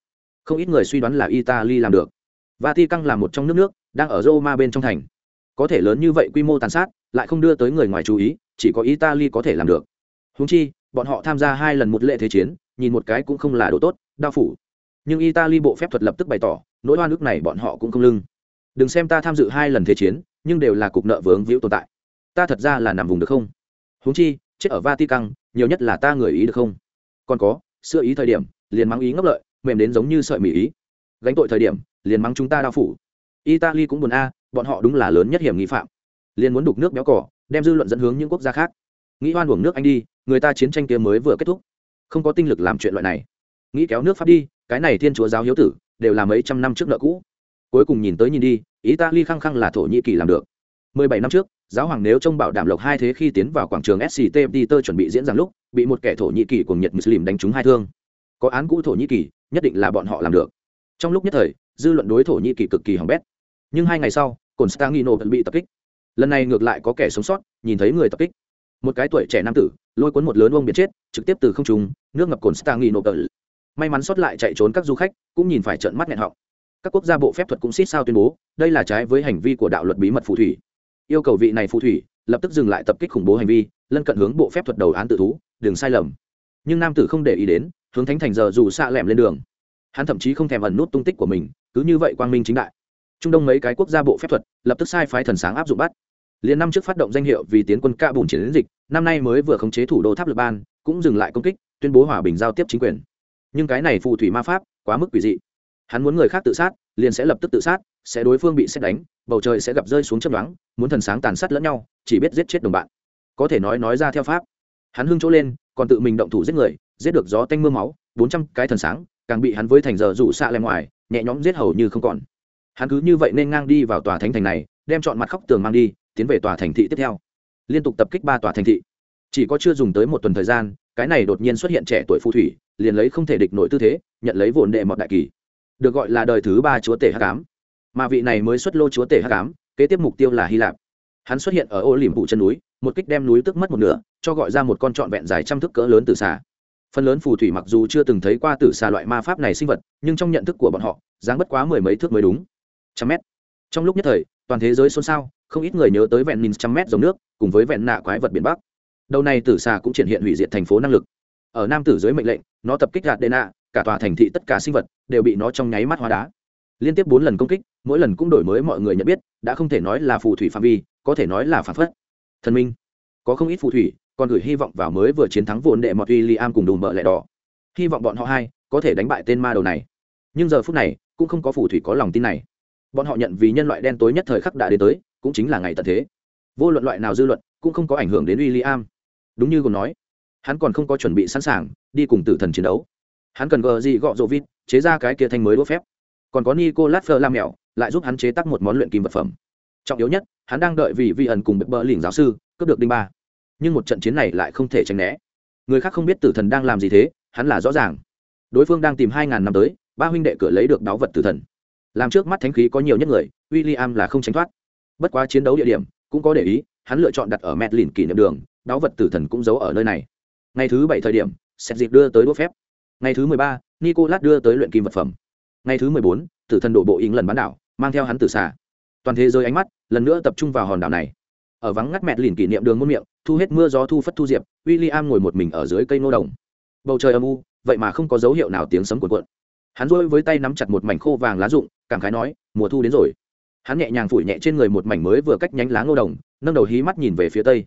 Không ít người suy đoán là italy làm được. Vatican là một trong nước nước, đang ở roma bên trong thành. Có thể lớn như vậy quy mô tàn sát, lại không đưa tới người ngoài chú ý, chỉ có italy có thể làm được. Húng chi bọn họ tham gia hai lần một lệ thế chiến, nhìn một cái cũng không là đồ tốt, đao phủ. Nhưng italy bộ phép thuật lập tức bày tỏ, nỗi oan ức này bọn họ cũng không lưng. Đừng xem ta tham dự hai lần thế chiến, nhưng đều là cục nợ vướng víu tồn tại. Ta thật ra là nằm vùng được không? Húng chi, chết ở vatican, nhiều nhất là ta người ý được không? Còn có sửa ý thời điểm, liền mắng ý ngốc lợi, mềm đến giống như sợi mỹ ý. Gánh tội thời điểm, liền mắng chúng ta đao phủ. Italy cũng buồn a, bọn họ đúng là lớn nhất hiểm nghi phạm. Liền muốn đục nước béo cỏ, đem dư luận dẫn hướng những quốc gia khác nghĩ oan uổng nước anh đi, người ta chiến tranh kia mới vừa kết thúc. Không có tinh lực làm chuyện loại này. Nghĩ kéo nước pháp đi, cái này thiên chúa giáo hiếu tử, đều là mấy trăm năm trước nợ cũ. Cuối cùng nhìn tới nhìn đi, italy khăng khăng là thổ nhĩ kỳ làm được. Mười bảy năm trước, giáo hoàng nếu trông bảo đảm lộc hai thế khi tiến vào quảng trường sct peter chuẩn bị diễn ra lúc, bị một kẻ thổ nhĩ kỳ cùng nhật muslim đánh trúng hai thương. Có án cũ thổ nhĩ kỳ, nhất định là bọn họ làm được. Trong lúc nhất thời, dư luận đối thổ nhĩ kỳ cực kỳ hỏng bét. Nhưng hai ngày sau, constantino vẫn bị tập kích. Lần này ngược lại có kẻ sống sót, nhìn thấy người tập kích một cái tuổi trẻ nam tử, lôi cuốn một lớn ông biển chết, trực tiếp từ không trung, nước ngập constantino may mắn sót lại chạy trốn các du khách, cũng nhìn phải trợn mắt nghẹn họng. Các quốc gia bộ phép thuật cũng xít sao tuyên bố, đây là trái với hành vi của đạo luật bí mật phù thủy. Yêu cầu vị này phù thủy, lập tức dừng lại tập kích khủng bố hành vi, lân cận hướng bộ phép thuật đầu án tự thú, đừng sai lầm. Nhưng nam tử không để ý đến, hướng thánh thành giờ dù xạ lẻm lên đường. Hắn thậm chí không thèm ẩn nút tung tích của mình, cứ như vậy quang minh chính đại. Trung đông mấy cái quốc gia bộ phép thuật, lập tức sai phái thần sáng áp dụng bắt liền năm trước phát động danh hiệu vì tiến quân ca bùn chiến dịch, năm nay mới vừa khống chế thủ đô tháp lập ban, cũng dừng lại công kích, tuyên bố hòa bình giao tiếp chính quyền. Nhưng cái này phù thủy ma pháp, quá mức quỷ dị. Hắn muốn người khác tự sát, liền sẽ lập tức tự sát, sẽ đối phương bị xét đánh, bầu trời sẽ gặp rơi xuống chấp đoán muốn thần sáng tàn sát lẫn nhau, chỉ biết giết chết đồng bạn. Có thể nói nói ra theo pháp. Hắn hưng chỗ lên, còn tự mình động thủ giết người, giết được gió tanh m ư a máu, bốn trăm cái thần sáng, càng bị hắn với thành giờ rủ xạ lem ngoài, nhẹ nhõm giết hầu như không còn. Hắn cứ như vậy nên ngang đi vào tòa thánh thành này, đem chọn mặt khóc tường mang đi tiến về tòa thành thị tiếp theo. Liên tục tập kích ba tòa thành thị. Chỉ có chưa dùng tới một tuần thời gian, cái này đột nhiên xuất hiện trẻ tuổi phù thủy, liền lấy không thể địch nổi tư thế, nhận lấy vồn đệ mọt đại kỳ. Được gọi là đời thứ ba chúa tể h tám mà vị này mới xuất lô chúa tể h tám kế tiếp mục tiêu là hy lạp. Hắn xuất hiện ở ô liềm vụ chân núi, một kích đem núi tức mất một nửa, cho gọi ra một con trọn vẹn dài trăm thước cỡ lớn từ xà. Phần lớn phù thủy mặc dù chưa từng thấy qua tử xà loại ma pháp này sinh vật, nhưng trong nhận thức của bọn họ, dáng bất quá mười mấy thước mới đúng. Trăm mét. Trong lúc nhất thời, toàn thế giới xôn xao không ít người nhớ tới vẹn nghìn trăm mét dòng nước, cùng với vẹn nạ quái vật biển bắc. Đầu này tử xà cũng triển hiện hủy diệt thành phố năng lực. Ở nam tử dưới mệnh lệnh, nó tập kích gạt đê nạ cả tòa thành thị tất cả sinh vật đều bị nó trong nháy mắt hóa đá. Liên tiếp bốn lần công kích, mỗi lần cũng đổi mới mọi người nhận biết, đã không thể nói là phù thủy phạm vi, có thể nói là phản phất. Thần minh, có không ít phù thủy, còn gửi hy vọng vào mới vừa chiến thắng vồn đệ mọt uy li am cùng đùm bợ lẹ đỏ. Hy vọng bọn họ hai có thể đánh bại tên ma đầu này. Nhưng giờ phút này, cũng không có phù thủy có lòng tin này. Bọn họ nhận vì nhân loại đen tối nhất thời khắc đã đến tới cũng chính là ngày tận thế. Vô luận loại nào dư luận, cũng không có ảnh hưởng đến w i l l i am đúng như còn nói, hắn còn không có chuẩn bị sẵn sàng đi cùng tử thần chiến đấu. Hắn cần gờ gì gọ rộ vít chế ra cái kia thanh mới đỗ phép. Còn có nicolas phơ lam mèo lại giúp hắn chế tác một món luyện kim vật phẩm. Trọng yếu nhất, hắn đang đợi vì vi ẩn cùng bỡ lỉnh giáo sư, cướp được đinh ba. Nhưng một trận chiến này lại không thể tránh né. Người khác không biết tử thần đang làm gì thế, hắn là rõ ràng. Đối phương đang tìm hai ngàn năm tới, ba huynh đệ cửa lấy được đáo vật tử thần. Làm trước mắt thánh khí có nhiều nhất người w i l l i am là không tránh thoát bất quá chiến đấu địa điểm cũng có để ý, hắn lựa chọn đặt ở mẹt lìn kỷ niệm đường, đáo vật tử thần cũng giấu ở nơi này. Ngày thứ bảy thời điểm xét dịp đưa tới đốt phép. Ngày thứ mười ba, nicolas đưa tới luyện kim vật phẩm. Ngày thứ mười bốn, tử thần đổ bộ ý lần bán đảo, mang theo hắn từ xa toàn thế giới ánh mắt lần nữa tập trung vào hòn đảo này. Ở vắng ngắt mẹt lìn kỷ niệm đường muôn miệng, thu hết mưa gió thu phất thu diệp w i l l i am ngồi một mình ở dưới cây nô đồng. Bầu trời âm u, vậy mà không có dấu hiệu nào tiếng sấm cuộn cuộn. Hắn rỗi với tay nắm chặt một mảnh khô vàng lá rụng, cảm khái nói, mùa thu đến rồi hắn nhẹ nhàng phủi nhẹ trên người một mảnh mới vừa cách nhánh lá ngô đồng, nâng đầu hí mắt nhìn về phía tây.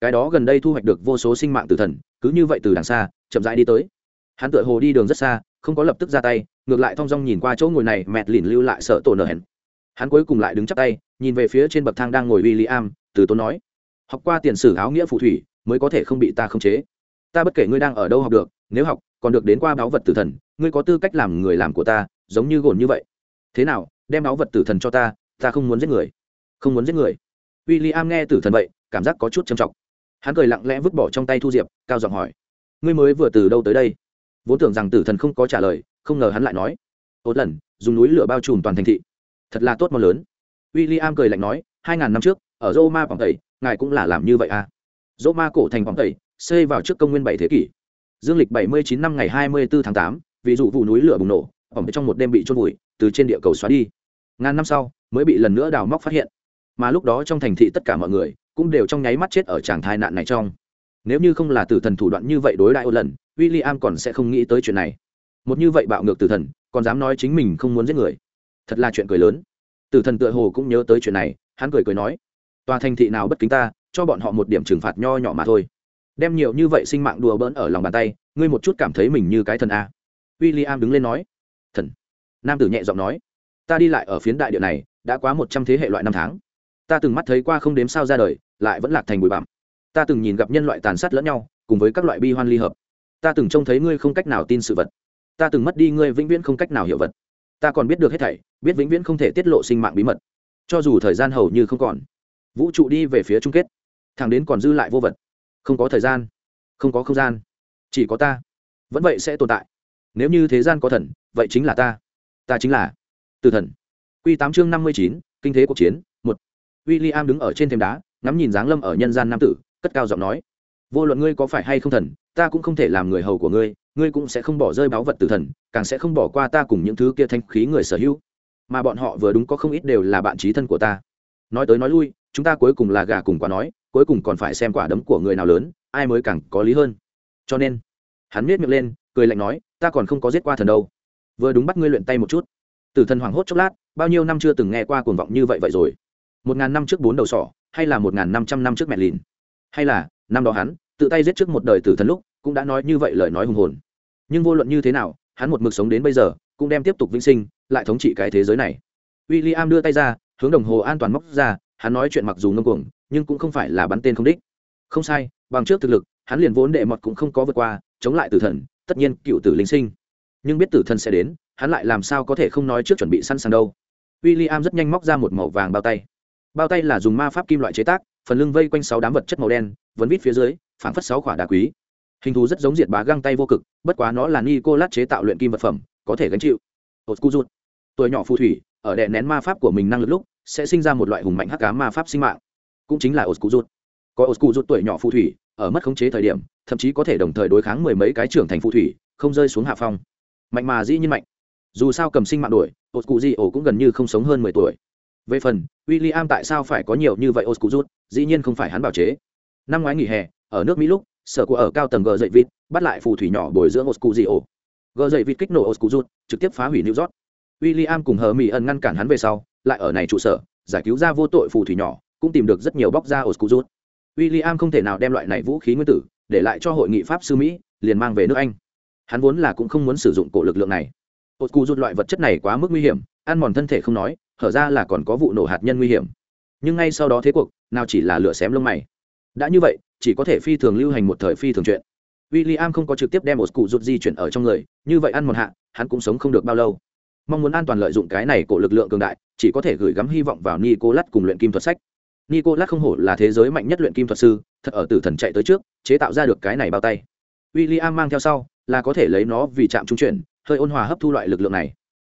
Cái đó gần đây thu hoạch được vô số sinh mạng từ thần, cứ như vậy từ đằng xa, chậm rãi đi tới. Hắn tựa hồ đi đường rất xa, không có lập tức ra tay, ngược lại thong dong nhìn qua chỗ ngồi này, mẹt lìn lưu lại sợ tổ nở hẹn. Hắn cuối cùng lại đứng chắp tay, nhìn về phía trên bậc thang đang ngồi w i l l i am từ tốn nói, học qua tiền sử áo nghĩa phù thủy, mới có thể không bị ta khống chế. Ta bất kể ngươi đang ở đâu học được, nếu học, còn được đến qua báu vật tử thần, ngươi có tư cách làm người làm của ta, giống như gồn như vậy. Thế nào, đem báu vật tử thần cho ta ta không muốn giết người. Không muốn giết người. W i l l i am nghe tử thần vậy, cảm giác có chút trầm trọng. Hắn cười lặng lẽ vứt bỏ trong tay thu diệp, cao giọng hỏi, ngươi mới vừa từ đâu tới đây? Vốn tưởng rằng tử thần không có trả lời, không ngờ hắn lại nói, tốt lần, dùng núi lửa bao trùm toàn thành thị. Thật là tốt món lớn. W i l l i am cười lạnh nói, hai ngàn năm trước, ở rô ma quảng tây, ngài cũng là làm như vậy à? Roma cổ thành quảng tây, xây vào trước công nguyên bảy thế kỷ. Dương lịch bảy mươi chín năm ngày hai mươi bốn tháng tám ví dụ vụ núi lửa bùng nổ, ẩm trong một đêm bị trôn vùi, từ trên địa cầu xóa đi. Ngàn năm sau mới bị lần nữa đào móc phát hiện. Mà lúc đó trong thành thị tất cả mọi người cũng đều trong nháy mắt chết ở tràng thai nạn này trong. Nếu như không là tử thần thủ đoạn như vậy đối đại ô lần w i l l i am còn sẽ không nghĩ tới chuyện này. Một như vậy bạo ngược tử thần, còn dám nói chính mình không muốn giết người. Thật là chuyện cười lớn. Tử thần tựa hồ cũng nhớ tới chuyện này, hắn cười cười nói, tòa thành thị nào bất kính ta, cho bọn họ một điểm trừng phạt nho nhỏ mà thôi. Đem nhiều như vậy sinh mạng đùa bỡn ở lòng bàn tay, ngươi một chút cảm thấy mình như cái thần a. W i l l i am đứng lên nói, thần. Nam tử nhẹ giọng nói, ta đi lại ở phiến đại địa này đã quá một trăm thế hệ loại năm tháng. Ta từng mắt thấy qua không đếm sao ra đời, lại vẫn lạc thành bụi bặm. Ta từng nhìn gặp nhân loại tàn sát lẫn nhau, cùng với các loại bi hoan ly hợp. Ta từng trông thấy ngươi không cách nào tin sự vật. Ta từng mất đi ngươi vĩnh viễn không cách nào hiểu vật. Ta còn biết được hết thảy, biết vĩnh viễn không thể tiết lộ sinh mạng bí mật. Cho dù thời gian hầu như không còn, vũ trụ đi về phía chung kết. Thẳng đến còn dư lại vô vật. Không có thời gian, không có không gian. Chỉ có ta. Vẫn vậy sẽ tồn tại. Nếu như thế gian có thần, vậy chính là ta. Ta chính là từ thần. Quy tám chương năm mươi chín, kinh thế cuộc chiến, một. William đứng ở trên thềm đá, ngắm nhìn dáng lâm ở nhân gian nam tử, cất cao giọng nói. Vô luận ngươi có phải hay không thần, ta cũng không thể làm người hầu của ngươi ngươi cũng sẽ không bỏ rơi báu vật tử thần, càng sẽ không bỏ qua ta cùng những thứ kia thanh khí người sở hữu. Mà bọn họ vừa đúng có không ít đều là bạn chí thân của ta. Nói tới nói lui, chúng ta cuối cùng là gà cùng quả nói, cuối cùng còn phải xem quả đấm của người nào lớn, ai mới càng có lý hơn. Cho nên, hắn miết miệng lên, cười lạnh nói, ta còn không có giết qua thần đâu. Vừa đúng bắt ngươi luyện tay một chút tử thần hoảng hốt chốc lát, bao nhiêu năm chưa từng nghe qua cuồng vọng như vậy vậy rồi. Một ngàn năm trước bốn đầu sỏ, hay là một ngàn năm trăm năm trước mẹ lìn. Hay là, năm đó hắn, tự tay giết trước một đời tử thần lúc, cũng đã nói như vậy lời nói hùng hồn. Nhưng vô luận như thế nào, hắn một mực sống đến bây giờ, cũng đem tiếp tục vĩnh sinh, lại thống trị cái thế giới này. W i l l i am đưa tay ra, hướng đồng hồ an toàn móc ra, hắn nói chuyện mặc dù ngông cuồng, nhưng cũng không phải là bắn tên không đích. Không sai, bằng trước thực lực, hắn liền vốn đệ mọt cũng không có vượt qua, chống lại tử thần, tất nhiên cựu tử linh sinh. Nhưng biết tử thần sẽ đến hắn lại làm sao có thể không nói trước chuẩn bị sẵn sàng đâu. W i l l i am rất nhanh móc ra một màu vàng bao tay. Bao tay là dùng ma pháp kim loại chế tác, phần lưng vây quanh sáu đám vật chất màu đen vẫn vít phía dưới, phảng phất sáu quả đá quý. Hình thù rất giống diệt bá găng tay vô cực, bất quá nó là ni cô lát chế tạo luyện kim vật phẩm, có thể gánh chịu. Hột cu rút tuổi nhỏ phù thủy, ở đè nén ma pháp của mình năng lực lúc, sẽ sinh ra một loại hùng mạnh hắc cá ma pháp sinh mạng. Cũng chính là ột cu rút có ột cu rút tuổi nhỏ phù thủy, ở mất khống chế thời điểm, thậm chí có thể đồng thời đối kháng mười mấy cái trưởng thành phù thủy, không rơi xuống hạ phong. Mạnh mà dĩ nhiên mạnh dù sao cầm sinh mạng đuổi ột cụ di ổ cũng gần như không sống hơn mười tuổi. Về phần w i l l i am tại sao phải có nhiều như vậy ột cụ rút dĩ nhiên không phải hắn bảo chế. Năm ngoái nghỉ hè, ở nước mỹ lúc, sở của ở cao tầng gờ dậy vịt, bắt lại phù thủy nhỏ bồi dưỡng ột cụ di ổ gờ dậy vịt kích nổ ột cụ rút trực tiếp phá hủy new york. W i l l i am cùng hờ mỹ ẩn ngăn cản hắn về sau, lại ở này trụ sở, giải cứu ra vô tội phù thủy nhỏ, cũng tìm được rất nhiều bóc ra ột cụ rút w i l l i am không thể nào đem loại này vũ khí nguyên tử, để lại cho hội nghị pháp sư mỹ, liền mang về nước anh. Hắn vốn là cũng không muốn sử dụng cổ lực lượng này ột cụ rút loại vật chất này quá mức nguy hiểm, ăn mòn thân thể không nói, hở ra là còn có vụ nổ hạt nhân nguy hiểm. Nhưng ngay sau đó thế cuộc, nào chỉ là lửa xém lông mày. Đã như vậy, chỉ có thể phi thường lưu hành một thời phi thường chuyện. W i l l i am không có trực tiếp đem ột cụ rút di chuyển ở trong người, như vậy ăn mòn hạ, hắn cũng sống không được bao lâu. Mong muốn an toàn lợi dụng cái này của lực lượng cường đại, chỉ có thể gửi gắm hy vọng vào nicolas cùng luyện kim thuật sách. Nicolas không hổ là thế giới mạnh nhất luyện kim thuật sư, thật ở tử thần chạy tới trước, chế tạo ra được cái này bao tay. W i l l i am mang theo sau, là có thể lấy nó vì chạm trung chuyển hơi ôn hòa hấp thu loại lực lượng này.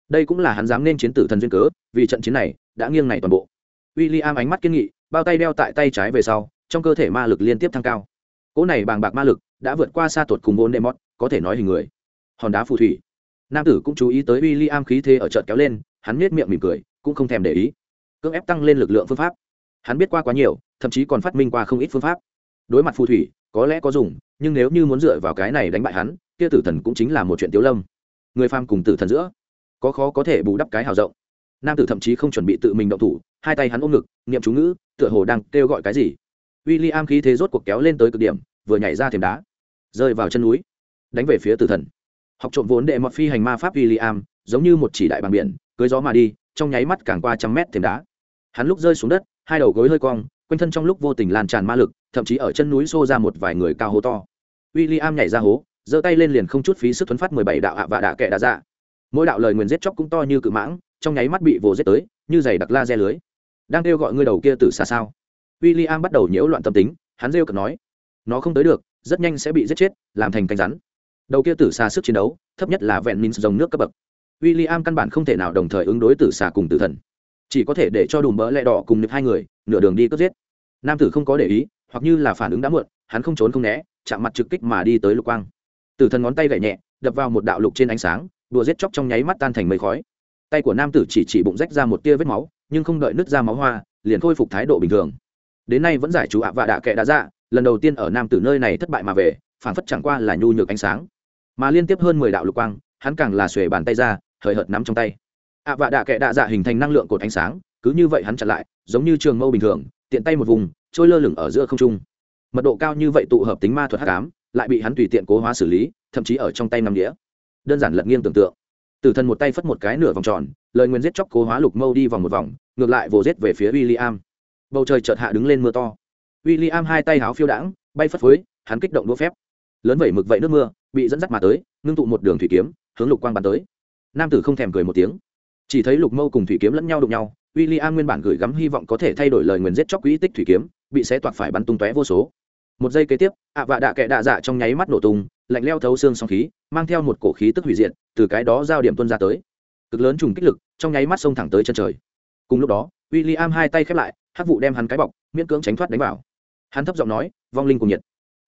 Đây cũng là hắn dám nên chiến tử thần duyên cớ, vì trận chiến này, đã nghiêng này toàn bộ. W i l l i am ánh mắt kiên nghị, bao tay đeo tại tay trái về sau, trong cơ thể ma lực liên tiếp thăng cao. Cỗ này bàng bạc ma lực đã vượt qua xa tuột cùng vốn đệ có thể nói hình người. Hòn đá phù thủy. Nam tử cũng chú ý tới w i l l i am khí thế ở trận kéo lên, hắn nhếch miệng mỉm cười, cũng không thèm để ý. Cưỡng ép tăng lên lực lượng phương pháp. Hắn biết qua quá nhiều, thậm chí còn phát minh qua không ít phương pháp. Đối mặt phù thủy, có lẽ có dùng, nhưng nếu như muốn dựa vào cái này đánh bại hắn, kia tử thần cũng chính là một chuyện tiếu lâm người phàm cùng tử thần giữa. Có khó có thể bù đắp cái hào rộng. Nam tử thậm chí không chuẩn bị tự mình động thủ, hai tay hắn ôm ngực, niệm chú ngữ, tựa hồ đang kêu gọi cái gì. W i l l i am khí thế rốt cuộc kéo lên tới cực điểm, vừa nhảy ra thềm đá, rơi vào chân núi, đánh về phía tử thần. Học trộm vốn đệ mọt phi hành ma pháp w i l l i am giống như một chỉ đại bằng biển, cưới gió mà đi, trong nháy mắt càng qua trăm mét thềm đá. Hắn lúc rơi xuống đất, hai đầu gối hơi cong, quanh thân trong lúc vô tình lan tràn ma lực, thậm chí ở chân núi xô ra một vài người cao hố to. W i l l i am nhảy ra hố giơ tay lên liền không chút phí sức thuấn phát mười bảy đạo hạ và đạ kệ đạ dạ. Mỗi đạo lời nguyền giết chóc cũng to như cự mãng, trong nháy mắt bị vồ giết tới, như giày đặc la re lưới. Đang kêu gọi ngươi đầu kia từ xa sao? W i l l i am bắt đầu nhiễu loạn tâm tính, hắn rêu cực nói, nó không tới được, rất nhanh sẽ bị giết chết, làm thành cánh rắn. Đầu kia tử xa sức chiến đấu, thấp nhất là vẹn minh dòng nước cấp bậc. W i l l i am căn bản không thể nào đồng thời ứng đối tử xa cùng tử thần. Chỉ có thể để cho đùm bỡ lẹ đỏ cùng nực hai người, nửa đường đi cướp giết. Nam tử không có để ý, hoặc như là phản ứng đã muộn, hắn không trốn không né, chạm mặt trực kích mà đi tới lục quang tử thần ngón tay gậy nhẹ, đập vào một đạo lục trên ánh sáng, đùa giết chóc trong nháy mắt tan thành mây khói. Tay của nam tử chỉ chỉ bụng rách ra một tia vết máu, nhưng không đợi nứt ra máu hoa, liền khôi phục thái độ bình thường. Đến nay vẫn giải chú ạ vạ đạ kệ đã ra, lần đầu tiên ở nam tử nơi này thất bại mà về, phản phất chẳng qua là nhu nhược ánh sáng. Mà liên tiếp hơn mười đạo lục quang, hắn càng là xuề bàn tay ra, hời hợt nắm trong tay. Ạ vạ đạ kệ đạ dạ hình thành năng lượng cột ánh sáng, cứ như vậy hắn chặn lại, giống như trường mâu bình thường, tiện tay một vùng, trôi lơ lửng ở giữa không trung. Mật độ cao như vậy tụ hợp tính ma thuật hắc ám lại bị hắn tùy tiện cố hóa xử lý, thậm chí ở trong tay nằm đĩa. Đơn giản lật nghiêng tưởng tượng. Tử thần một tay phất một cái nửa vòng tròn, lời nguyên giết chóc cố hóa lục mâu đi vòng một vòng, ngược lại vồ giết về phía w i l l i am bầu trời chợt hạ đứng lên mưa to. W i l l i am hai tay háo phiêu đãng, bay phất phới, hắn kích động đũa phép. Lớn vẩy mực vậy nước mưa, bị dẫn dắt mà tới, ngưng tụ một đường thủy kiếm, hướng lục quang bắn tới. Nam tử không thèm cười một tiếng. Chỉ thấy lục mâu cùng thủy kiếm lẫn nhau đụng nhau w i l l i am nguyên bản gửi gắm hy vọng có thể thay đổi lời nguyền giết chóc quỹ tích thủy kiếm, bị xé toạc phải bắn tung tóe vô số một giây kế tiếp, ạ vạ đạ kệ đạ dạ trong nháy mắt nổ tung, lạnh leo thấu xương song khí, mang theo một cổ khí tức hủy diệt, từ cái đó giao điểm tuân ra tới. Cực lớn trùng kích lực, trong nháy mắt xông thẳng tới chân trời. Cùng lúc đó w i l l i am hai tay khép lại, hắc vụ đem hắn cái bọc, miễn cưỡng tránh thoát đánh vào. Hắn thấp giọng nói, vong linh cùng nhiệt.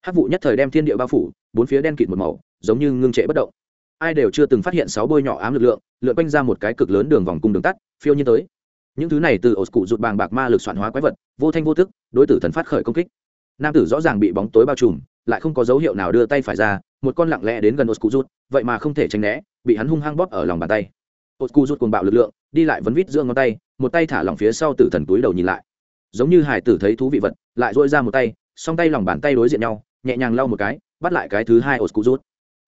Hắc vụ nhất thời đem thiên địa bao phủ, bốn phía đen kịt một màu, giống như ngưng trệ bất động. Ai đều chưa từng phát hiện sáu bôi nhỏ ám lực lượng, lượn quanh ra một cái cực lớn đường vòng cung đường tắt, phiêu nhiên tới. Những thứ này từ ổ cụ rụt bàng bạc ma lực soạn hóa quái vật, vô thanh vô thức đối tử thần phát khởi công kích nam tử rõ ràng bị bóng tối bao trùm, lại không có dấu hiệu nào đưa tay phải ra, một con lặng lẽ đến gần ổ vậy mà không thể tránh né, bị hắn hung hăng bóp ở lòng bàn tay. Ổ cụ cuồng bạo lực lượng, đi lại vấn vít giữa ngón tay, một tay thả lòng phía sau tử thần túi đầu nhìn lại. Giống như hải tử thấy thú vị vật, lại dội ra một tay, song tay lòng bàn tay đối diện nhau, nhẹ nhàng lau một cái, bắt lại cái thứ hai ổ rút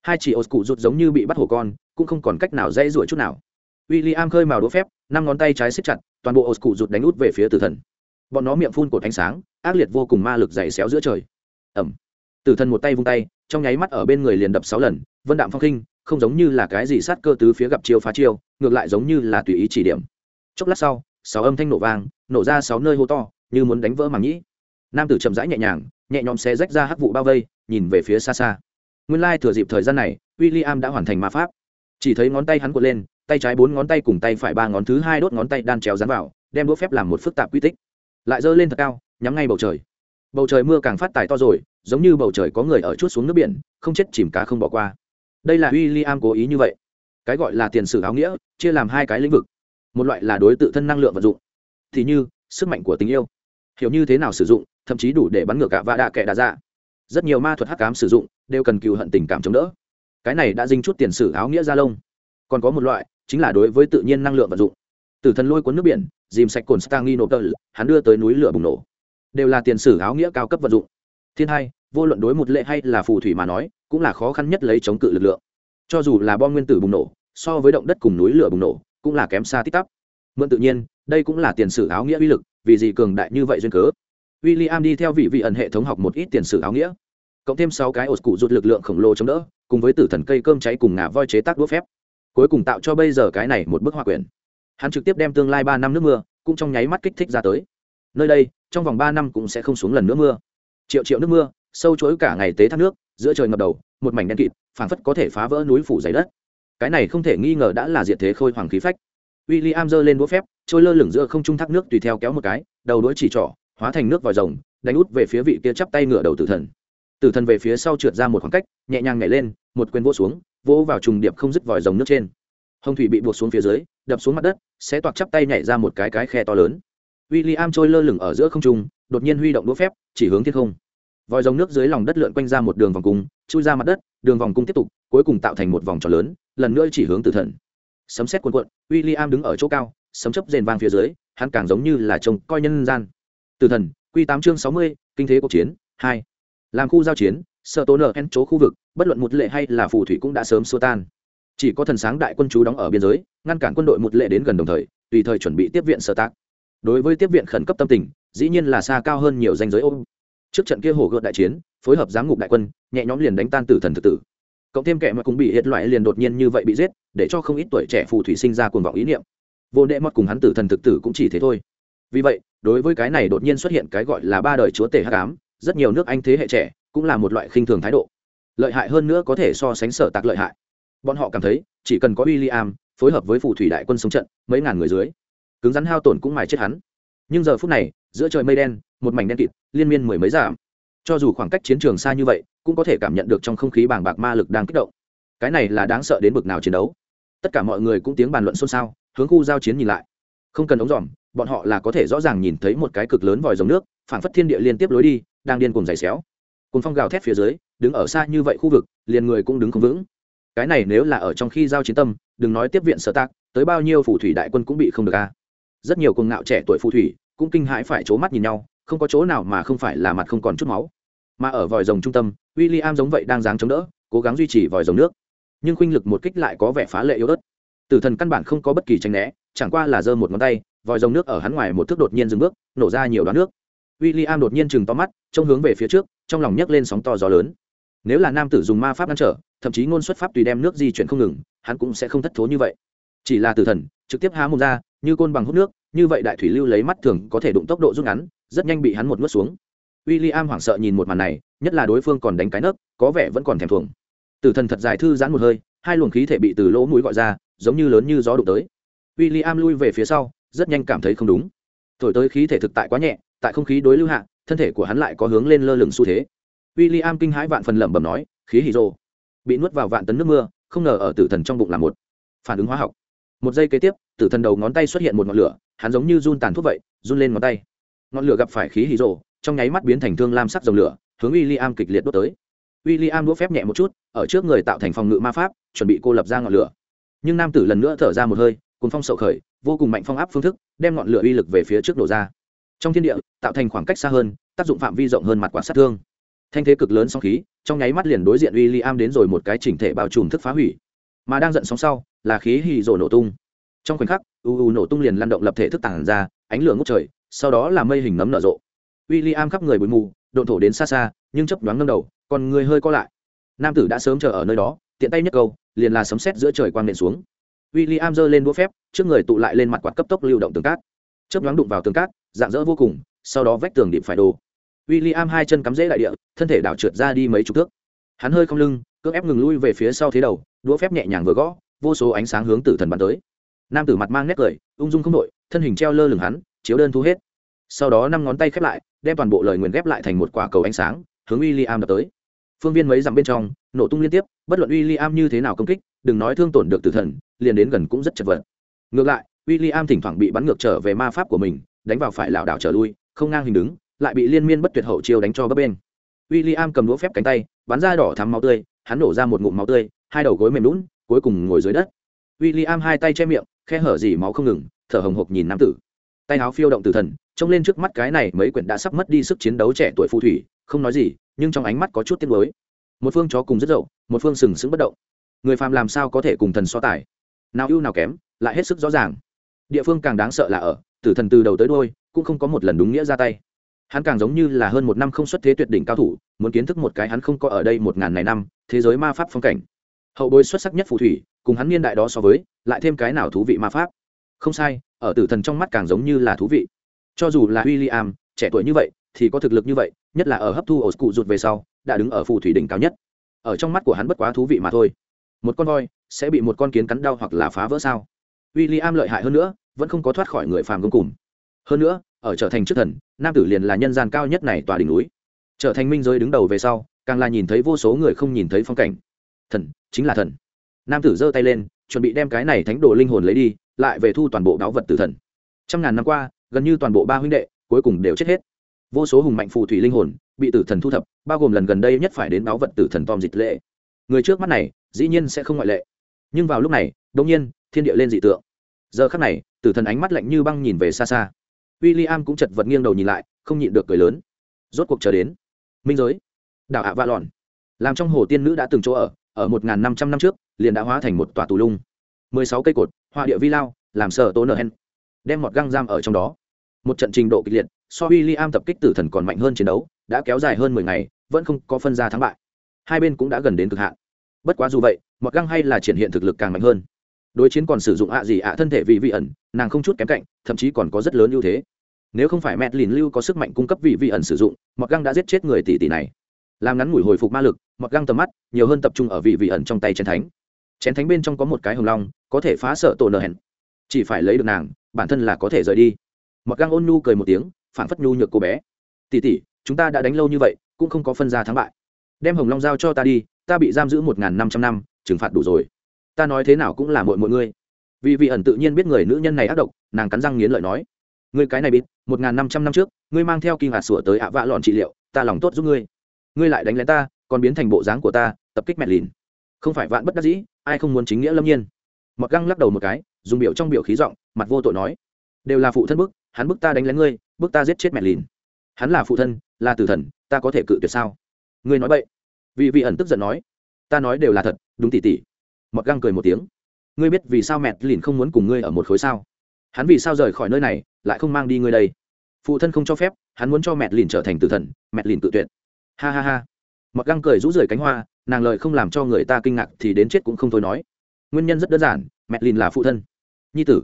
hai chỉ ổ rút giống như bị bắt hổ con, cũng không còn cách nào dễ ruổi chút nào. W i l l i am khơi màu đỗ phép, năm ngón tay trái xếp chặt, toàn bộ ổ cụ đánh út về phía tử thần bọn nó miệng phun cột ánh sáng, ác liệt vô cùng ma lực dày xéo giữa trời. Ẩm. Tử thần một tay vung tay, trong nháy mắt ở bên người liền đập sáu lần, vân đạm phong khinh, không giống như là cái gì sát cơ tứ phía gặp chiêu phá chiêu, ngược lại giống như là tùy ý chỉ điểm. Chốc lát sau, sáu âm thanh nổ vang, nổ ra sáu nơi hô to, như muốn đánh vỡ màng nhĩ. Nam tử chậm rãi nhẹ nhàng, nhẹ nhõm xé rách ra hắc vụ bao vây, nhìn về phía xa xa. Nguyên lai thừa dịp thời gian này w i l l i am đã hoàn thành ma pháp. Chỉ thấy ngón tay hắn cuộn lên, tay trái bốn ngón tay cùng tay phải ba ngón, thứ hai đốt ngón tay đan chéo dán vào, đem đũa phép làm một phức tạp quy tích lại dơ lên thật cao, nhắm ngay bầu trời. Bầu trời mưa càng phát tài to rồi, giống như bầu trời có người ở chút xuống nước biển, không chết chìm cá không bỏ qua. Đây là w i l l i am cố ý như vậy. Cái gọi là tiền sử áo nghĩa, chia làm hai cái lĩnh vực. Một loại là đối tự thân năng lượng vận dụng, thì như sức mạnh của tình yêu. Hiểu như thế nào sử dụng, thậm chí đủ để bắn ngược cả vạ đạ kệ đà ra rất nhiều ma thuật hắc cám sử dụng, đều cần cựu hận tình cảm chống đỡ. Cái này đã dinh chút tiền sử áo nghĩa ra lông. Còn có một loại, chính là đối với tự nhiên năng lượng vận dụng. Từ thần lôi cuốn nước biển dìm sạch cồn stangi hắn đưa tới núi lửa bùng nổ. Đều là tiền sử áo nghĩa cao cấp vận dụng. Thiên hai, vô luận đối một lệ hay là phù thủy mà nói, cũng là khó khăn nhất lấy chống cự lực lượng. Cho dù là bom nguyên tử bùng nổ, so với động đất cùng núi lửa bùng nổ, cũng là kém xa tích tắp. Mượn tự nhiên, đây cũng là tiền sử áo nghĩa uy lực, vì gì cường đại như vậy duyên cớ? W i l l i am đi theo vị vị ẩn hệ thống học một ít tiền sử áo nghĩa. Cộng thêm sáu cái ổ cụ rụt lực lượng khổng lồ chống đỡ, cùng với tử thần cây cơm cháy cùng ngà voi chế tác đũa phép. Cuối cùng tạo cho bây giờ cái này một bức họa quyển hắn trực tiếp đem tương lai ba năm nước mưa cũng trong nháy mắt kích thích ra tới. Nơi đây, trong vòng ba năm cũng sẽ không xuống lần nữa mưa. Triệu triệu nước mưa, sâu chối cả ngày tế thác nước, giữa trời ngập đầu, một mảnh đen kịt, phảng phất có thể phá vỡ núi phủ dày đất. Cái này không thể nghi ngờ đã là diệt thế khôi hoàng khí phách. W i l l i am giơ lên đũa phép, trôi lơ lửng giữa không trung thác nước tùy theo kéo một cái, đầu đuối chỉ trỏ, hóa thành nước vòi rồng, đánh út về phía vị kia chắp tay ngựa đầu tử thần. Tử thần về phía sau trượt ra một khoảng cách, nhẹ nhàng nhảy lên, một quyền vỗ xuống, vỗ vào trùng điệp không dứt vòi rồng nước trên hồng thủy bị buộc xuống phía dưới, đập xuống mặt đất sẽ toạc chắp tay nhảy ra một cái cái khe to lớn. W i l l i am trôi lơ lửng ở giữa không trung, đột nhiên huy động đũa phép, chỉ hướng thiên không. Vòi rồng nước dưới lòng đất lượn quanh ra một đường vòng cung, chui ra mặt đất, đường vòng cung tiếp tục, cuối cùng tạo thành một vòng tròn lớn, lần nữa chỉ hướng tử thần. Sấm xét cuồn cuộn w i l l i am đứng ở chỗ cao, sấm chấp rền vang phía dưới, hắn càng giống như là trông coi nhân gian. Tử thần q tám chương sáu mươi, kinh thế cuộc chiến, hai. Làm khu giao chiến sợ tố nở en chỗ khu vực, bất luận một lệ hay là phù thủy cũng đã sớm xua tan chỉ có thần sáng đại quân chú đóng ở biên giới, ngăn cản quân đội một lệ đến gần đồng thời, tùy thời chuẩn bị tiếp viện sơ tác đối với tiếp viện khẩn cấp tâm tình, dĩ nhiên là xa cao hơn nhiều danh giới ôm. Trước trận kia hồ gợt đại chiến, phối hợp giám ngục đại quân, nhẹ nhõm liền đánh tan tử thần thực tử. Cộng thêm kẻ mà cũng bị hiệt loại liền đột nhiên như vậy bị giết, để cho không ít tuổi trẻ phù thủy sinh ra cuồng vọng ý niệm. Vô đệ mọt cùng hắn tử thần thực tử cũng chỉ thế thôi. Vì vậy, đối với cái này đột nhiên xuất hiện cái gọi là ba đời chúa tể hắc ám, rất nhiều nước anh thế hệ trẻ cũng là một loại khinh thường thái độ. Lợi hại hơn nữa có thể so sánh sở tạc lợi hại bọn họ cảm thấy chỉ cần có w i l l i am phối hợp với phù thủy đại quân sống trận, mấy ngàn người dưới, cứng rắn hao tổn cũng mài chết hắn. Nhưng giờ phút này, giữa trời mây đen, một mảnh đen kịt, liên miên mười mấy giảm cho dù khoảng cách chiến trường xa như vậy, cũng có thể cảm nhận được trong không khí bàng bạc ma lực đang kích động. Cái này là đáng sợ đến bực nào chiến đấu. Tất cả mọi người cũng tiếng bàn luận xôn xao, hướng khu giao chiến nhìn lại. Không cần ống dòm, bọn họ là có thể rõ ràng nhìn thấy một cái cực lớn vòi dòng nước phản phất thiên địa liên tiếp lối đi, đang điên cùng dày xéo. Cùng phong gào thét phía dưới, đứng ở xa như vậy khu vực, liền người cũng đứng không vững cái này nếu là ở trong khi giao chiến tâm, đừng nói tiếp viện sở tác tới bao nhiêu phù thủy đại quân cũng bị không được a rất nhiều cuồng ngạo trẻ tuổi phù thủy cũng kinh hãi phải c mắt nhìn nhau, không có chỗ nào mà không phải là mặt không còn chút máu. Mà ở vòi rồng trung tâm w i l l i am giống vậy đang dáng chống đỡ, cố gắng duy trì vòi rồng nước. Nhưng khuynh lực một kích lại có vẻ phá lệ yếu ớt. Tử thần căn bản không có bất kỳ tranh né, chẳng qua là giơ một ngón tay, vòi rồng nước ở hắn ngoài một thước đột nhiên dừng bước, nổ ra nhiều đoán nước. W i l l i am đột nhiên chừng to mắt, trông hướng về phía trước, trong lòng nhấc lên sóng to gió lớn nếu là nam tử dùng ma pháp ngăn trở, thậm chí ngôn xuất pháp tùy đem nước di chuyển không ngừng, hắn cũng sẽ không thất thố như vậy. Chỉ là tử thần, trực tiếp há mồm ra, như côn bằng hút nước, như vậy đại thủy lưu lấy mắt thường có thể đụng tốc độ rút ngắn, rất nhanh bị hắn một nuốt xuống. W i l l i am hoảng sợ nhìn một màn này, nhất là đối phương còn đánh cái nấc, có vẻ vẫn còn thèm thuồng. Tử thần thật dài thư giãn một hơi, hai luồng khí thể bị từ lỗ mũi gọi ra, giống như lớn như gió đụng tới. W i l l i am lui về phía sau, rất nhanh cảm thấy không đúng. Thổi tới khí thể thực tại quá nhẹ, tại không khí đối lưu hạ, thân thể của hắn lại có hướng lên lơ lửng xu thế w i l l i am kinh hãi vạn phần lẩm bẩm nói, khí hì rô bị nuốt vào vạn tấn nước mưa, không ngờ ở tử thần trong bụng là một. Phản ứng hóa học. Một giây kế tiếp, tử thần đầu ngón tay xuất hiện một ngọn lửa, hắn giống như run tàn thuốc vậy, run lên ngón tay. Ngọn lửa gặp phải khí hì rồ, trong nháy mắt biến thành thương lam sắc dòng lửa, hướng w i l l i am kịch liệt đốt tới. W i l l i am đũa phép nhẹ một chút, ở trước người tạo thành phòng ngự ma pháp, chuẩn bị cô lập ra ngọn lửa. Nhưng nam tử lần nữa thở ra một hơi cùng phong sậu khởi, vô cùng mạnh phong áp phương thức, đem ngọn lửa uy lực về phía trước nổ ra. Trong thiên địa, tạo thành khoảng cách xa hơn, tác dụng phạm vi rộng hơn mặt quả sát thương thanh thế cực lớn song khí, trong nháy mắt liền đối diện w i l l i am đến rồi một cái chỉnh thể bao trùm thức phá hủy. Mà đang giận sóng sau, là khí hì rồ nổ tung. Trong khoảnh khắc, u u nổ tung liền lăn động lập thể thức tản ra, ánh lửa ngút trời, sau đó là mây hình nấm nở rộ. W i l l i am khắp người bụi mù, độn thổ đến xa xa, nhưng chấp đoán ngâm đầu còn người hơi co lại. Nam tử đã sớm chờ ở nơi đó, tiện tay nhất câu, liền là sấm xét giữa trời quang nện xuống. W i l l i am giơ lên đũa phép, trước người tụ lại lên mặt quạt cấp tốc lưu động tường cát. Chấp đoán đụng vào tường cát, dạng dỡ vô cùng, sau đó vách tường điệp phải đồ w i l l i am hai chân cắm rễ đại địa, thân thể đảo trượt ra đi mấy chục thước. Hắn hơi không lưng cưỡng ép ngừng lui về phía sau thế đầu, đũa phép nhẹ nhàng vừa gõ, vô số ánh sáng hướng tử thần bắn tới. Nam tử mặt mang nét cười, ung dung không đội thân hình treo lơ lửng hắn, chiếu đơn thu hết. Sau đó năm ngón tay khép lại, đem toàn bộ lời nguyền ghép lại thành một quả cầu ánh sáng, hướng w i l l i am đập tới. Phương viên mấy dặm bên trong, nổ tung liên tiếp, bất luận w i l l i am như thế nào công kích, đừng nói thương tổn được tử thần, liền đến gần cũng rất chật vật. Ngược lại w i l l i am thỉnh thoảng bị bắn ngược trở về ma pháp của mình, đánh vào phải lảo đảo trở lui, không ngang hình đứng lại bị liên miên bất tuyệt hậu chiêu đánh cho bấp bên w i l l i am cầm đũa phép cánh tay, bắn ra đỏ thắm máu tươi, hắn nổ ra một ngụm máu tươi, hai đầu gối mềm lún, cuối cùng ngồi dưới đất. W i l l i am hai tay che miệng, khe hở dỉ máu không ngừng, thở hồng hộc nhìn nam tử. Tay áo phiêu động tử thần, trông lên trước mắt cái này mấy quyển đã sắp mất đi sức chiến đấu trẻ tuổi phù thủy, không nói gì, nhưng trong ánh mắt có chút tiếc nuối. Một phương chó cùng rất dậu, một phương sừng sững bất động. Người phàm làm sao có thể cùng thần so tài? Nào ưu nào kém, lại hết sức rõ ràng. Địa phương càng đáng sợ là ở, tử thần từ đầu tới đôi cũng không có một lần đúng nghĩa ra tay hắn càng giống như là hơn một năm không xuất thế tuyệt đỉnh cao thủ, muốn kiến thức một cái hắn không có ở đây một ngàn này năm, thế giới ma pháp phong cảnh. Hậu bối xuất sắc nhất phù thủy, cùng hắn niên đại đó so với, lại thêm cái nào thú vị ma pháp? Không sai, ở tử thần trong mắt càng giống như là thú vị. Cho dù là w i l l i am trẻ tuổi như vậy, thì có thực lực như vậy, nhất là ở hấp thu ổ cụ rụt về sau, đã đứng ở phù thủy đỉnh cao nhất. Ở trong mắt của hắn bất quá thú vị mà thôi. Một con voi, sẽ bị một con kiến cắn đau hoặc là phá vỡ sao? W i l l i am lợi hại hơn nữa, vẫn không có thoát khỏi người phàm công cùng hơn nữa, ở trở thành trước thần, nam tử liền là nhân gian cao nhất này tòa đỉnh núi. Trở thành minh giới đứng đầu về sau, càng là nhìn thấy vô số người không nhìn thấy phong cảnh. Thần, chính là thần. Nam tử giơ tay lên, chuẩn bị đem cái này thánh đồ linh hồn lấy đi, lại về thu toàn bộ đáo vật tử thần. Trăm ngàn năm qua, gần như toàn bộ ba huynh đệ, cuối cùng đều chết hết. Vô số hùng mạnh phù thủy linh hồn, bị tử thần thu thập, bao gồm lần gần đây nhất phải đến báo vật tử thần tom dịch lệ. Người trước mắt này, dĩ nhiên sẽ không ngoại lệ. Nhưng vào lúc này đông nhiên, thiên địa lên dị tượng. Giờ khắc này, tử thần ánh mắt lạnh như băng nhìn về xa xa w i l l i am cũng chật vật nghiêng đầu nhìn lại, không nhịn được cười lớn. Rốt cuộc chờ đến. Minh giới. Đảo ạ vạ lòn làm trong hồ tiên nữ đã từng chỗ ở ở một n g h n năm trăm năm trước, liền đã hóa thành một tòa tù lung. Mười sáu cây cột, họa địa vi lao, làm sợ tố nở hen. Đem một găng giam ở trong đó. Một trận trình độ kịch liệt, so w i l l i am tập kích tử thần còn mạnh hơn chiến đấu, đã kéo dài hơn mười ngày, vẫn không có phân ra thắng bại. Hai bên cũng đã gần đến cực hạn. Bất quá dù vậy, một găng hay là triển hiện thực lực càng mạnh hơn đối chiến còn sử dụng ạ gì ạ thân thể vị vị ẩn, nàng không chút kém cạnh, thậm chí còn có rất lớn ưu thế. Nếu không phải mẹ lìn lưu có sức mạnh cung cấp vị vị ẩn sử dụng mọt găng đã giết chết người tỷ tỷ này. Làm ngắn ngủi hồi phục ma lực mọt găng tầm mắt nhiều hơn tập trung ở vị vị ẩn trong tay chén thánh. Chén thánh bên trong có một cái hồng long, có thể phá sợ tổ nờ hẹn. Chỉ phải lấy được nàng, bản thân là có thể rời đi. Mọt găng ôn nhu cười một tiếng, phản phất nhu nhược cô bé. Tỷ tỷ, chúng ta đã đánh lâu như vậy, cũng không có phân ra thắng bại. Đem hồng long giao cho ta đi, ta bị giam giữ một năm trăm năm, trừng phạt đủ rồi ta nói thế nào cũng là mội mọi ngươi. Vì vị ẩn tự nhiên biết người nữ nhân này ác độc, nàng cắn răng nghiến lợi nói, ngươi cái này biết một n g h n năm trăm năm trước, ngươi mang theo kinh hạt sủa tới ạ vạ lọn trị liệu, ta lòng tốt giúp ngươi. Ngươi lại đánh lén ta, còn biến thành bộ dáng của ta, tập kích mẹ lìn. Không phải vạn bất đắc dĩ, ai không muốn chính nghĩa lâm nhiên. Mặc găng lắc đầu một cái, dùng biểu trong biểu khí giọng, mặt vô tội nói, đều là phụ thân bức, hắn bức ta đánh lén ngươi, bức ta giết chết mẹ lìn. Hắn là phụ thân, là tử thần, ta có thể cự tuyệt sao? Ngươi nói vậy vị vị ẩn tức giận nói, ta nói đều là thật, đúng tỉ tỉ mặc găng cười một tiếng. Ngươi biết vì sao mẹ lìn không muốn cùng ngươi ở một khối sao? Hắn vì sao rời khỏi nơi này, lại không mang đi ngươi đây? Phụ thân không cho phép, hắn muốn cho mẹ lìn trở thành tử thần mẹ lìn tự tuyệt. Ha ha ha. Mặc găng cười rũ rượi cánh hoa, nàng lời không làm cho người ta kinh ngạc thì đến chết cũng không thôi nói. Nguyên nhân rất đơn giản mẹ lìn là phụ thân. Nhi tử,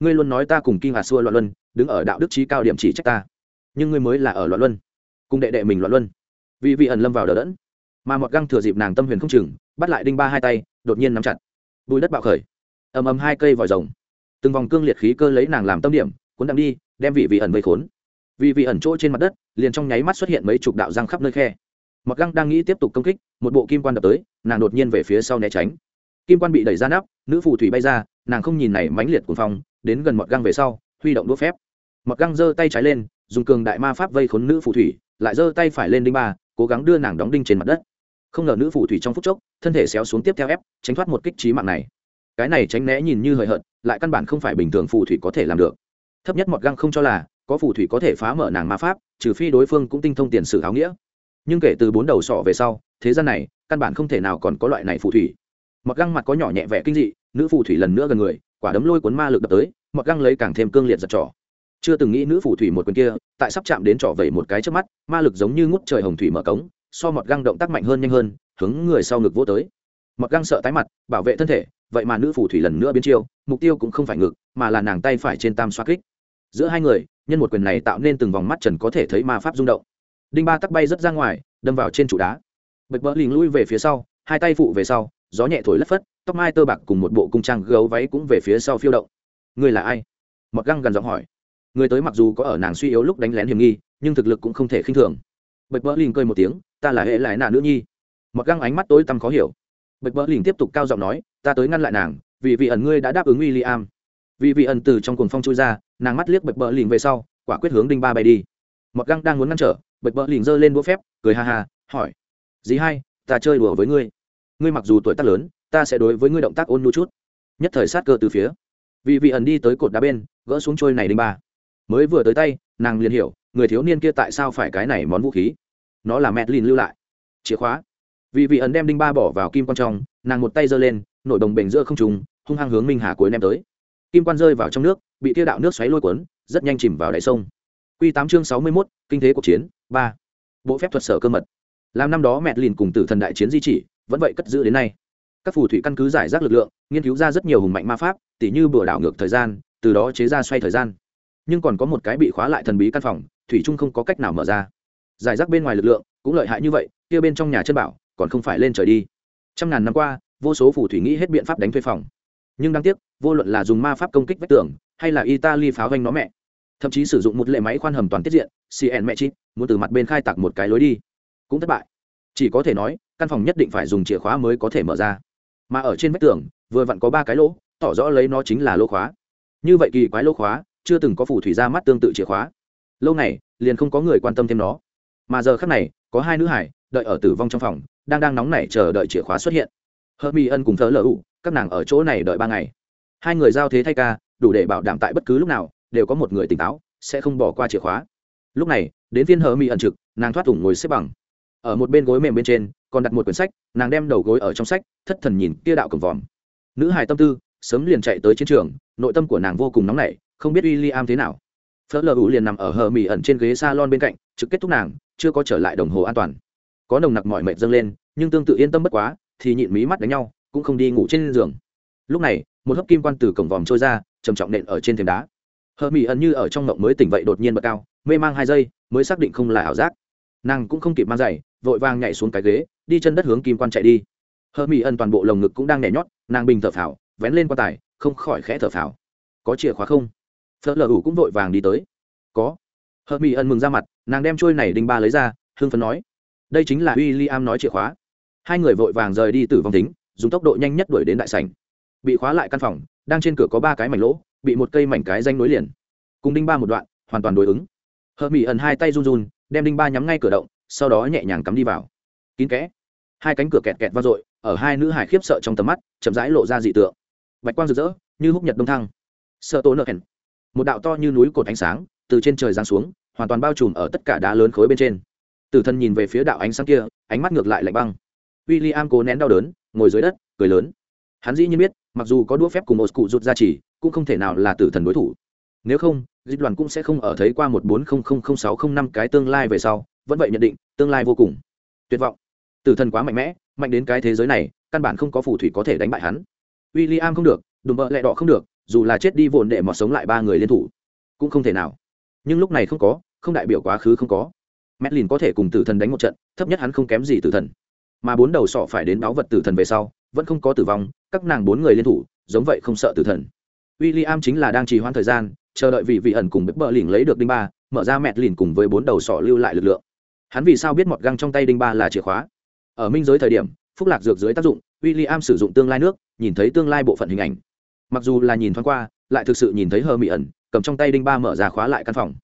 ngươi luôn nói ta cùng kinh ngạc xua loạn luân, đứng ở đạo đức trí cao điểm chỉ trách ta. Nhưng ngươi mới là ở loạn luân, cùng đệ đệ mình loạn luân. Vì vị ẩn lâm vào đờ đẫn. Mà mọt găng thừa dịp nàng tâm huyền không chừng, bắt lại đinh ba hai tay đột nhiên nắm chặt. Bùi đất bạo khởi. Ầm ầm hai cây vòi rồng. Từng vòng cương liệt khí cơ lấy nàng làm tâm điểm, cuốn đặng đi, đem vị vị ẩn vây khốn. Vị vị ẩn chỗ trên mặt đất, liền trong nháy mắt xuất hiện mấy chục đạo răng khắp nơi khe. Mặc găng đang nghĩ tiếp tục công kích, một bộ kim quan đập tới, nàng đột nhiên về phía sau né tránh. Kim quan bị đẩy ra nắp, nữ phù thủy bay ra, nàng không nhìn này mãnh liệt của phong, đến gần mọt găng về sau, huy động đũa phép. Mọt găng giơ tay trái lên, dùng cường đại ma pháp vây khốn nữ phù thủy, lại giơ tay phải lên đinh ba, cố gắng đưa nàng đóng đinh trên mặt đất không ngờ nữ phù thủy trong phút chốc, thân thể xéo xuống tiếp theo ép, tránh thoát một kích trí mạng này. Cái này tránh né nhìn như hời hợt, lại căn bản không phải bình thường phù thủy có thể làm được. Thấp nhất mọt găng không cho là, có phù thủy có thể phá mở nàng ma pháp, trừ phi đối phương cũng tinh thông tiền sử áo nghĩa. Nhưng kể từ bốn đầu sọ về sau, thế gian này, căn bản không thể nào còn có loại này phù thủy. Mọt găng mặt có nhỏ nhẹ vẻ kinh dị, nữ phù thủy lần nữa gần người, quả đấm lôi cuốn ma lực đập tới mọt găng lấy càng thêm cương liệt giật trỏ chưa từng nghĩ nữ phù thủy một quyền kia, tại sắp chạm đến trỏ vẩy một cái trước mắt, ma lực giống như ngút trời hồng thủy mở cống so mọt găng động tác mạnh hơn nhanh hơn, hướng người sau ngực vô tới. Mọt găng sợ tái mặt, bảo vệ thân thể, vậy mà nữ phù thủy lần nữa biến chiêu, mục tiêu cũng không phải ngực, mà là nàng tay phải trên tam xoa kích. Giữa hai người, nhân một quyền này tạo nên từng vòng mắt trần có thể thấy ma pháp rung động. Đinh ba tắc bay rất ra ngoài, đâm vào trên trụ đá. Bật bỡ lình lui về phía sau, hai tay phụ về sau, gió nhẹ thổi lất phất, tóc mai tơ bạc cùng một bộ cung trang gấu váy cũng về phía sau phiêu động. Người là ai? Mọt găng gần giọng hỏi. Người tới mặc dù có ở nàng suy yếu lúc đánh lén hiểm nghi, nhưng thực lực cũng không thể khinh thường bật bỡ lình cười một tiếng, ta là hệ lại nạ nữ nhi. Mọt găng ánh mắt tối tăm khó hiểu. Bật bỡ lình tiếp tục cao giọng nói, ta tới ngăn lại nàng, vì vị ẩn ngươi đã đáp ứng w i l l i am vì vị ẩn từ trong cuồng phong chui ra, nàng mắt liếc bật bỡ lình về sau, quả quyết hướng đinh ba bay đi. Mọt găng đang muốn ngăn trở bật bỡ lình giơ lên đũa phép, cười ha ha, hỏi, dì hai, ta chơi đùa với ngươi. Ngươi mặc dù tuổi tác lớn, ta sẽ đối với ngươi động tác ôn nhu chút. Nhất thời sát cơ từ phía. Vì vị ẩn đi tới cột đá bên, gỡ xuống trôi này đinh ba. Mới vừa tới tay, nàng liền hiểu người thiếu niên kia tại sao phải cái này món vũ khí? Nó là mẹ lìn lưu lại. Chìa khóa. Vì vị ẩn đem đinh ba bỏ vào kim quan trong, nàng một tay giơ lên, nổi đồng bềnh giữa không trùng hung hăng hướng minh hà cuối ném tới. Kim quan rơi vào trong nước, bị tiêu đạo nước xoáy lôi cuốn, rất nhanh chìm vào đáy sông. Q tám chương sáu mươi mốt, kinh thế cuộc chiến, ba. Bộ phép thuật sở cơ mật. Làm năm đó mẹ lìn cùng tử thần đại chiến di chỉ, vẫn vậy cất giữ đến nay. Các phù thủy căn cứ giải rác lực lượng, nghiên cứu ra rất nhiều hùng mạnh ma pháp, tỉ như bừa đảo ngược thời gian, từ đó chế ra xoay thời gian. Nhưng còn có một cái bị khóa lại thần bí căn phòng thủy trung không có cách nào mở ra. Giải rác bên ngoài lực lượng cũng lợi hại như vậy, kia bên trong nhà chân bảo còn không phải lên trời đi. Trăm ngàn năm qua, vô số phù thủy nghĩ hết biện pháp đánh thuê phòng. Nhưng đáng tiếc, vô luận là dùng ma pháp công kích vách tường, hay là italy pháo ganh nó mẹ, thậm chí sử dụng một lệ máy khoan hầm toàn tiết diện cn mẹ chip muốn từ mặt bên khai tặc một cái lối đi, cũng thất bại. Chỉ có thể nói, căn phòng nhất định phải dùng chìa khóa mới có thể mở ra. Mà ở trên vách tường, vừa vặn có ba cái lỗ, tỏ rõ lấy nó chính là lỗ khóa. Như vậy kỳ quái lỗ khóa, chưa từng có phù thủy ra mắt tương tự chìa khóa lâu này liền không có người quan tâm thêm nó. Mà giờ khác này, có hai nữ hải đợi ở tử vong trong phòng, đang đang nóng nảy chờ đợi chìa khóa xuất hiện. Hơ mi ân cùng thớ lờ ụ các nàng ở chỗ này đợi ba ngày. Hai người giao thế thay ca, đủ để bảo đảm tại bất cứ lúc nào, đều có một người tỉnh táo, sẽ không bỏ qua chìa khóa. Lúc này, đến phiên hờ mi ẩn trực, nàng thoát thủng ngồi xếp bằng. Ở một bên gối mềm bên trên, còn đặt một quyển sách, nàng đem đầu gối ở trong sách, thất thần nhìn kia đạo cầm vòm. Nữ hài tâm tư, sớm liền chạy tới chiến trường, nội tâm của nàng vô cùng nóng nảy, không biết w i l l i am thế nào phớt lờ ủ liền nằm ở hờ mỹ ẩn trên ghế s a lon bên cạnh, trực kết thúc nàng, chưa có trở lại đồng hồ an toàn. Có nồng nặc mọi mệt dâng lên, nhưng tương tự yên tâm bất quá, thì nhịn mí mắt đánh nhau, cũng không đi ngủ trên giường. Lúc này, một hấp kim quan từ cổng vòm trôi ra, trầm trọng nện ở trên thềm đá. Hờ mỹ ẩn như ở trong ngộng mới tỉnh vậy đột nhiên bật cao, mê mang hai giây, mới xác định không là ảo giác. Nàng cũng không kịp mang giày, vội vàng nhảy xuống cái ghế, đi chân đất hướng kim quan chạy đi. Hờ mỹ ẩn toàn bộ lồng ngực cũng đang nhảy nhót, nàng bình thở phào, vén lên quan tài, không khỏi khẽ thở phào. Có chìa khóa không? Phở lờ ủ cũng vội vàng đi tới. Có. Hờ mỹ ẩn mừng ra mặt, nàng đem trôi này đinh ba lấy ra hương phấn nói. Đây chính là w i l l i am nói chìa khóa. Hai người vội vàng rời đi từ vòng tính dùng tốc độ nhanh nhất đuổi đến đại sảnh. Bị khóa lại căn phòng, đang trên cửa có ba cái mảnh lỗ, bị một cây mảnh cái danh nối liền. Cùng đinh ba một đoạn, hoàn toàn đối ứng. Hờ mỹ ẩn hai tay run run, đem đinh ba nhắm ngay cửa động, sau đó nhẹ nhàng cắm đi vào. Kín kẽ. Hai cánh cửa kẹt kẹt vang dội, ở hai nữ hải khiếp sợ trong tầm mắt, chậm rãi lộ ra dị tượng. Bạch quang rực rỡ, như húc nhật đông thăng. Sợ tố nợ hèn một đạo to như núi cột ánh sáng từ trên trời giáng xuống, hoàn toàn bao trùm ở tất cả đá lớn khối bên trên. Tử thần nhìn về phía đạo ánh sáng kia, ánh mắt ngược lại lạnh băng. W i l l i am cố nén đau đớn, ngồi dưới đất, cười lớn. Hắn dĩ nhiên biết, mặc dù có đũa phép cùng một cụ rút ra chỉ, cũng không thể nào là tử thần đối thủ. Nếu không, dịch đoàn cũng sẽ không ở thấy qua một bốn không không không sáu không năm cái tương lai về sau, vẫn vậy nhận định, tương lai vô cùng tuyệt vọng. Tử thần quá mạnh mẽ, mạnh đến cái thế giới này, căn bản không có phù thủy có thể đánh bại hắn. W i l l i am không được, đùm bợ lẹ đỏ không được dù là chết đi vồn để mọt sống lại ba người liên thủ, cũng không thể nào. Nhưng lúc này không có, không đại biểu quá khứ không có. Medlin có thể cùng tử thần đánh một trận, thấp nhất hắn không kém gì tử thần. Mà bốn đầu sọ phải đến báo vật tử thần về sau, vẫn không có tử vong, các nàng bốn người liên thủ, giống vậy không sợ tử thần. W i l l i am chính là đang trì hoãn thời gian, chờ đợi vị vị ẩn cùng bếp bờ lìn lấy được đinh ba, mở ra mẹt lìn cùng với bốn đầu sọ lưu lại lực lượng. Hắn vì sao biết mọt găng trong tay đinh ba là chìa khóa? Ở minh giới thời điểm, phúc lạc dược dưới tác dụng w i l l i am sử dụng tương lai nước, nhìn thấy tương lai bộ phận hình ảnh mặc dù là nhìn thoáng qua, lại thực sự nhìn thấy hờ mỹ ẩn, cầm trong tay đinh ba mở ra khóa lại căn phòng.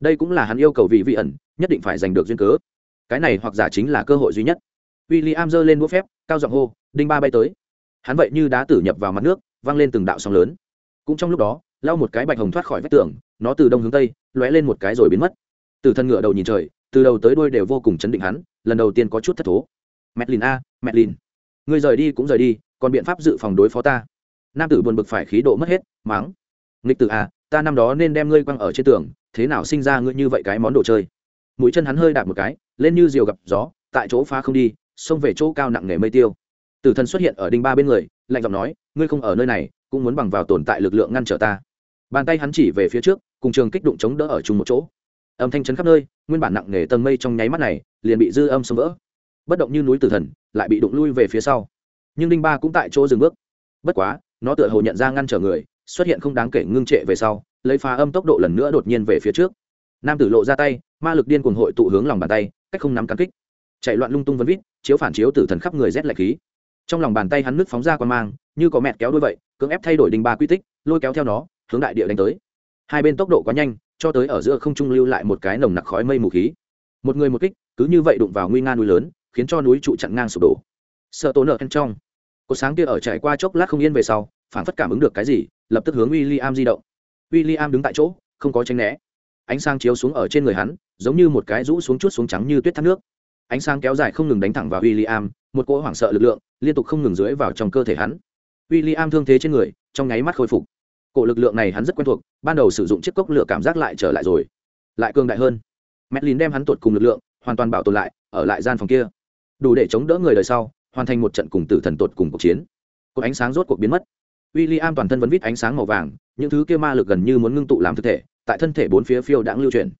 Đây cũng là hắn yêu cầu vị vị ẩn, nhất định phải giành được duyên cớ. Cái này hoặc giả chính là cơ hội duy nhất. W i l l i am giơ lên đũa phép, cao giọng hô, đinh ba bay tới. Hắn vậy như đá tử nhập vào mặt nước văng lên từng đạo sóng lớn. Cũng trong lúc đó lau một cái bạch hồng thoát khỏi vách tường, nó từ đông hướng tây, lóe lên một cái rồi biến mất. Từ thân ngựa đầu nhìn trời, từ đầu tới đuôi đều vô cùng chấn định hắn, lần đầu tiên có chút thất thố. Mẹt a, mẹt người rời đi cũng rời đi, còn biện pháp dự phòng đối phó ta nam tử buồn bực phải khí độ mất hết mắng. Nghịch tử à, ta năm đó nên đem ngươi quăng ở trên tường thế nào sinh ra ngươi như vậy cái món đồ chơi? Mũi chân hắn hơi đạp một cái lên như diều gặp gió tại chỗ phá không đi xông về chỗ cao nặng nề mây tiêu. Tử thần xuất hiện ở đinh ba bên người lạnh giọng nói ngươi không ở nơi này cũng muốn bằng vào tồn tại lực lượng ngăn trở ta. Bàn tay hắn chỉ về phía trước cùng trường kích đụng chống đỡ ở chung một chỗ. Âm thanh chấn khắp nơi nguyên bản nặng nề tầng mây trong nháy mắt này liền bị dư âm xông vỡ. Bất động như núi tử thần lại bị đụng lui về phía sau. Nhưng đinh ba cũng tại chỗ dừng bước. Bất quá nó tựa hồ nhận ra ngăn trở người, xuất hiện không đáng kể ngưng trệ về sau, lấy phá âm tốc độ lần nữa đột nhiên về phía trước. Nam tử lộ ra tay, ma lực điên cuồng hội tụ hướng lòng bàn tay, cách không nắm cắn kích. Chạy loạn lung tung vân vít, chiếu phản chiếu tử thần khắp người rét lạnh khí. Trong lòng bàn tay hắn nước phóng ra quan mang, như có mẹt kéo đôi vậy, cưỡng ép thay đổi đình ba quy tích, lôi kéo theo nó, hướng đại địa đánh tới. Hai bên tốc độ quá nhanh, cho tới ở giữa không trung lưu lại một cái nồng nặc khói mây mù khí. Một người một kích, cứ như vậy đụng vào nguy nga núi lớn, khiến cho núi trụ chặn ngang sụp đổ. Sợ tố nợ bên trong cột sáng kia ở trải qua chốc lát không yên về sau phản phất cảm ứng được cái gì, lập tức hướng w i l l i am di động. W i l l i am đứng tại chỗ, không có tranh né. Ánh sáng chiếu xuống ở trên người hắn, giống như một cái rũ xuống chút xuống trắng như tuyết thác nước. Ánh sáng kéo dài không ngừng đánh thẳng vào w i l l i am một cỗ hoảng sợ lực lượng liên tục không ngừng dưới vào trong cơ thể hắn. W i l l i am thương thế trên người, trong nháy mắt khôi phục. Cổ lực lượng này hắn rất quen thuộc, ban đầu sử dụng chiếc cốc lửa cảm giác lại trở lại rồi. Lại cường đại hơn. Medlin đem hắn tột cùng lực lượng, hoàn toàn bảo tồn lại, ở lại gian phòng kia. Đủ để chống đỡ người đời sau hoàn thành một trận cùng tử thần tột cùng cuộc chiến. Cột ánh sáng rốt cuộc biến mất. W i l l i am toàn thân vẫn vít ánh sáng màu vàng, những thứ kia ma lực gần như muốn ngưng tụ làm thực thể, tại thân thể bốn phía phiêu đãng lưu chuyển.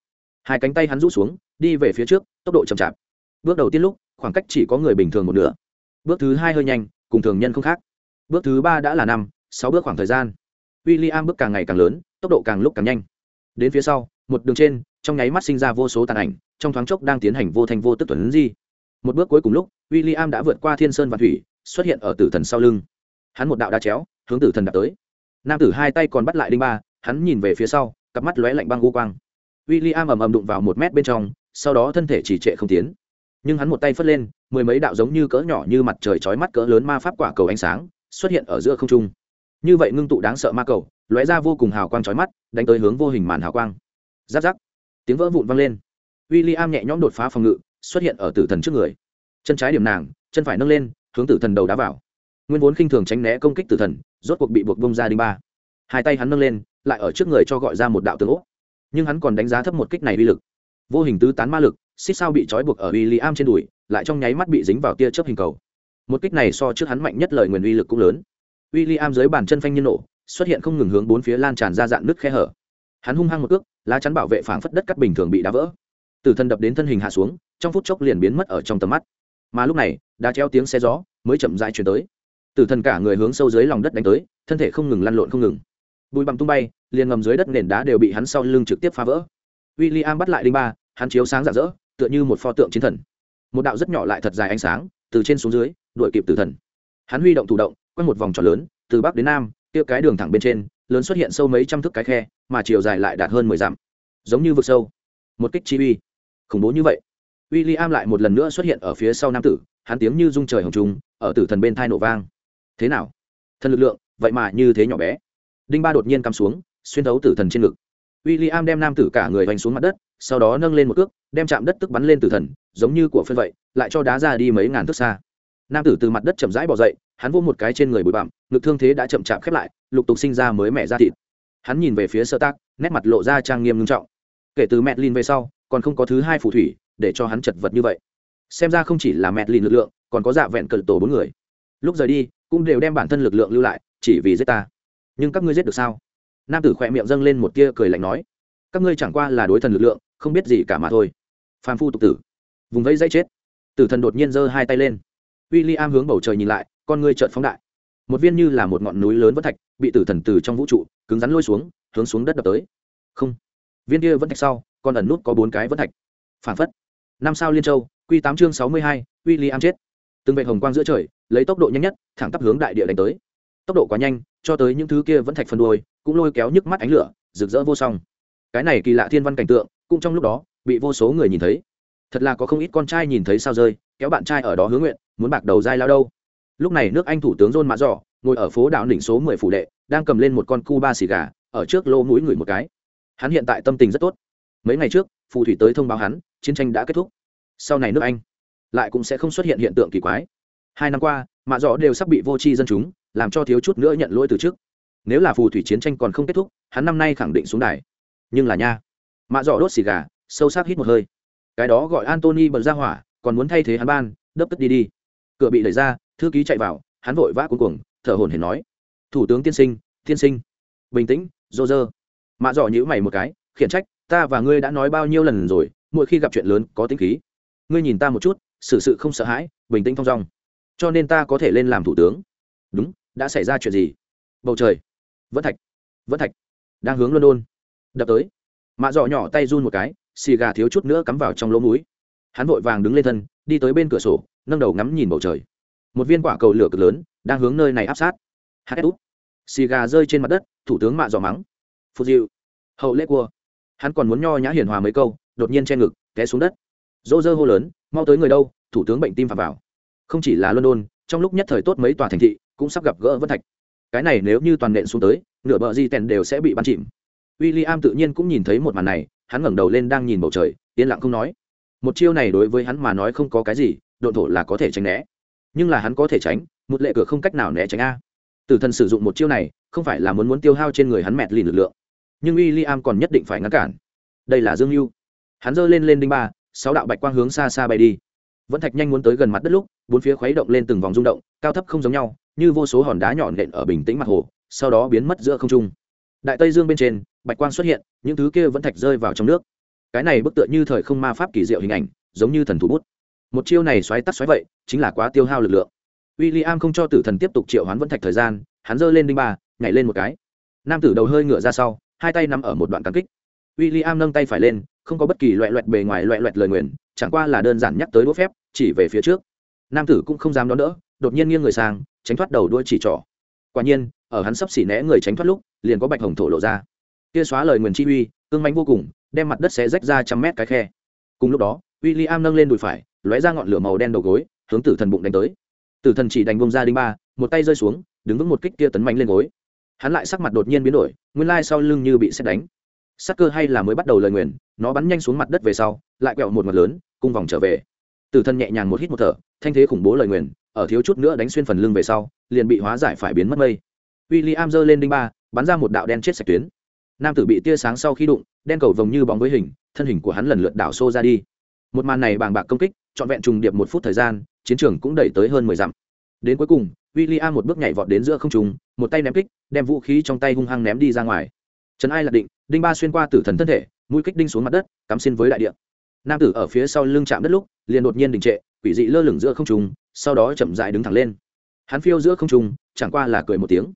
Hai cánh tay hắn rút xuống, đi về phía trước, tốc độ chậm chạp. Bước đầu tiên lúc, khoảng cách chỉ có người bình thường một nửa. Bước thứ hai hơi nhanh, cùng thường nhân không khác. Bước thứ ba đã là năm, sáu bước khoảng thời gian. W i l l i am bước càng ngày càng lớn, tốc độ càng lúc càng nhanh. Đến phía sau, một đường trên, trong nháy mắt sinh ra vô số tàn ảnh, trong thoáng chốc đang tiến hành vô thành vô tức tuấn di một bước cuối cùng lúc w i l l i am đã vượt qua thiên sơn và thủy, xuất hiện ở tử thần sau lưng. Hắn một đạo đá chéo, hướng tử thần đạp tới. Nam tử hai tay còn bắt lại đinh ba, hắn nhìn về phía sau, cặp mắt lóe lạnh băng u quang. W i l l i am ầm ầm đụng vào một mét bên trong, sau đó thân thể chỉ trệ không tiến. Nhưng hắn một tay phất lên, mười mấy đạo giống như cỡ nhỏ như mặt trời chói mắt cỡ lớn ma pháp quả cầu ánh sáng, xuất hiện ở giữa không trung. Như vậy ngưng tụ đáng sợ ma cầu, lóe ra vô cùng hào quang chói mắt, đánh tới hướng vô hình màn hào quang. Giáp giáp. Tiếng vỡ vụn vang lên. W i l l i am nhẹ nhõm đột phá phòng ngự xuất hiện ở tử thần trước người. Chân trái điểm nàng, chân phải nâng lên, hướng tử thần đầu đá vào. Nguyên vốn khinh thường tránh né công kích tử thần, rốt cuộc bị buộc bông ra đinh ba. Hai tay hắn nâng lên, lại ở trước người cho gọi ra một đạo tướng ố. Nhưng hắn còn đánh giá thấp một kích này uy lực. Vô hình tứ tán ma lực, xích sao bị trói buộc ở w i l l i am trên đùi, lại trong nháy mắt bị dính vào tia chớp hình cầu. Một kích này so trước hắn mạnh nhất lời nguyền uy lực cũng lớn. W i l l i am dưới bàn chân phanh nhiên nổ, xuất hiện không ngừng hướng bốn phía lan tràn ra dạn nước khe hở. Hắn hung hăng một cước, lá chắn bảo vệ phảng phất đất cắt bình thường bị đá vỡ. Tử thần đập đến thân hình hạ xuống trong phút chốc liền biến mất ở trong tầm mắt. Mà lúc này, đã treo tiếng xe gió mới chậm rãi chuyển tới. Tử thần cả người hướng sâu dưới lòng đất đánh tới, thân thể không ngừng lăn lộn không ngừng. Bụi bặm tung bay, liền ngầm dưới đất nền đá đều bị hắn sau lưng trực tiếp phá vỡ. W i l l i am bắt lại đinh ba, hắn chiếu sáng rạng rỡ, tựa như một pho tượng chiến thần. Một đạo rất nhỏ lại thật dài ánh sáng, từ trên xuống dưới, đuổi kịp tử thần. Hắn huy động thủ động, quanh một vòng tròn lớn, từ bắc đến nam, kia cái đường thẳng bên trên, lớn xuất hiện sâu mấy trăm thước cái khe, mà chiều dài lại đạt hơn mười dặm. Giống như vực sâu. Một kích chi uy. Khủng bố như vậy w i l l i am lại một lần nữa xuất hiện ở phía sau nam tử, hắn tiếng như rung trời hồng trùng, ở tử thần bên thai nổ vang. Thế nào? Thần lực lượng, vậy mà như thế nhỏ bé. Đinh ba đột nhiên cắm xuống, xuyên thấu tử thần trên ngực. W i l l i am đem nam tử cả người hoành xuống mặt đất, sau đó nâng lên một cước, đem chạm đất tức bắn lên tử thần, giống như của phân vậy, lại cho đá ra đi mấy ngàn thước xa. Nam tử từ mặt đất chậm rãi bỏ dậy, hắn vô một cái trên người bụi bặm, ngực thương thế đã chậm chạp khép lại, lục tục sinh ra mới mẹ ra thịt. Hắn nhìn về phía sơ tác, nét mặt lộ ra trang nghiêm ngưng trọng. Kể từ mẹ lin về sau, còn không có thứ hai phù thủy để cho hắn chật vật như vậy. Xem ra không chỉ là mẹ lìn lực lượng, còn có dạ vẹn cờ tổ bốn người. Lúc rời đi, cũng đều đem bản thân lực lượng lưu lại, chỉ vì giết ta. Nhưng các ngươi giết được sao? Nam tử khỏe miệng dâng lên một tia cười lạnh nói. Các ngươi chẳng qua là đối thần lực lượng, không biết gì cả mà thôi. Phàm phu tục tử. Vùng vẫy dây chết. Tử thần đột nhiên giơ hai tay lên. W i l l i am hướng bầu trời nhìn lại, con ngươi trợn phóng đại. Một viên như là một ngọn núi lớn vẫn thạch, bị tử thần từ trong vũ trụ, cứng rắn lôi xuống, hướng xuống đất đập tới. Không. Viên kia vẫn thạch sau còn ẩn nút có bốn cái vẫn thạch. Phản phất năm sao liên châu q tám chương sáu mươi hai w i l l i am chết. Từng vệ hồng quang giữa trời lấy tốc độ nhanh nhất thẳng tắp hướng đại địa đánh tới. Tốc độ quá nhanh cho tới những thứ kia vẫn thạch phân đôi, cũng lôi kéo nhức mắt ánh lửa rực rỡ vô song. Cái này kỳ lạ thiên văn cảnh tượng cũng trong lúc đó bị vô số người nhìn thấy. Thật là có không ít con trai nhìn thấy sao rơi kéo bạn trai ở đó hướng nguyện muốn bạc đầu dai lao đâu. Lúc này nước anh thủ tướng john mã dò ngồi ở phố đạo đỉnh số mười phủ đệ đang cầm lên một con cu ba xì gà ở trước lô mũi người một cái. Hắn hiện tại tâm tình rất tốt. Mấy ngày trước phù thủy tới thông báo hắn chiến tranh đã kết thúc. Sau này nước anh lại cũng sẽ không xuất hiện hiện tượng kỳ quái. Hai năm qua, mạ dọ đều sắp bị vô tri dân chúng, làm cho thiếu chút nữa nhận lỗi từ trước. Nếu là phù thủy chiến tranh còn không kết thúc, hắn năm nay khẳng định xuống đài. Nhưng là nha, mạ dọ đốt xì gà, sâu sắc hít một hơi. Cái đó gọi antony bật ra hỏa, còn muốn thay thế hắn ban, đớp tức đi đi. Cửa bị đẩy ra, thư ký chạy vào, hắn vội vã cuống cuồng, thở hồn hển nói, thủ tướng tiên sinh tiên sinh. Bình tĩnh dô dơ mạ dọ nhữ mày một cái, khiển trách, ta và ngươi đã nói bao nhiêu lần rồi mỗi khi gặp chuyện lớn có tính khí. Ngươi nhìn ta một chút, xử sự không sợ hãi, bình tĩnh thong dong. Cho nên ta có thể lên làm thủ tướng. Đúng, đã xảy ra chuyện gì? Bầu trời. Vẫn thạch. Vẫn thạch. Đang hướng london. Đập tới. Mạ dọ nhỏ tay run một cái, xì gà thiếu chút nữa cắm vào trong lỗ mũi. Hắn vội vàng đứng lên thân, đi tới bên cửa sổ, nâng đầu ngắm nhìn bầu trời. Một viên quả cầu lửa cực lớn, đang hướng nơi này áp sát. Hát út xì gà rơi trên mặt đất, thủ tướng mạ Dọ mắng. Phù diệu. Hậu lễ cua hắn còn muốn nho nhã hiền hòa mấy câu đột nhiên che ngực, té xuống đất. Dỗ dơ hô lớn, mau tới người đâu, thủ tướng bệnh tim phạm vào. Không chỉ là london, trong lúc nhất thời tốt mấy tòa thành thị cũng sắp gặp gỡ vân thạch. Cái này nếu như toàn nện xuống tới, nửa bờ di tèn đều sẽ bị bắn chìm. W i l l i am tự nhiên cũng nhìn thấy một màn này, hắn ngẩng đầu lên đang nhìn bầu trời, yên lặng không nói. Một chiêu này đối với hắn mà nói không có cái gì, độn thổ là có thể tránh né. Nhưng là hắn có thể tránh, một lệ cửa không cách nào né tránh a. Tử thần sử dụng một chiêu này, không phải là muốn muốn tiêu hao trên người hắn mẹt lìn lực lượng. Nhưng w i l l i am còn nhất định phải ngăn cản. Đây là dương mưu hắn giơ lên lên đinh ba, sáu đạo bạch quang hướng xa xa bay đi. Vẫn thạch nhanh muốn tới gần mặt đất lúc, bốn phía khuấy động lên từng vòng rung động, cao thấp không giống nhau, như vô số hòn đá nhọn nện ở bình tĩnh mặt hồ, sau đó biến mất giữa không trung. Đại tây dương bên trên, bạch quang xuất hiện, những thứ kia vẫn thạch rơi vào trong nước. Cái này bức tựa như thời không ma pháp kỳ diệu hình ảnh, giống như thần thủ bút. Một chiêu này xoáy tắt xoáy vậy, chính là quá tiêu hao lực lượng. W i l l i am không cho tử thần tiếp tục triệu hoán vẫn thạch thời gian, hắn giơ lên đinh ba, nhảy lên một cái. Nam tử đầu hơi ngựa ra sau, hai tay nắm ở một đoạn cắn kích w i l l i am nâng tay phải lên, không có bất kỳ loại loẹt bề ngoài loại loẹt lời nguyền, chẳng qua là đơn giản nhắc tới đũa phép, chỉ về phía trước. Nam tử cũng không dám đón đỡ, đột nhiên nghiêng người sang, tránh thoát đầu đuôi chỉ trỏ. Quả nhiên, ở hắn sắp xỉ né người tránh thoát lúc, liền có bạch hồng thổ lộ ra. Kia xóa lời nguyền chi uy, cương mánh vô cùng, đem mặt đất xé rách ra trăm mét cái khe. Cùng lúc đó w i l l i am nâng lên đùi phải, lóe ra ngọn lửa màu đen đầu gối, hướng tử thần bụng đánh tới. Tử thần chỉ đánh bông ra đinh ba, một tay rơi xuống, đứng vững một kích kia tấn mạnh lên gối. Hắn lại sắc mặt đột nhiên biến đổi, nguyên lai sau lưng như bị xét đánh sắc cơ hay là mới bắt đầu lời nguyền, nó bắn nhanh xuống mặt đất về sau, lại quẹo một mặt lớn, cung vòng trở về. Tử thân nhẹ nhàng một hít một thở, thanh thế khủng bố lời nguyền, ở thiếu chút nữa đánh xuyên phần lưng về sau, liền bị hóa giải phải biến mất mây. W i l l i am giơ lên đinh ba, bắn ra một đạo đen chết sạch tuyến. Nam tử bị tia sáng sau khi đụng, đen cầu vồng như bóng với hình, thân hình của hắn lần lượt đảo xô ra đi. Một màn này bàng bạc công kích, trọn vẹn trùng điệp một phút thời gian, chiến trường cũng đẩy tới hơn mười dặm. Đến cuối cùng w i l l i am một bước nhảy vọt đến giữa không trùng một tay ném kích, đem vũ khí trong tay hung hăng ném đi ra ngoài trần ai lạc định, đinh ba xuyên qua tử thần thân thể, mũi kích đinh xuống mặt đất, cắm xin với đại địa. Nam tử ở phía sau lưng chạm đất lúc, liền đột nhiên đình trệ, quỷ dị lơ lửng giữa không trùng sau đó chậm dại đứng thẳng lên. Hắn phiêu giữa không trùng chẳng qua là cười một tiếng.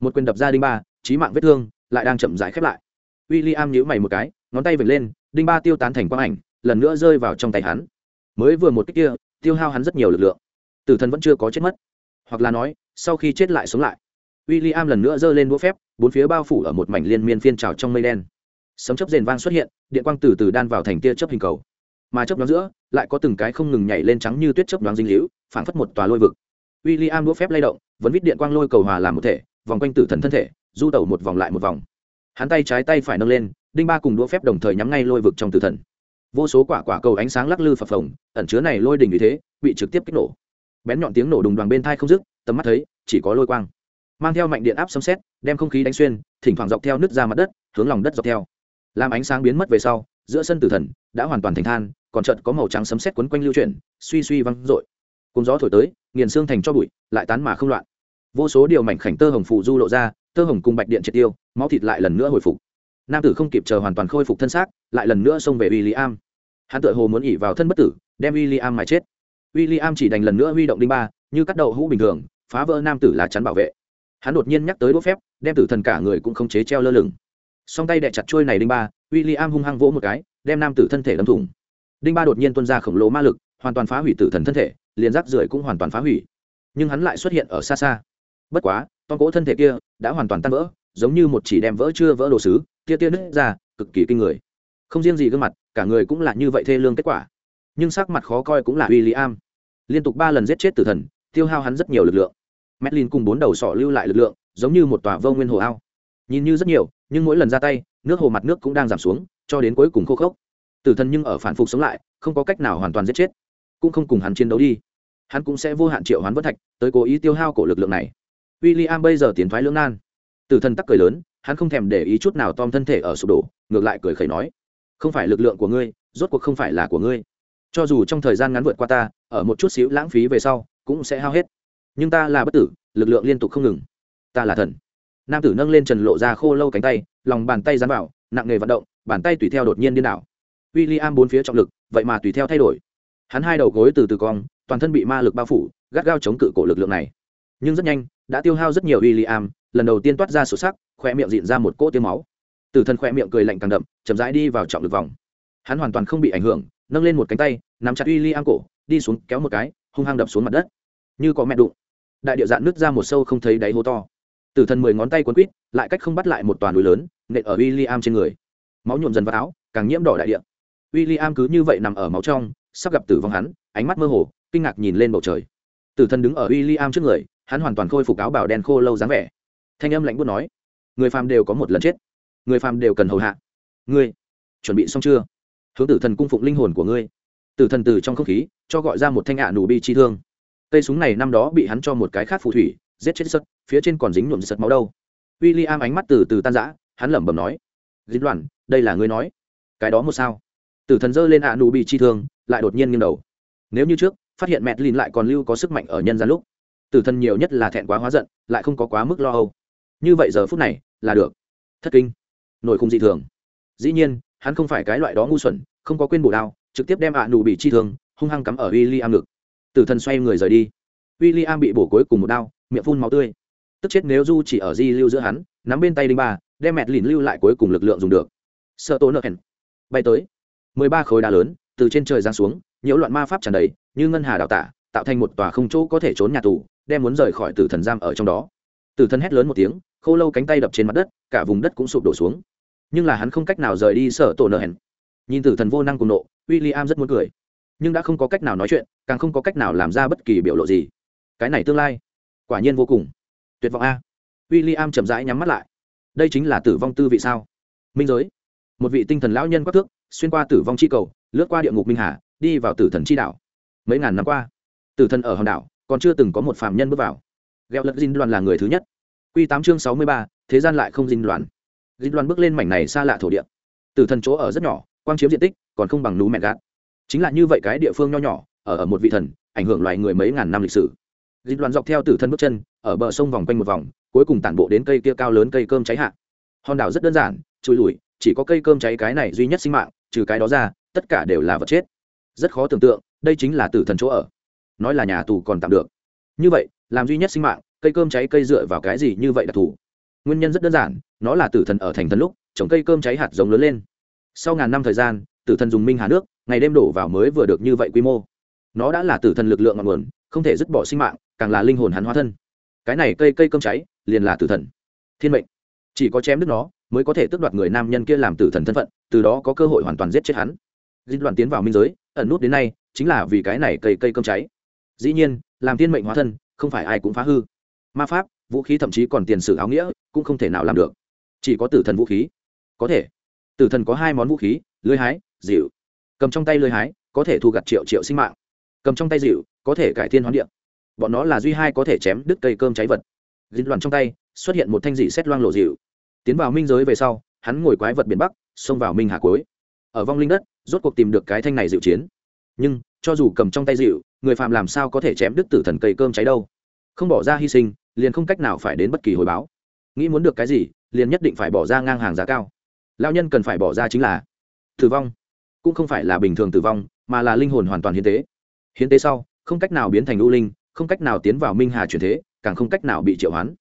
Một quyền đập ra đinh ba trí mạng vết thương lại đang chậm rãi khép lại. W i l l i am nhíu mày một cái, ngón tay vệt lên, đinh ba tiêu tán thành quang ảnh, lần nữa rơi vào trong tay hắn. Mới vừa một cách kia, tiêu hao hắn rất nhiều lực lượng. Tử thần vẫn chưa có chết mất. Hoặc là nói, sau khi chết lại sống lại w i l l i am lần nữa giơ lên đũa phép, bốn phía bao phủ ở một mảnh liên miên phiên trào trong mây đen. Sấm chấp rền vang xuất hiện, điện quang từ từ đan vào thành tia chấp hình cầu. Mà chấp đoán giữa, lại có từng cái không ngừng nhảy lên trắng như tuyết chấp đoán dinh hữu, phảng phất một tòa lôi vực. W i l l i am đũa phép lay động, vẫn vít điện quang lôi cầu hòa làm một thể, vòng quanh tử thần thân thể, du tẩu một vòng lại một vòng. Hắn tay trái tay phải nâng lên, đinh ba cùng đũa phép đồng thời nhắm ngay lôi vực trong tử thần. Vô số quả quả cầu ánh sáng lắc lư phập phồng, ẩn chứa này lôi đỉnh như thế, bị trực tiếp kích nổ. Bén nhọn tiếng nổ đùng đoàn bên thai không dứt, tầm mắt thấy, chỉ có lôi quang mang theo mạnh điện áp xâm xét đem không khí đánh xuyên, thỉnh thoảng dọc theo nước ra mặt đất, hướng lòng đất dọc theo. Làm ánh sáng biến mất về sau, giữa sân tử thần đã hoàn toàn thành than, còn trận có màu trắng sấm xét quấn quanh lưu chuyển, suy suy văng r ộ i cùng gió thổi tới, nghiền xương thành cho bụi, lại tán mà không loạn. Vô số điều mảnh khảnh tơ hồng phụ du lộ ra, tơ hồng cùng bạch điện triệt tiêu, máu thịt lại lần nữa hồi phục. Nam tử không kịp chờ hoàn toàn khôi phục thân xác, lại lần nữa xông về w i l l i am hắn tự hồ muốn ỉ vào thân bất tử, đem w i l l i am mà chết. W i l l i am chỉ đành lần nữa huy động đinh ba, như cắt đậu hũ bình thường, phá vỡ nam tử lá chắn bảo vệ hắn đột nhiên nhắc tới đốt phép, đem tử thần cả người cũng không chế treo lơ lửng. Song tay đẻ chặt trôi này đinh ba w i l l i am hung hăng vỗ một cái, đem nam tử thân thể đâm thủng. Đinh ba đột nhiên tuân ra khổng lồ ma lực, hoàn toàn phá hủy tử thần thân thể, liền rác rưởi cũng hoàn toàn phá hủy. Nhưng hắn lại xuất hiện ở xa xa. Bất quá, con cỗ thân thể kia đã hoàn toàn tan vỡ, giống như một chỉ đem vỡ chưa vỡ đồ sứ, tia tia nứt ra, cực kỳ kinh người. Không riêng gì gương mặt, cả người cũng là như vậy thê lương kết quả. Nhưng sắc mặt khó coi cũng là w i l l i am liên tục ba lần giết chết tử thần, tiêu hao hắn rất nhiều lực lượng. Medlin cùng bốn đầu sọ lưu lại lực lượng, giống như một tòa vô nguyên hồ ao. Nhìn như rất nhiều, nhưng mỗi lần ra tay, nước hồ mặt nước cũng đang giảm xuống, cho đến cuối cùng khô khốc. Tử thần nhưng ở phản phục sống lại, không có cách nào hoàn toàn giết chết, cũng không cùng hắn chiến đấu đi. Hắn cũng sẽ vô hạn triệu hoán vân thạch, tới cố ý tiêu hao cổ lực lượng này. William bây giờ tiến thoái lưỡng nan. Tử thần tắc cười lớn, hắn không thèm để ý chút nào tom thân thể ở sụp đổ, ngược lại cười khẩy nói, không phải lực lượng của ngươi, rốt cuộc không phải là của ngươi. Cho dù trong thời gian ngắn vượt qua ta, ở một chút xíu lãng phí về sau, cũng sẽ hao hết nhưng ta là bất tử, lực lượng liên tục không ngừng. Ta là thần. Nam tử nâng lên trần lộ ra khô lâu cánh tay, lòng bàn tay dán vào, nặng nghề vận động, bàn tay tùy theo đột nhiên điên đảo. W i l l i am bốn phía trọng lực, vậy mà tùy theo thay đổi. Hắn hai đầu gối từ từ cong, toàn thân bị ma lực bao phủ, gắt gao chống cự cổ lực lượng này. Nhưng rất nhanh, đã tiêu hao rất nhiều w i l l i am lần đầu tiên toát ra sổ sắc khoe miệng dịn ra một cỗ tiêu máu. Tử thần khoe miệng cười lạnh càng đậm, chậm rãi đi vào trọng lực vòng. Hắn hoàn toàn không bị ảnh hưởng, nâng lên một cánh tay, nắm chặt w i l l i am cổ, đi xuống kéo một cái, hung hăng đập xuống mặt đất. Như có mẹ đụng đại địa dạn nứt ra một sâu không thấy đáy hố to. Tử thần mười ngón tay quấn quít, lại cách không bắt lại một toàn núi lớn nện ở w i l l i am trên người. Máu nhuộm dần vào áo càng nhiễm đỏ đại địa. W i l l i am cứ như vậy nằm ở máu trong sắp gặp tử vong hắn ánh mắt mơ hồ kinh ngạc nhìn lên bầu trời. Tử thần đứng ở w i l l i am trước người hắn hoàn toàn khôi phục áo bảo đen khô lâu dáng vẻ. Thanh âm lạnh buốt nói người phàm đều có một lần chết. Người phàm đều cần hầu hạ. Ngươi chuẩn bị xong chưa? Hướng tử thần cung phụng linh hồn của ngươi. Tử thần từ trong không khí cho gọi ra một thanh ạ nụ bi chi thương cây súng này năm đó bị hắn cho một cái khác phù thủy, giết chết sật phía trên còn dính nhuộm sật máu đâu. W i l l i am ánh mắt từ từ tan rã, hắn lẩm bẩm nói dính loạn đây là ngươi nói. Cái đó một sao? Tử thần giơ lên ạ nụ bị chi thương, lại đột nhiên nghiêng đầu. Nếu như trước, phát hiện mẹ lìn lại còn lưu có sức mạnh ở nhân gian lúc, tử thần nhiều nhất là thẹn quá hóa giận, lại không có quá mức lo âu. Như vậy giờ phút này, là được. Thất kinh. Nổi khung dị thường. Dĩ nhiên, hắn không phải cái loại đó ngu xuẩn, không có quên bổ đao, trực tiếp đem ạ nụ bị chi thương, hung hăng cắm ở w i l l i am ngực tử thần xoay người rời đi. William bị bổ cuối cùng một đao, miệng phun máu tươi. Tức chết nếu du chỉ ở di lưu giữa hắn, nắm bên tay đinh ba, đem mẹt lìn lưu lại cuối cùng lực lượng dùng được. Sợ tố nợ hèn bay tới. Mười ba khối đá lớn, từ trên trời giáng xuống, nhiễu loạn ma pháp tràn đầy, như ngân hà đào tả, tạo thành một tòa không chỗ có thể trốn nhà tù, đem muốn rời khỏi tử thần giam ở trong đó. Tử thần hét lớn một tiếng, khô lâu cánh tay đập trên mặt đất, cả vùng đất cũng sụp đổ xuống. Nhưng là hắn không cách nào rời đi sở tổ nợ hèn nhìn tử thần vô năng cùng nộ w i l l i am rất muốn cười nhưng đã không có cách nào nói chuyện, càng không có cách nào làm ra bất kỳ biểu lộ gì. Cái này tương lai, quả nhiên vô cùng tuyệt vọng a. W i l l i am chậm rãi nhắm mắt lại. Đây chính là tử vong tư vị sao? Minh giới. Một vị tinh thần lão nhân quắc thước, xuyên qua tử vong chi cầu, lướt qua địa ngục minh hà, đi vào tử thần chi đảo. Mấy ngàn năm qua, tử thần ở hòn đảo còn chưa từng có một phạm nhân bước vào. Gheo lật dinh đoàn là người thứ nhất. Q tám chương sáu mươi ba, thế gian lại không dinh đoàn dinh đoàn bước lên mảnh này xa lạ thổ địa. Tử thần chỗ ở rất nhỏ, quang chiếm diện tích còn không bằng núi mẹ gạt chính là như vậy cái địa phương nho nhỏ, ở ở một vị thần, ảnh hưởng loài người mấy ngàn năm lịch sử. Dịch đoàn dọc theo tử thân bước chân, ở bờ sông vòng quanh một vòng, cuối cùng tản bộ đến cây kia cao lớn cây cơm cháy hạ. Hòn đảo rất đơn giản trùi lùi chỉ có cây cơm cháy cái này duy nhất sinh mạng, trừ cái đó ra, tất cả đều là vật chết. Rất khó tưởng tượng, đây chính là tử thần chỗ ở. Nói là nhà tù còn tạm được. Như vậy, làm duy nhất sinh mạng, cây cơm cháy cây dựa vào cái gì như vậy đặc thù nguyên nhân rất đơn giản, nó là tử thần ở thành thần lúc, trồng cây cơm cháy hạt giống lớn lên. Sau ngàn năm thời gian, tử thần dùng minh hà nước ngày đêm đổ vào mới vừa được như vậy quy mô. Nó đã là tử thần lực lượng ngọn nguồn, không thể dứt bỏ sinh mạng, càng là linh hồn hắn hóa thân. Cái này cây cây cơm cháy, liền là tử thần. Thiên mệnh. Chỉ có chém đứt nó, mới có thể tước đoạt người nam nhân kia làm tử thần thân phận, từ đó có cơ hội hoàn toàn giết chết hắn. Dinh đoàn tiến vào minh giới, ẩn nút đến nay, chính là vì cái này cây cây cơm cháy. Dĩ nhiên, làm thiên mệnh hóa thân, không phải ai cũng phá hư. Ma pháp, vũ khí thậm chí còn tiền sử áo nghĩa, cũng không thể nào làm được. Chỉ có tử thần vũ khí. Có thể. Tử thần có hai món vũ khí, lưới hái dịu cầm trong tay lưới hái, có thể thu gặt triệu triệu sinh mạng. Cầm trong tay dịu, có thể cải thiên hoán điện bọn nó là duy hai có thể chém đứt cây cơm cháy vật. Dính loạn trong tay, xuất hiện một thanh dị xét loang lộ dịu. Tiến vào minh giới về sau, hắn ngồi quái vật biển bắc, xông vào minh hà cuối. Ở vong linh đất, rốt cuộc tìm được cái thanh này dịu chiến. Nhưng, cho dù cầm trong tay dịu, người phạm làm sao có thể chém đứt tử thần cây cơm cháy đâu? Không bỏ ra hy sinh, liền không cách nào phải đến bất kỳ hồi báo. Nghĩ muốn được cái gì, liền nhất định phải bỏ ra ngang hàng giá cao. Lao nhân cần phải bỏ ra chính là tử vong cũng không phải là bình thường tử vong, mà là linh hồn hoàn toàn hiến tế. Hiến tế sau, không cách nào biến thành u linh, không cách nào tiến vào minh hà truyền thế, càng không cách nào bị triệu hoán.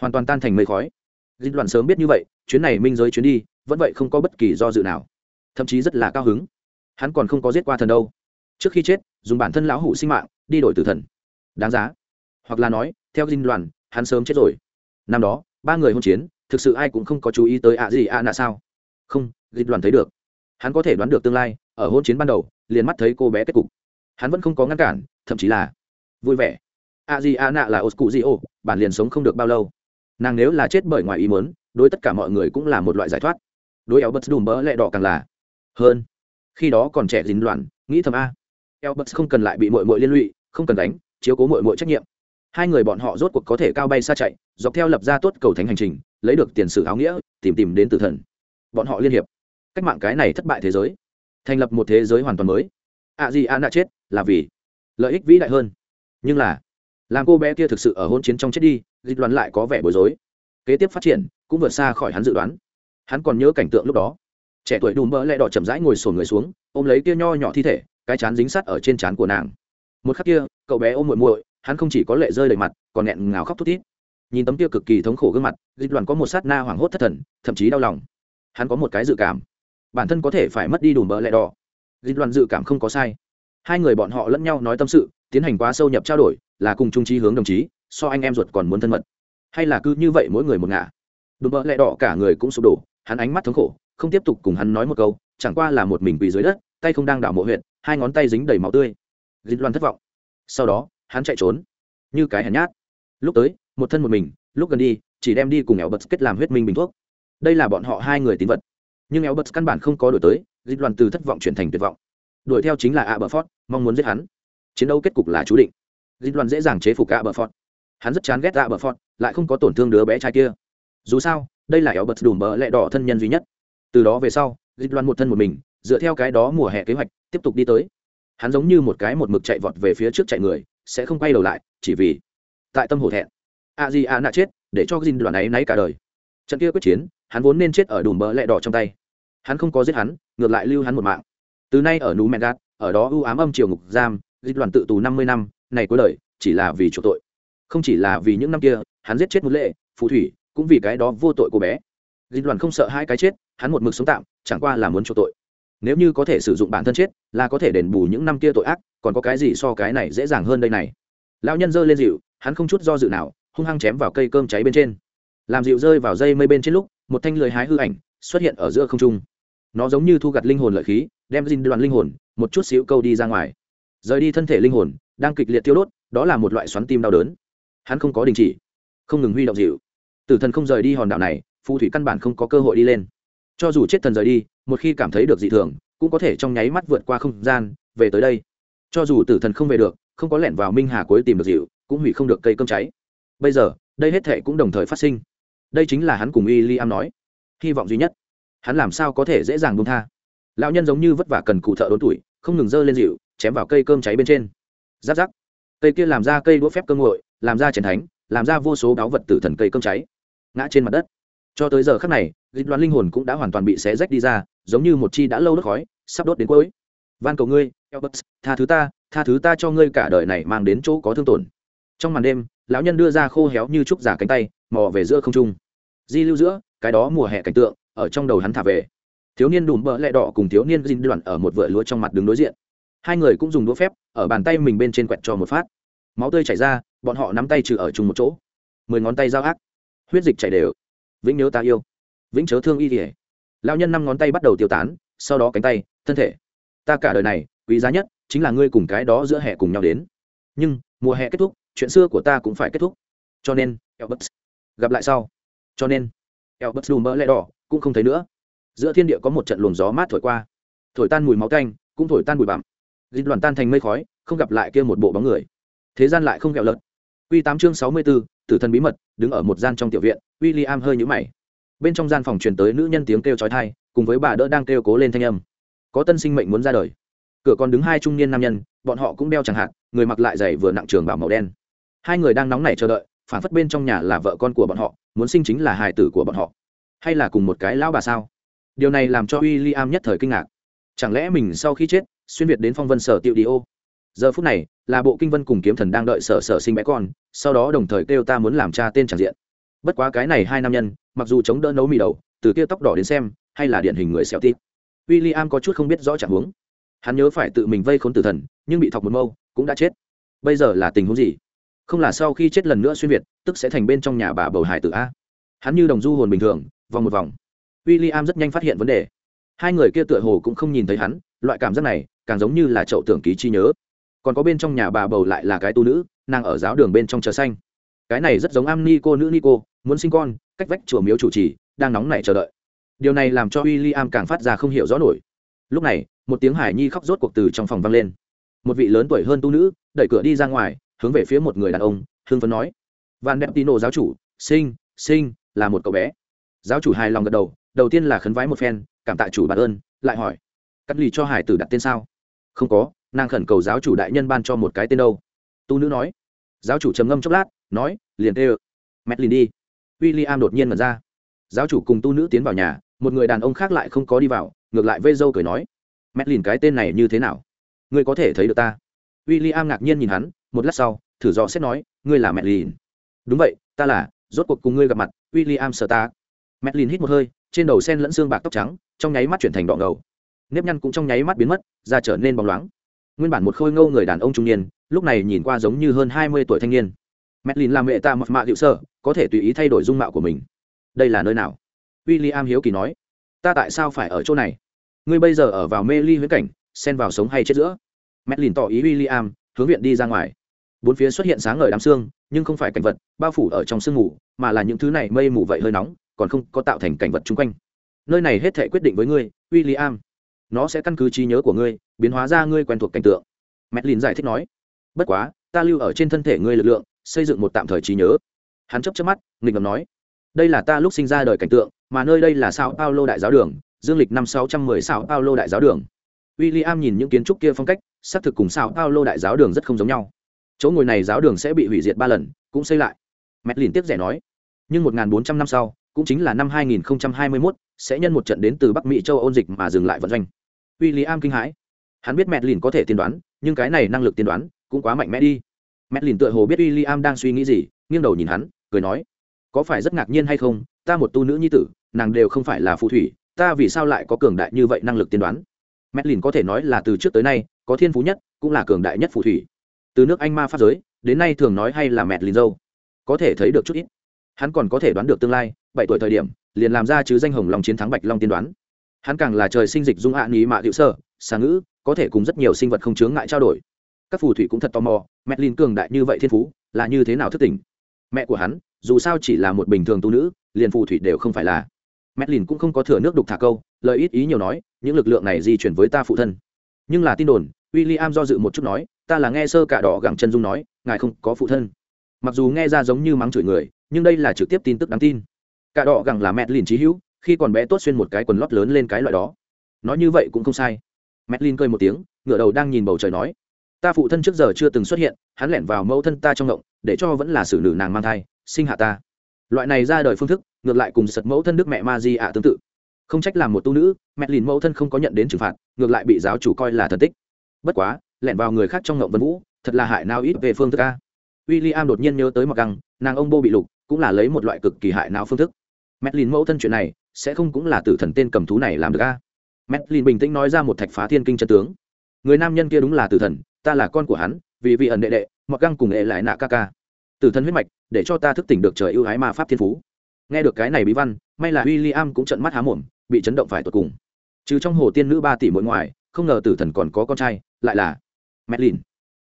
Hoàn toàn tan thành mây khói. Dịch đoàn sớm biết như vậy, chuyến này minh giới chuyến đi, vẫn vậy không có bất kỳ do dự nào. Thậm chí rất là cao hứng. Hắn còn không có giết qua thần đâu. Trước khi chết, dùng bản thân lão hủ sinh mạng, đi đổi tử thần. Đáng giá. Hoặc là nói, theo dinh đoàn hắn sớm chết rồi. Năm đó, ba người hôn chiến, thực sự ai cũng không có chú ý tới ạ gì ạ nạ sao? Không dinh đoàn thấy được hắn có thể đoán được tương lai, ở hôn chiến ban đầu, liền mắt thấy cô bé kết cục. Hắn vẫn không có ngăn cản, thậm chí là vui vẻ. A di a nạ là ô cụ di ô bản liền sống không được bao lâu. Nàng nếu là chết bởi ngoài ý muốn, đối tất cả mọi người cũng là một loại giải thoát. Đối eo bất đùm bỡ lẹ đỏ càng là hơn. Khi đó còn trẻ dính loạn, nghĩ thầm a. Eo bất không cần lại bị mội mội liên lụy, không cần đánh chiếu cố mội mội trách nhiệm. Hai người bọn họ rốt cuộc có thể cao bay xa chạy, dọc theo lập ra tốt cầu thánh hành trình, lấy được tiền sử áo nghĩa, tìm tìm đến tử thần. Bọn họ liên hiệp cách mạng cái này thất bại thế giới, thành lập một thế giới hoàn toàn mới. Ạ gì a nạ chết là vì lợi ích vĩ đại hơn. Nhưng là, làm cô bé kia thực sự ở hôn chiến trong chết đi, dịch đoán lại có vẻ bối rối. Kế tiếp phát triển cũng vượt xa khỏi hắn dự đoán. Hắn còn nhớ cảnh tượng lúc đó. Trẻ tuổi đùm bỡ lẹ đỏ chậm rãi ngồi sổn người xuống, ôm lấy kia nho nhỏ thi thể, cái chán dính sắt ở trên trán của nàng. Một khắc kia, cậu bé ôm muội muội, hắn không chỉ có lệ rơi đầy mặt, còn nghẹn ngào khóc thút thít. Nhìn tấm kia cực kỳ thống khổ gương mặt, dịch đoàn có một sát na hoảng hốt thất thần, thậm chí đau lòng. Hắn có một cái dự cảm bản thân có thể phải mất đi đủ bỡ lẹ đỏ. Dịch đoàn dự cảm không có sai. Hai người bọn họ lẫn nhau nói tâm sự, tiến hành quá sâu nhập trao đổi, là cùng trung trí hướng đồng chí, so anh em ruột còn muốn thân mật. Hay là cứ như vậy mỗi người một ngả. Đùm bỡ lẹ đỏ cả người cũng sụp đổ, hắn ánh mắt thống khổ, không tiếp tục cùng hắn nói một câu, chẳng qua là một mình quỳ dưới đất, tay không đang đảo mộ huyện, hai ngón tay dính đầy máu tươi. Dịch loan thất vọng. Sau đó, hắn chạy trốn. Như cái hèn nhát. Lúc tới, một thân một mình, lúc gần đi, chỉ đem đi cùng nghèo bật kết làm huyết minh bình thuốc. Đây là bọn họ hai người tín vật nhưng éo bật căn bản không có đổi tới dịch loan từ thất vọng chuyển thành tuyệt vọng. Đuổi theo chính là a bờ phót mong muốn giết hắn. Chiến đấu kết cục là chú định. Dịch loan dễ dàng chế phục a bờ phót hắn rất chán ghét a bờ phót lại không có tổn thương đứa bé trai kia. Dù sao, đây là éo bật đùm bờ lẹ đỏ thân nhân duy nhất. Từ đó về sau dịch loan một thân một mình, dựa theo cái đó mùa hè kế hoạch, tiếp tục đi tới. Hắn giống như một cái một mực chạy vọt về phía trước chạy người, sẽ không quay đầu lại, chỉ vì tại tâm hồ thẹn. A di a nạ chết, để cho dinh đoàn ấy náy cả đời. Trận kia quyết chiến, hắn vốn nên chết ở đùm bờ lẹ đỏ trong tay hắn không có giết hắn, ngược lại lưu hắn một mạng. Từ nay ở núi mẹ gạt, ở đó ưu ám âm triều ngục giam dịch đoàn tự tù năm mươi năm, này cuối đời, chỉ là vì chỗ tội. Không chỉ là vì những năm kia, hắn giết chết một lệ, phù thủy, cũng vì cái đó vô tội cô bé. Dịch đoàn không sợ hai cái chết, hắn một mực sống tạm, chẳng qua là muốn chỗ tội. Nếu như có thể sử dụng bản thân chết, là có thể đền bù những năm kia tội ác, còn có cái gì so cái này dễ dàng hơn đây này? Lão nhân giơ lên dịu, hắn không chút do dự nào, hung hăng chém vào cây cơm cháy bên trên. Làm dịu rơi vào dây mây bên trên lúc, một thanh lưới hái hư ảnh xuất hiện ở giữa không trung nó giống như thu gặt linh hồn lợi khí, đem dinh đoàn linh hồn, một chút xíu câu đi ra ngoài. Rời đi thân thể linh hồn, đang kịch liệt tiêu đốt, đó là một loại xoắn tim đau đớn. Hắn không có đình chỉ, không ngừng huy động dịu. Tử thần không rời đi hòn đảo này, phù thủy căn bản không có cơ hội đi lên. Cho dù chết thần rời đi, một khi cảm thấy được dị thường, cũng có thể trong nháy mắt vượt qua không gian, về tới đây. Cho dù tử thần không về được, không có lẻn vào minh hà cuối tìm được dịu, cũng hủy không được cây cơm cháy. Bây giờ, đây hết thệ cũng đồng thời phát sinh. Đây chính là hắn cùng y li am nói. Hy vọng duy nhất hắn làm sao có thể dễ dàng buông tha? Lão nhân giống như vất vả cần cụ thợ đốn tuổi không ngừng dơ lên dịu chém vào cây cơm cháy bên trên. Giáp giáp. Cây kia làm ra cây đũa phép cơm nguội, làm ra chén thánh làm ra vô số báu vật tử thần cây cơm cháy. Ngã trên mặt đất. Cho tới giờ khắc này dịch đoán linh hồn cũng đã hoàn toàn bị xé rách đi ra giống như một chi đã lâu đốt khói sắp đốt đến cuối. Van cầu ngươi Elbert, tha thứ ta tha thứ ta cho ngươi cả đời này mang đến chỗ có thương tổn. Trong màn đêm lão nhân đưa ra khô héo như trúc giả cánh tay mò về giữa không trung. Di lưu giữa cái đó mùa hè cảnh tượng ở trong đầu hắn thả về. Thiếu niên đùm bỡ lẹ đỏ cùng thiếu niên dinh đoạn ở một vựa lúa trong mặt đứng đối diện. Hai người cũng dùng đũa phép, ở bàn tay mình bên trên quẹt cho một phát. Máu tươi chảy ra, bọn họ nắm tay trừ ở chung một chỗ. Mười ngón tay giao ác. Huyết dịch chảy đều. Vĩnh nhớ ta yêu. Vĩnh chớ thương y kỉa lao nhân năm ngón tay bắt đầu tiêu tán, sau đó cánh tay, thân thể. Ta cả đời này, quý giá nhất chính là ngươi cùng cái đó giữa hè cùng nhau đến. Nhưng, mùa hè kết thúc, chuyện xưa của ta cũng phải kết thúc. Cho nên, Elbert, gặp lại sau. Cho nên, Elbert đùm mỡ lẽ đỏ cũng không thấy nữa giữa thiên địa có một trận luồng gió mát thổi qua thổi tan mùi máu canh cũng thổi tan bụi bặm dịch đoàn tan thành mây khói không gặp lại kia một bộ bóng người thế gian lại không kẹo lợt Quy tám chương sáu mươi 64, tử thần bí mật, đứng ở một gian trong tiểu viện, William hơi nhũ mày. Bên trong gian phòng truyền tới nữ nhân tiếng kêu chói tai, cùng với bà đỡ đang kêu cố lên thanh âm. Có tân sinh mệnh muốn ra đời. Cửa còn đứng hai trung niên nam nhân, bọn họ cũng đeo chẳng hạn, người mặc lại giày vừa nặng trường bảo màu đen. Hai người đang nóng nảy chờ đợi, phản phất bên trong nhà là vợ con của bọn họ, muốn sinh chính là hài tử của bọn họ. Hay là cùng một cái lão bà sao? Điều này làm cho William nhất thời kinh ngạc. Chẳng lẽ mình sau khi chết, xuyên việt đến phong vân sở tiệu đi ô? Giờ phút này, là bộ kinh vân cùng kiếm thần đang đợi sở sở sinh bé con sau đó đồng thời kêu ta muốn làm cha tên tràn diện bất quá cái này hai nam nhân mặc dù chống đỡ nấu mì đầu từ kia tóc đỏ đến xem hay là điển hình người xẻo tít w i l l i am có chút không biết rõ trạng huống hắn nhớ phải tự mình vây khốn tử thần nhưng bị thọc một mâu cũng đã chết bây giờ là tình huống gì không là sau khi chết lần nữa xuyên việt tức sẽ thành bên trong nhà bà bầu hải tử a hắn như đồng du hồn bình thường vòng một vòng. W i l l i am rất nhanh phát hiện vấn đề. Hai người kia tựa hồ cũng không nhìn thấy hắn, loại cảm giác này càng giống như là chậu tưởng ký chi nhớ. Còn có bên trong nhà bà bầu lại là cái tu nữ, nàng ở giáo đường bên trong chờ xanh. Cái này rất giống am ni cô nữ ni cô muốn sinh con, cách vách chùa miếu chủ trì, đang nóng nảy chờ đợi. Điều này làm cho w i l l i am càng phát ra không hiểu rõ nổi. Lúc này, một tiếng hải nhi khóc rốt cuộc từ trong phòng vang lên. Một vị lớn tuổi hơn tu nữ, đẩy cửa đi ra ngoài, hướng về phía một người đàn ông hương phấn nói van đẹp tino giáo chủ, sinh sinh, là một cậu bé giáo chủ hài lòng gật đầu đầu tiên là khấn vái một phen, cảm tạ chủ bản ơn, lại hỏi, cắt lì cho hải tử đặt tên sao? Không có, nàng khẩn cầu giáo chủ đại nhân ban cho một cái tên đâu. Tu nữ nói. Giáo chủ trầm ngâm chốc lát, nói, liền tê ơ. Mẹt liền đi. W i l l i am đột nhiên mật ra. Giáo chủ cùng tu nữ tiến vào nhà, một người đàn ông khác lại không có đi vào, ngược lại vây dâu cười nói, mẹt liền cái tên này như thế nào? Ngươi có thể thấy được ta. W i l l i am ngạc nhiên nhìn hắn, một lát sau, thử dò xét nói, ngươi là mẹt liền. Đúng vậy, ta là, rốt cuộc cùng ngươi gặp mặt w i l l i am sợ ta. Madeline hít một hơi trên đầu sen lẫn xương bạc tóc trắng trong nháy mắt chuyển thành đỏ ngầu. Nếp nhăn cũng trong nháy mắt biến mất da trở nên bóng loáng. Nguyên bản một khôi ngô người đàn ông trung niên lúc này nhìn qua giống như hơn hai mươi tuổi thanh niên. Madeline làm mẹ ta mập mạ dịu sợ, có thể tùy ý thay đổi dung mạo của mình. Đây là nơi nào? William hiếu kỳ nói. Ta tại sao phải ở chỗ này? Ngươi bây giờ ở vào mê ly huyễn cảnh xen vào sống hay chết giữa. Madeline tỏ ý William hướng viện đi ra ngoài. Bốn phía xuất hiện sáng ngời đám xương nhưng không phải cảnh vật bao phủ ở trong sương mù mà là những thứ này mây mù vậy hơi nóng còn không có tạo thành cảnh vật chung quanh. Nơi này hết thể quyết định với ngươi, William. Nó sẽ căn cứ trí nhớ của ngươi, biến hóa ra ngươi quen thuộc cảnh tượng. Mẹ lìn giải thích nói. Bất quá, ta lưu ở trên thân thể ngươi lực lượng, xây dựng một tạm thời trí nhớ. Hắn chấp chấp mắt, nghịch ngầm nói. Đây là ta lúc sinh ra đời cảnh tượng, mà nơi đây là sao paulo đại giáo đường, dương lịch năm sáu trăm mười sao paulo đại giáo đường. W i l l i am nhìn những kiến trúc kia phong cách, xác thực cùng sao paulo đại giáo đường rất không giống nhau. Chỗ ngồi này giáo đường sẽ bị hủy diệt ba lần, cũng xây lại. Mẹ lìn tiếp rẻ nói. Nhưng một bốn trăm năm sau cũng chính là năm hai nghìn hai mươi mốt, sẽ nhân một trận đến từ bắc mỹ châu ôn dịch mà dừng lại vận doanh. William kinh hãi. Hắn biết Medlin có thể tiên đoán, nhưng cái này năng lực tiên đoán cũng quá mạnh mẽ đi. Medlin tựa hồ biết William đang suy nghĩ gì, nghiêng đầu nhìn hắn, cười nói, có phải rất ngạc nhiên hay không? Ta một tu nữ nhi tử, nàng đều không phải là phù thủy, ta vì sao lại có cường đại như vậy năng lực tiên đoán? Medlin có thể nói là từ trước tới nay, có thiên phú nhất, cũng là cường đại nhất phù thủy. Từ nước anh ma pháp giới, đến nay thường nói hay là Medlin dâu. Có thể thấy được chút ít hắn còn có thể đoán được tương lai, bảy tuổi thời điểm, liền làm ra chứ danh hồng long chiến thắng bạch long tiên đoán. Hắn càng là trời sinh dịch dung hạ nghĩ mạ hữu sơ, xà ngữ, có thể cùng rất nhiều sinh vật không chướng ngại trao đổi. Các phù thủy cũng thật tò mò, mẹ lin cường đại như vậy thiên phú, là như thế nào thức tỉnh? Mẹ của hắn, dù sao chỉ là một bình thường tu nữ, liền phù thủy đều không phải là. Mẹ lin cũng không có thừa nước đục thả câu, lời ít ý nhiều nói, những lực lượng này di chuyển với ta phụ thân. Nhưng là tin đồn w i l l i am do dự một chút nói, ta là nghe sơ cả đỏ gẳng chân dung nói, ngài không có phụ thân. Mặc dù nghe ra giống như mắng chửi người nhưng đây là trực tiếp tin tức đáng tin. Cả đỏ gẳng là mẹ lìn trí hữu, khi còn bé tốt xuyên một cái quần lót lớn lên cái loại đó. Nói như vậy cũng không sai. Mẹ lìn cười một tiếng, ngửa đầu đang nhìn bầu trời nói, ta phụ thân trước giờ chưa từng xuất hiện, hắn lẻn vào mẫu thân ta trong ngộng, để cho vẫn là xử nữ nàng mang thai, sinh hạ ta. Loại này ra đời phương thức, ngược lại cùng sật mẫu thân đức mẹ ma di ạ tương tự. Không trách làm một tu nữ mẹ lìn mẫu thân không có nhận đến trừng phạt, ngược lại bị giáo chủ coi là thần tích. Bất quá, lẻn vào người khác trong ngộng vân vũ, thật là hại nào ít về phương thức a. W i l l i am đột nhiên nhớ tới mặc găng, nàng ông bô bị lục cũng là lấy một loại cực kỳ hại não phương thức. Medlin mẫu thân chuyện này sẽ không cũng là tử thần tên cầm thú này làm được a? Medlin bình tĩnh nói ra một thạch phá thiên kinh chân tướng. Người nam nhân kia đúng là tử thần ta là con của hắn vì vị ẩn đệ đệ mặc găng cùng ệ lại nạ ca ca. Tử thần huyết mạch để cho ta thức tỉnh được trời ưu ái ma pháp thiên phú. Nghe được cái này bí văn may là w i l l i am cũng trận mắt há mồm bị chấn động phải tột cùng. Chứ trong hồ tiên nữ ba tỷ mỗi ngoài không ngờ tử thần còn có con trai lại là Medlin.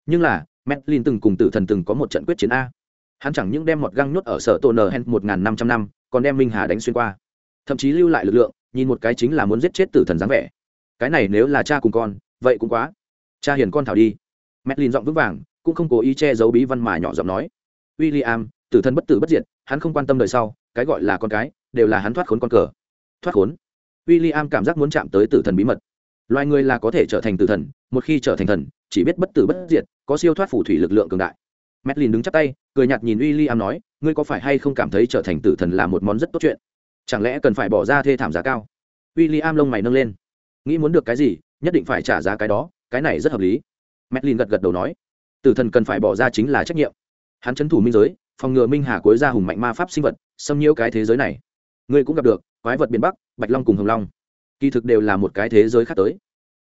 Nhưng là, Medlin từng cùng tử thần từng có một trận quyết chiến a. Hắn chẳng những đem một găng nhốt ở sở tổ nờ hen một năm trăm năm, còn đem Minh Hà đánh xuyên qua. Thậm chí lưu lại lực lượng, nhìn một cái chính là muốn giết chết tử thần dáng vẻ. Cái này nếu là cha cùng con, vậy cũng quá. Cha hiền con thảo đi. Medlin giọng vững vàng, cũng không cố ý che giấu bí văn mà nhỏ giọng nói. William, tử thần bất tử bất diệt, hắn không quan tâm đời sau, cái gọi là con cái, đều là hắn thoát khốn con cờ. Thoát khốn. William cảm giác muốn chạm tới tử thần bí mật loài người là có thể trở thành tử thần một khi trở thành thần chỉ biết bất tử bất diệt có siêu thoát phù thủy lực lượng cường đại Madeline đứng chắp tay, cười nhạt nhìn William nói, ngươi có phải hay không cảm thấy trở thành tử thần là một món rất tốt chuyện? Chẳng lẽ cần phải bỏ ra thê thảm giá cao? William lông mày nâng lên. Nghĩ muốn được cái gì, nhất định phải trả giá cái đó, cái này rất hợp lý. Madeline gật gật đầu nói. Tử thần cần phải bỏ ra chính là trách nhiệm. Hắn chấn thủ minh giới, phòng ngừa minh hà cuối ra hùng mạnh ma pháp sinh vật, xâm nhiễu cái thế giới này. Ngươi cũng gặp được, quái vật biển bắc, bạch long cùng hồng long. Kỳ thực đều là một cái thế giới khác tới.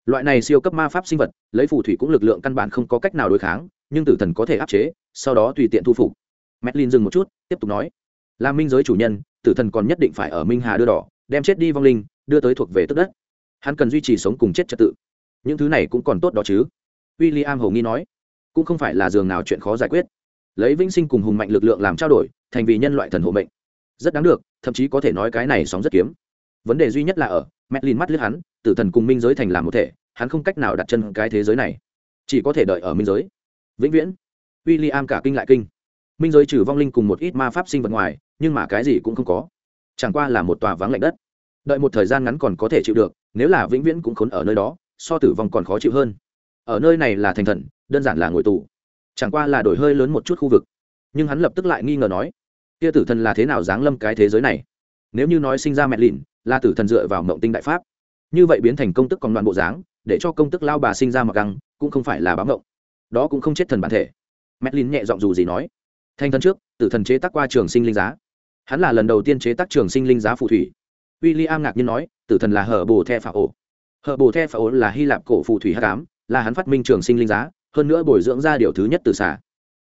Loại này siêu cấp ma pháp sinh vật, lấy phù thủy cũng lực lượng căn bản không có cách nào đối kháng nhưng tử thần có thể áp chế sau đó tùy tiện thu phục. Medlin dừng một chút tiếp tục nói là minh giới chủ nhân tử thần còn nhất định phải ở minh hà đưa đỏ đem chết đi vong linh đưa tới thuộc về tức đất. Hắn cần duy trì sống cùng chết trật tự. Những thứ này cũng còn tốt đó chứ. W i l l i am hầu nghi nói cũng không phải là giường nào chuyện khó giải quyết. Lấy vĩnh sinh cùng hùng mạnh lực lượng làm trao đổi thành vì nhân loại thần hộ mệnh. Rất đáng được thậm chí có thể nói cái này sóng rất kiếm. Vấn đề duy nhất là ở Medlin mắt liếc hắn, tử thần cùng minh giới thành làm một thể, hắn không cách nào đặt chân cái thế giới này, chỉ có thể đợi ở minh giới. Vĩnh viễn. William cả kinh lại kinh. Minh giới trừ vong linh cùng một ít ma pháp sinh vật ngoài, nhưng mà cái gì cũng không có. Chẳng qua là một tòa vắng lạnh đất. Đợi một thời gian ngắn còn có thể chịu được, nếu là vĩnh viễn cũng khốn ở nơi đó, so tử vong còn khó chịu hơn. Ở nơi này là thành thần, đơn giản là ngồi tù. Chẳng qua là đổi hơi lớn một chút khu vực. Nhưng hắn lập tức lại nghi ngờ nói, kia tử thần là thế nào giáng lâm cái thế giới này? Nếu như nói sinh ra mẹ lìn, là tử thần dựa vào mộng tinh đại pháp như vậy biến thành công tức còn đoạn bộ dáng để cho công tức lao bà sinh ra mặc găng cũng không phải là báo mộng đó cũng không chết thần bản thể. Medlin nhẹ giọng dù gì nói, thanh thân trước, tử thần chế tác qua trường sinh linh giá. Hắn là lần đầu tiên chế tác trường sinh linh giá phù thủy. W i l l i am ngạc nhiên nói, tử thần là hở bồ the phà ổ. Hở bồ the phà ổ là hy lạp cổ phù thủy h tám là hắn phát minh trường sinh linh giá, hơn nữa bồi dưỡng ra điều thứ nhất từ xả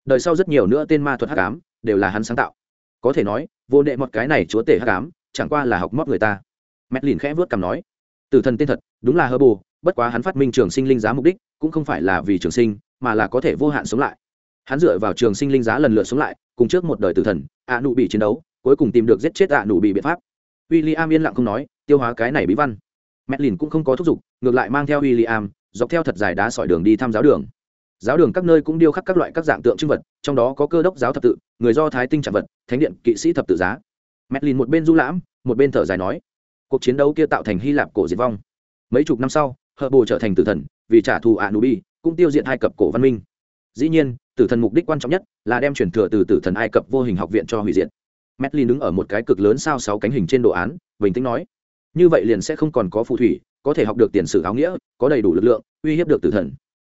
đời sau rất nhiều nữa tên ma thuật h tám đều là hắn sáng tạo. Có thể nói, vô đệ một cái này chúa tể h tám chẳng qua là học mót người ta. Mét lìn khẽ vớt cằm nói, tử thần tên thật, đúng là hơ bồ, bất quá hắn phát minh trường sinh linh giá mục đích cũng không phải là vì trường sinh mà là có thể vô hạn sống lại. Hắn dựa vào trường sinh linh giá lần lượt sống lại, cùng trước một đời tử thần, ạ nụ bị chiến đấu, cuối cùng tìm được giết chết ạ nụ bị biện pháp. W i l l i am yên lặng không nói, tiêu hóa cái này bí văn. Mẹ lìn cũng không có thúc giục, ngược lại mang theo w i l l i am dọc theo thật dài đá sỏi đường đi thăm giáo đường. Giáo đường các nơi cũng điêu khắc các loại các dạng tượng trưng vật, trong đó có cơ đốc giáo thập tự, người do thái tinh trạng vật, thánh điện kỵ sĩ thập tự giá. Mẹ lìn một bên du lãm, một bên thở dài nói, cuộc chiến đấu kia tạo thành hy lạp cổ diệt vong. Mấy chục năm sau hờ bồ trở thành tử thần, vì trả thù ạ nụ bi cũng tiêu diệt hai cập cổ văn minh. Dĩ nhiên, tử thần mục đích quan trọng nhất là đem chuyển thừa từ tử thần ai cập vô hình học viện cho hủy diệt. Medley đứng ở một cái cực lớn sao sáu cánh hình trên đồ án, bình tĩnh nói, như vậy liền sẽ không còn có phù thủy, có thể học được tiền sử áo nghĩa, có đầy đủ lực lượng, uy hiếp được tử thần.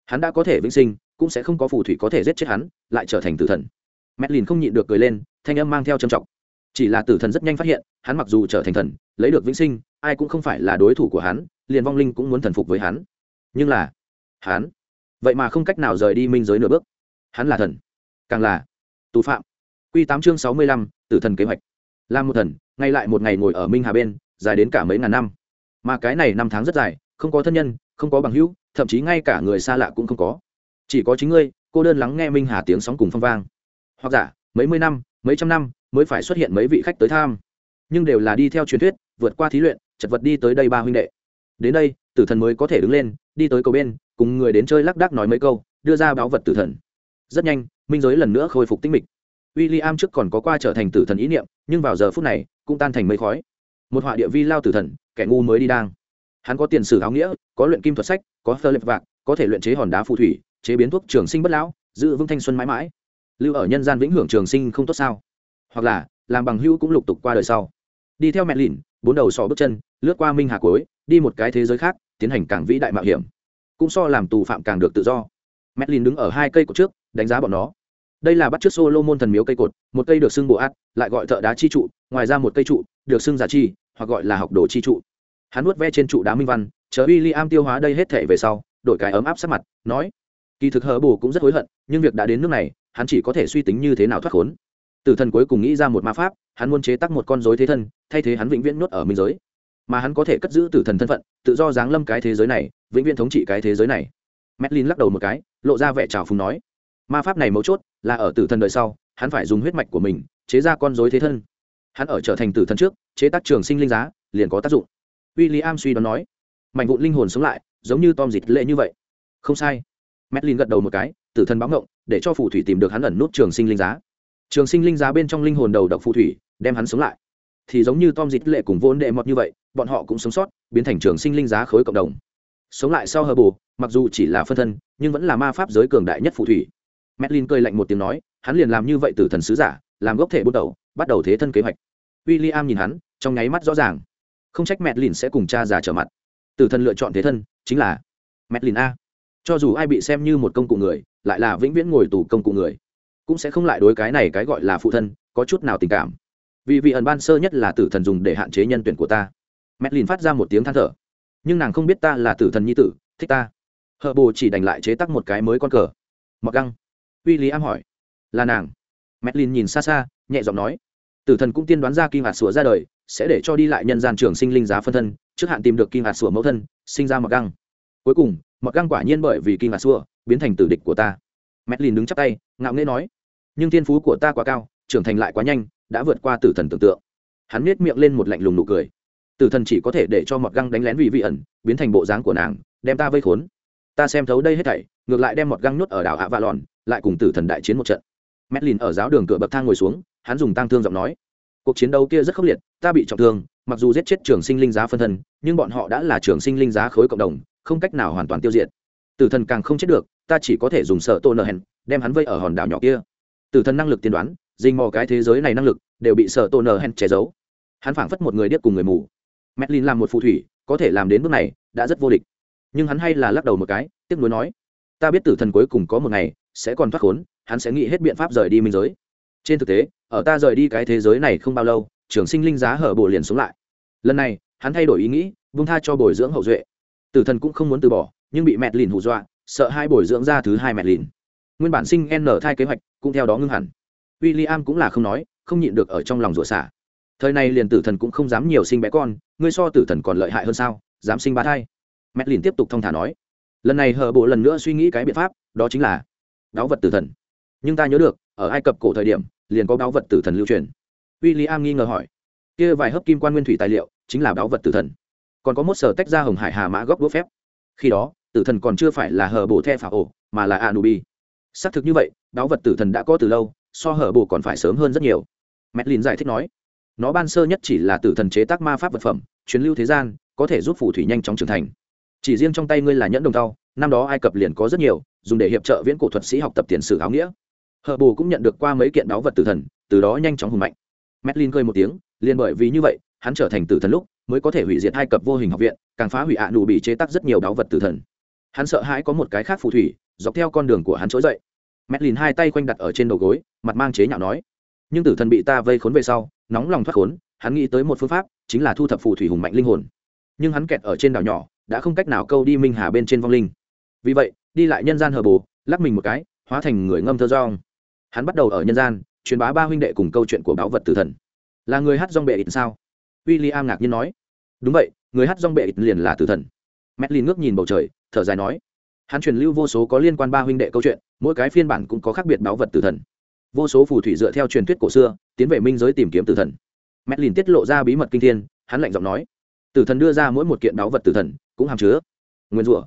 Hắn đã có thể vĩnh sinh, cũng sẽ không có phù thủy có thể giết chết hắn, lại trở thành tử thần. Mẹ không nhịn được cười lên, thanh âm mang theo trầm trọng. Chỉ là tử thần rất nhanh phát hiện, hắn mặc dù trở thành thần, lấy được vĩnh sinh, ai cũng không phải là đối thủ của hắn, liền vong linh cũng muốn thần phục với hắn. Nhưng là, hắn vậy mà không cách nào rời đi minh giới nửa bước. Hắn là thần, càng là tù phạm. Q tám chương sáu mươi lăm, tử thần kế hoạch. Là một thần, ngay lại một ngày ngồi ở minh hà bên, dài đến cả mấy ngàn năm. Mà cái này năm tháng rất dài, không có thân nhân, không có bằng hữu, thậm chí ngay cả người xa lạ cũng không có. Chỉ có chính ngươi, cô đơn lắng nghe minh hà tiếng sóng cùng phong vang. Hoặc giả, mấy mươi năm, mấy trăm năm mới phải xuất hiện mấy vị khách tới tham nhưng đều là đi theo truyền thuyết, vượt qua thí luyện, chật vật đi tới đây ba huynh đệ. Đến đây, tử thần mới có thể đứng lên, đi tới cầu bên cùng người đến chơi lắc đắc nói mấy câu, đưa ra báo vật tử thần. Rất nhanh, minh giới lần nữa khôi phục tinh mịch. W i l l i am trước còn có qua trở thành tử thần ý niệm, nhưng vào giờ phút này, cũng tan thành mây khói. Một họa địa vi lao tử thần, kẻ ngu mới đi đang. Hắn có tiền sử áo nghĩa, có luyện kim thuật sách, có thơ lệp vạc, có thể luyện chế hòn đá phù thủy, chế biến thuốc trường sinh bất lão, giữ vững thanh xuân mãi mãi. Lưu ở nhân gian vĩnh hưởng trường sinh không tốt sao? Hoặc là, làm bằng hữu cũng lục tục qua đời sau. Đi theo mẹ lìn bốn đầu sò bước chân, lướt qua minh hà cối đi một cái thế giới khác, tiến hành càng vĩ đại mạo hiểm cũng so làm tù phạm càng được tự do. Mẹ đứng ở hai cây cột trước, đánh giá bọn nó. Đây là bắt chước solo môn thần miếu cây cột, một cây được xưng bộ át, lại gọi thợ đá chi trụ, ngoài ra một cây trụ được xưng giả chi, hoặc gọi là học đồ chi trụ. Hắn nuốt ve trên trụ đá minh văn, chờ William am tiêu hóa đây hết thể về sau, đổi cái ấm áp sát mặt, nói, kỳ thực hờ bổ cũng rất hối hận, nhưng việc đã đến nước này, hắn chỉ có thể suy tính như thế nào thoát khốn. Tử thần cuối cùng nghĩ ra một ma pháp, hắn muốn chế tắc một con dối thế thân, thay thế hắn vĩnh viễn nuốt ở minh giới mà hắn có thể cất giữ tử thần thân phận, tự do giáng lâm cái thế giới này, vĩnh viễn thống trị cái thế giới này. Medlin lắc đầu một cái, lộ ra vẻ trào phùng nói, ma pháp này mấu chốt là ở tử thần đời sau, hắn phải dùng huyết mạch của mình chế ra con dối thế thân. Hắn ở trở thành tử thần trước, chế tác trường sinh linh giá, liền có tác dụng. W i l l i am suy đoán nói, mảnh vụn linh hồn sống lại, giống như tom dịch lệ như vậy. Không sai. Medlin gật đầu một cái, tử thần báo ngộng, để cho phù thủy tìm được hắn ẩn nút trường sinh linh giá. Trường sinh linh giá bên trong linh hồn đầu độc phù thủy, đem hắn sống lại. Thì giống như tom dịch lệ cùng vốn đệ mọt như vậy bọn họ cũng sống sót, biến thành trường sinh linh giá khối cộng đồng. Sống lại sau hờ bù, mặc dù chỉ là phân thân, nhưng vẫn là ma pháp giới cường đại nhất phù thủy. Medlin cười lạnh một tiếng nói, hắn liền làm như vậy từ thần sứ giả, làm gốc thể bút đầu bắt đầu thế thân kế hoạch. W i l l i am nhìn hắn, trong nháy mắt rõ ràng. Không trách medlin sẽ cùng cha già trở mặt. Từ thần lựa chọn thế thân, chính là medlin a. Cho dù ai bị xem như một công cụ người, lại là vĩnh viễn ngồi tù công cụ người. Cũng sẽ không lại đối cái này cái gọi là phụ thân, có chút nào tình cảm. Vì vị ẩn ban sơ nhất là tử thần dùng để hạn chế nhân tuyển của ta medlin phát ra một tiếng than thở. Nhưng nàng không biết ta là tử thần nhi tử, thích ta. Hờ bồ chỉ đành lại chế tắc một cái mới con cờ. Mặc găng. W i l l i am hỏi. Là nàng. Medlin nhìn xa xa, nhẹ giọng nói. Tử thần cũng tiên đoán ra kim hạt sủa ra đời, sẽ để cho đi lại nhân gian trường sinh linh giá phân thân, trước hạn tìm được kim hạt sủa mẫu thân, sinh ra mặc găng. Cuối cùng, mặc găng quả nhiên bởi vì kim hạt sủa, biến thành tử địch của ta. Medlin đứng chắp tay, ngạo nghễ nói. Nhưng thiên phú của ta quá cao, trưởng thành lại quá nhanh, đã vượt qua tử thần tưởng tượng. Hắn nết miệng lên một lạnh lùng nụ cười tử thần chỉ có thể để cho mọt găng đánh lén vị vị ẩn, biến thành bộ dáng của nàng, đem ta vây khốn. Ta xem thấu đây hết thảy, ngược lại đem mọt găng nhốt ở đảo ạ vạ lòn, lại cùng tử thần đại chiến một trận. Medlin ở giáo đường cửa bậc thang ngồi xuống, hắn dùng tăng thương giọng nói, cuộc chiến đấu kia rất khốc liệt, ta bị trọng thương, mặc dù giết chết trường sinh linh giá phân thân, nhưng bọn họ đã là trường sinh linh giá khối cộng đồng, không cách nào hoàn toàn tiêu diệt. Tử thần càng không chết được, ta chỉ có thể dùng sợ tô nờ hèn đem hắn vây ở hòn đảo nhỏ kia. Tử thần năng lực tiên đoán, dình mò cái thế giới này năng lực, đều bị sợ tô nờ hèn che giấu. Hắn phảng phất một người điếc cùng người mù medlin làm một phù thủy, có thể làm đến bước này, đã rất vô địch. Nhưng hắn hay là lắc đầu một cái, tiếc nuối nói, ta biết tử thần cuối cùng có một ngày sẽ còn thoát khốn, hắn sẽ nghĩ hết biện pháp rời đi minh giới. Trên thực tế, ở ta rời đi cái thế giới này không bao lâu, trường sinh linh giá hở bồ liền xuống lại. Lần này, hắn thay đổi ý nghĩ, buông tha cho bồi dưỡng hậu duệ. Tử thần cũng không muốn từ bỏ, nhưng bị Medlin hù dọa, sợ hai bồi dưỡng ra thứ hai Medlin. nguyên bản sinh n thai kế hoạch cũng theo đó ngưng hẳn. William cũng là không nói, không nhịn được ở trong lòng rủa xả thời này liền tử thần cũng không dám nhiều sinh bé con, ngươi so tử thần còn lợi hại hơn sao, dám sinh ba thai. Mẹ liền tiếp tục thong thả nói. Lần này hờ bộ lần nữa suy nghĩ cái biện pháp, đó chính là đáo vật tử thần. Nhưng ta nhớ được, ở ai cập cổ thời điểm, liền có đáo vật tử thần lưu truyền. W i l l i am nghi ngờ hỏi. Kia vài hấp kim quan nguyên thủy tài liệu, chính là đáo vật tử thần. Còn có một sở tách ra hồng hải hà mã góc đũa phép. Khi đó, tử thần còn chưa phải là hờ bộ the phả ổ, mà là anubi. Xác thực như vậy đáo vật tử thần đã có từ lâu, so hở bộ còn phải sớm hơn rất nhiều. Medlin giải thích nói nó ban sơ nhất chỉ là tử thần chế tác ma pháp vật phẩm chuyến lưu thế gian, có thể giúp phù thủy nhanh chóng trưởng thành. Chỉ riêng trong tay ngươi là nhẫn đồng tao năm đó ai cập liền có rất nhiều, dùng để hiệp trợ viễn cổ thuật sĩ học tập tiền sử áo nghĩa. Hờ bù cũng nhận được qua mấy kiện báu vật tử thần, từ đó nhanh chóng hùng mạnh. Medlin cười một tiếng, liền bởi vì như vậy, hắn trở thành tử thần lúc, mới có thể hủy diệt hai cập vô hình học viện, càng phá hủy ạ à nụ bị chế tác rất nhiều báu vật tử thần. Hắn sợ hãi có một cái khác phù thủy, dọc theo con đường của hắn trỗi dậy. Medlin hai tay quanh đặt ở trên đầu gối, mặt mang chế nhạo nói, nhưng tử thần bị ta vây khốn về sau nóng lòng thoát khốn, hắn nghĩ tới một phương pháp, chính là thu thập phù thủy hùng mạnh linh hồn. Nhưng hắn kẹt ở trên đảo nhỏ, đã không cách nào câu đi minh hà bên trên vong linh. Vì vậy, đi lại nhân gian hờ bồ lắc mình một cái, hóa thành người ngâm thơ rong. hắn bắt đầu ở nhân gian, truyền bá ba huynh đệ cùng câu chuyện của báu vật tử thần. Là người hát rong bệ ít sao? W i l l i am ngạc nhiên nói. Đúng vậy, người hát rong bệ ít liền là tử thần. M ngước nhìn bầu trời, thở dài nói. Hắn truyền lưu vô số có liên quan ba huynh đệ câu chuyện, mỗi cái phiên bản cũng có khác biệt báu vật tử thần vô số phù thủy dựa theo truyền thuyết cổ xưa tiến về minh giới tìm kiếm tử thần. Mẹ lìn tiết lộ ra bí mật kinh thiên hắn lạnh giọng nói. Tử thần đưa ra mỗi một kiện báu vật tử thần cũng hàm chứa nguyên rủa.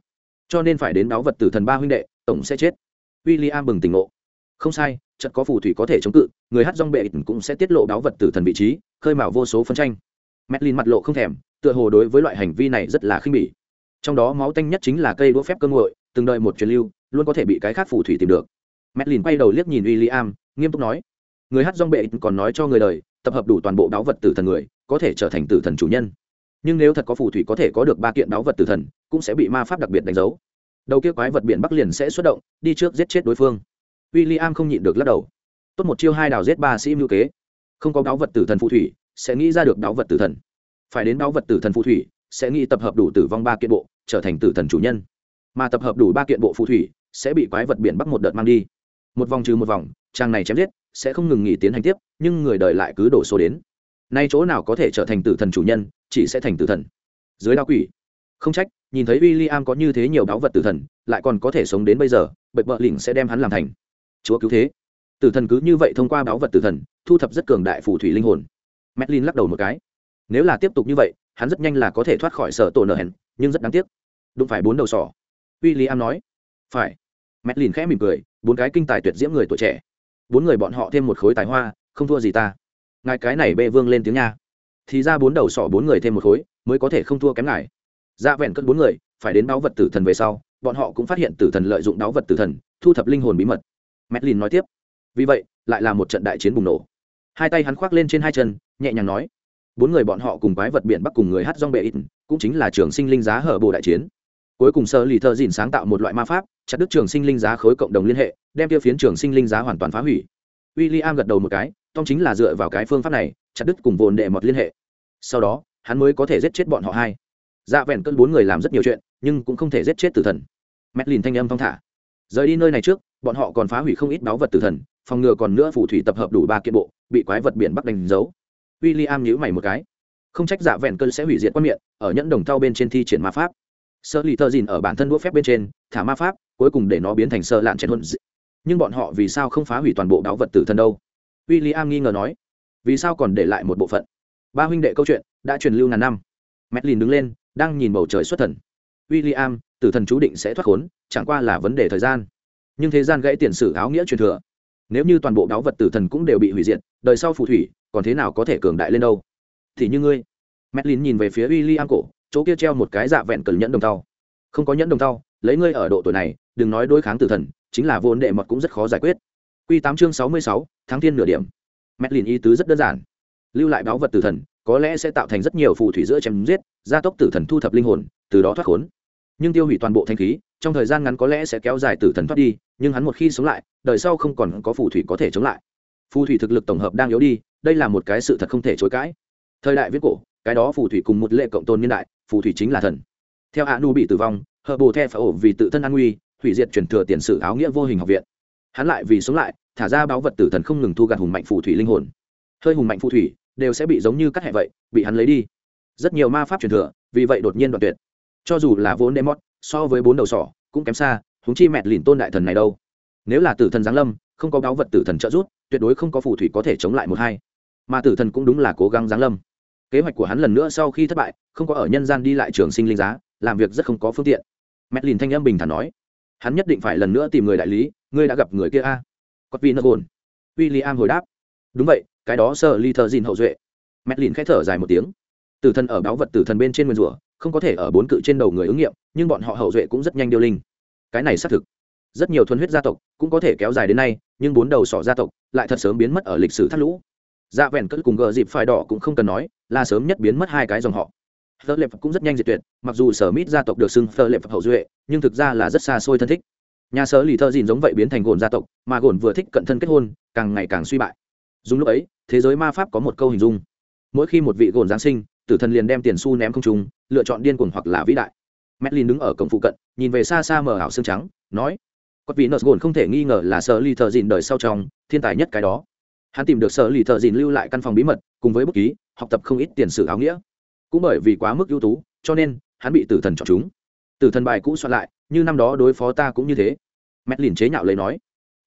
Cho nên phải đến báu vật tử thần ba huynh đệ tổng sẽ chết. W i l l i am bừng tỉnh ngộ. Không sai trận có phù thủy có thể chống cự người hát dong bệ cũng sẽ tiết lộ báu vật tử thần vị trí khơi mào vô số phân tranh. Medlin mặt lộ không thèm, tựa hồ đối với loại hành vi này rất là khinh bỉ. Trong đó máu tanh nhất chính là cây đũa phép cơ nguội, từng đợi một truyền lưu, luôn có thể bị cái khác phù thủy tìm được. Madeline quay đầu liếc nhìn William, nghiêm túc nói: Người hát rong bệ còn nói cho người đời, tập hợp đủ toàn bộ đáo vật tử thần người, có thể trở thành tử thần chủ nhân. Nhưng nếu thật có phù thủy có thể có được ba kiện đáo vật tử thần, cũng sẽ bị ma pháp đặc biệt đánh dấu. Đầu kia quái vật biển Bắc liền sẽ xuất động, đi trước giết chết đối phương. William không nhịn được lắc đầu. Tốt một chiêu hai đào giết ba sĩ mưu kế. Không có đáo vật tử thần phù thủy, sẽ nghĩ ra được đáo vật tử thần phải đến đáo vật tử thần phù thủy sẽ nghĩ tập hợp đủ tử vong ba kiện bộ trở thành tử thần chủ nhân mà tập hợp đủ ba kiện bộ phù thủy sẽ bị quái vật biển bắc một đợt mang đi một vòng trừ một vòng trang này chém giết sẽ không ngừng nghỉ tiến hành tiếp nhưng người đời lại cứ đổ số đến nay chỗ nào có thể trở thành tử thần chủ nhân chỉ sẽ thành tử thần dưới đao quỷ không trách nhìn thấy w i l l i am có như thế nhiều báu vật tử thần lại còn có thể sống đến bây giờ bệnh bợ lỉnh sẽ đem hắn làm thành chúa cứu thế tử thần cứ như vậy thông qua báu vật tử thần thu thập rất cường đại phù thủy linh hồn Medlin lắc đầu một cái. Nếu là tiếp tục như vậy, hắn rất nhanh là có thể thoát khỏi sở tổ nở hẹn, nhưng rất đáng tiếc. Đụng phải bốn đầu sỏ. William nói. Phải. Medlin khẽ mỉm cười, bốn cái kinh tài tuyệt diễm người tuổi trẻ. Bốn người bọn họ thêm một khối tài hoa, không thua gì ta. Ngài cái này bê vương lên tiếng nha. Thì ra bốn đầu sỏ bốn người thêm một khối, mới có thể không thua kém ngài. Ra vẹn cất bốn người, phải đến báo vật tử thần về sau, bọn họ cũng phát hiện tử thần lợi dụng đáo vật tử thần, thu thập linh hồn bí mật. Medlin nói tiếp. Vì vậy, lại là một trận đại chiến bùng nổ hai tay hắn khoác lên trên hai chân nhẹ nhàng nói bốn người bọn họ cùng quái vật biển bắc cùng người hát rong bệ ít cũng chính là trường sinh linh giá hở bồ đại chiến cuối cùng sơ lì thợ dìn sáng tạo một loại ma pháp, chặt đứt trường sinh linh giá khối cộng đồng liên hệ, đem tiêu phiến trường sinh linh giá hoàn toàn phá hủy. W i l l i am gật đầu một cái tom chính là dựa vào cái phương pháp này, chặt đứt cùng vồn đệ mọt liên hệ. Sau đó, hắn mới có thể giết chết bọn họ hai. Dạ vẹn cơn bốn người làm rất nhiều chuyện, nhưng cũng không thể giết chết tử thần. Mét lìn thanh âm thong thả. Rời đi nơi này trước, bọn họ còn phá hủy không ít báu vật tử thần, phòng ngừa còn nữa phù thủy tập hợp đủ ba kiện bộ, bị quái vật biển bắc đánh dấu. W i l l i am nhíu mày một cái. Không trách dạ vẹn cơn sẽ hủy diệt quan miệng, ở nhẫn đồng thau bên trên thi triển ma pháp sợ lì thợ dìn ở bản thân đũa phép bên trên, thả ma pháp, cuối cùng để nó biến thành sơ lạn chèn huân nhưng bọn họ vì sao không phá hủy toàn bộ đáo vật tử thân đâu? W i l l i am nghi ngờ nói. Vì sao còn để lại một bộ phận? Ba huynh đệ câu chuyện đã truyền lưu ngàn năm. Medlin đứng lên, đang nhìn bầu trời xuất thần. W i l l i am tử thần chú định sẽ thoát khốn, chẳng qua là vấn đề thời gian. Nhưng thế gian gãy tiền sử áo nghĩa truyền thừa. Nếu như toàn bộ đáo vật tử thần cũng đều bị hủy diệt, đời sau phù thủy, còn thế nào có thể cường đại lên đâu? Thì như ngươi. Medlin nhìn về phía w i l l i am cổ chỗ kia treo một cái dạ vẹn cần nhẫn đồng tao không có nhẫn đồng tao lấy ngươi ở độ tuổi này, đừng nói đối kháng tử thần, chính là vốn đệ mật cũng rất khó giải quyết. Q tám chương sáu mươi sáu, tháng thiên nửa điểm. Medlin ý tứ rất đơn giản. Lưu lại báo vật tử thần, có lẽ sẽ tạo thành rất nhiều phù thủy giữa chém giết, gia tốc tử thần thu thập linh hồn, từ đó thoát khốn. Nhưng tiêu hủy toàn bộ thanh khí, trong thời gian ngắn có lẽ sẽ kéo dài tử thần thoát đi, nhưng hắn một khi sống lại, đời sau không còn có phù thủy có thể chống lại. Phù thủy thực lực tổng hợp đang yếu đi, đây là một cái sự thật không thể chối cãi. Thời đại viết cổ, cái đó phù thủy cùng một lệ cộng tôn niên đại phù thủy chính là thần. Theo hạ nu bị tử vong, hờ bồ the phải ổ vì tự thân an nguy, hủy diệt truyền thừa tiền sử áo nghĩa vô hình học viện. Hắn lại vì sống lại, thả ra báo vật tử thần không ngừng thu gặt hùng mạnh phù thủy linh hồn. Hơi hùng mạnh phù thủy đều sẽ bị giống như cắt hẹ vậy, bị hắn lấy đi. Rất nhiều ma pháp truyền thừa, vì vậy đột nhiên đoạn tuyệt. Cho dù là vốn demot so với bốn đầu sỏ, cũng kém xa húng chi mẹt lìn tôn đại thần này đâu. Nếu là tử thần giáng lâm, không có báo vật tử thần trợ giúp, tuyệt đối không có phù thủy có thể chống lại một hai. Mà tử thần cũng đúng là cố gắng giáng lâm kế hoạch của hắn lần nữa sau khi thất bại, không có ở nhân gian đi lại trường sinh linh giá, làm việc rất không có phương tiện. Mẹt lìn thanh âm bình thản nói, hắn nhất định phải lần nữa tìm người đại lý, ngươi đã gặp người kia a? À? có vì nợ gồn w i l l i am hồi đáp, đúng vậy, cái đó sợ ly thợ dìn hậu duệ. Mẹt lìn k h ẽ thở dài một tiếng. Tử thần ở báo vật tử thần bên trên nguyên rủa, không có thể ở bốn cự trên đầu người ứng nghiệm, nhưng bọn họ hậu duệ cũng rất nhanh điêu linh. Cái này xác thực, rất nhiều thuần huyết gia tộc cũng có thể kéo dài đến nay, nhưng bốn đầu sỏ gia tộc lại thật sớm biến mất ở lịch sử thắt lũ dạ vẹn cất cùng gờ dịp phải đỏ cũng không cần nói, là sớm nhất biến mất hai cái dòng họ. Thơ lệp cũng rất nhanh diệt tuyệt, mặc dù sở mít gia tộc được xưng thơ lệp hậu duệ, nhưng thực ra là rất xa xôi thân thích. Nhà sở lì thơ dìn giống vậy biến thành gồn gia tộc, mà gồn vừa thích cận thân kết hôn, càng ngày càng suy bại. Dùng lúc ấy, thế giới ma pháp có một câu hình dung. Mỗi khi một vị gồn giáng sinh, tử thần liền đem tiền xu ném không trung, lựa chọn điên cuồng hoặc là vĩ đại. Medlin đứng ở cổng phụ cận, nhìn về xa xa mờ ảo xương trắng, nói cốt vị nợ gồn không thể nghi ngờ là sở lì thơ dìn đời sau trong, thiên tài nhất cái đó hắn tìm được sở lì thợ dìn lưu lại căn phòng bí mật, cùng với bút ký, học tập không ít tiền sử áo nghĩa. Cũng bởi vì quá mức ưu tú, cho nên, hắn bị tử thần chọn chúng. Tử thần bài cũ soạn lại, như năm đó đối phó ta cũng như thế. Mẹt lìn chế nhạo lấy nói,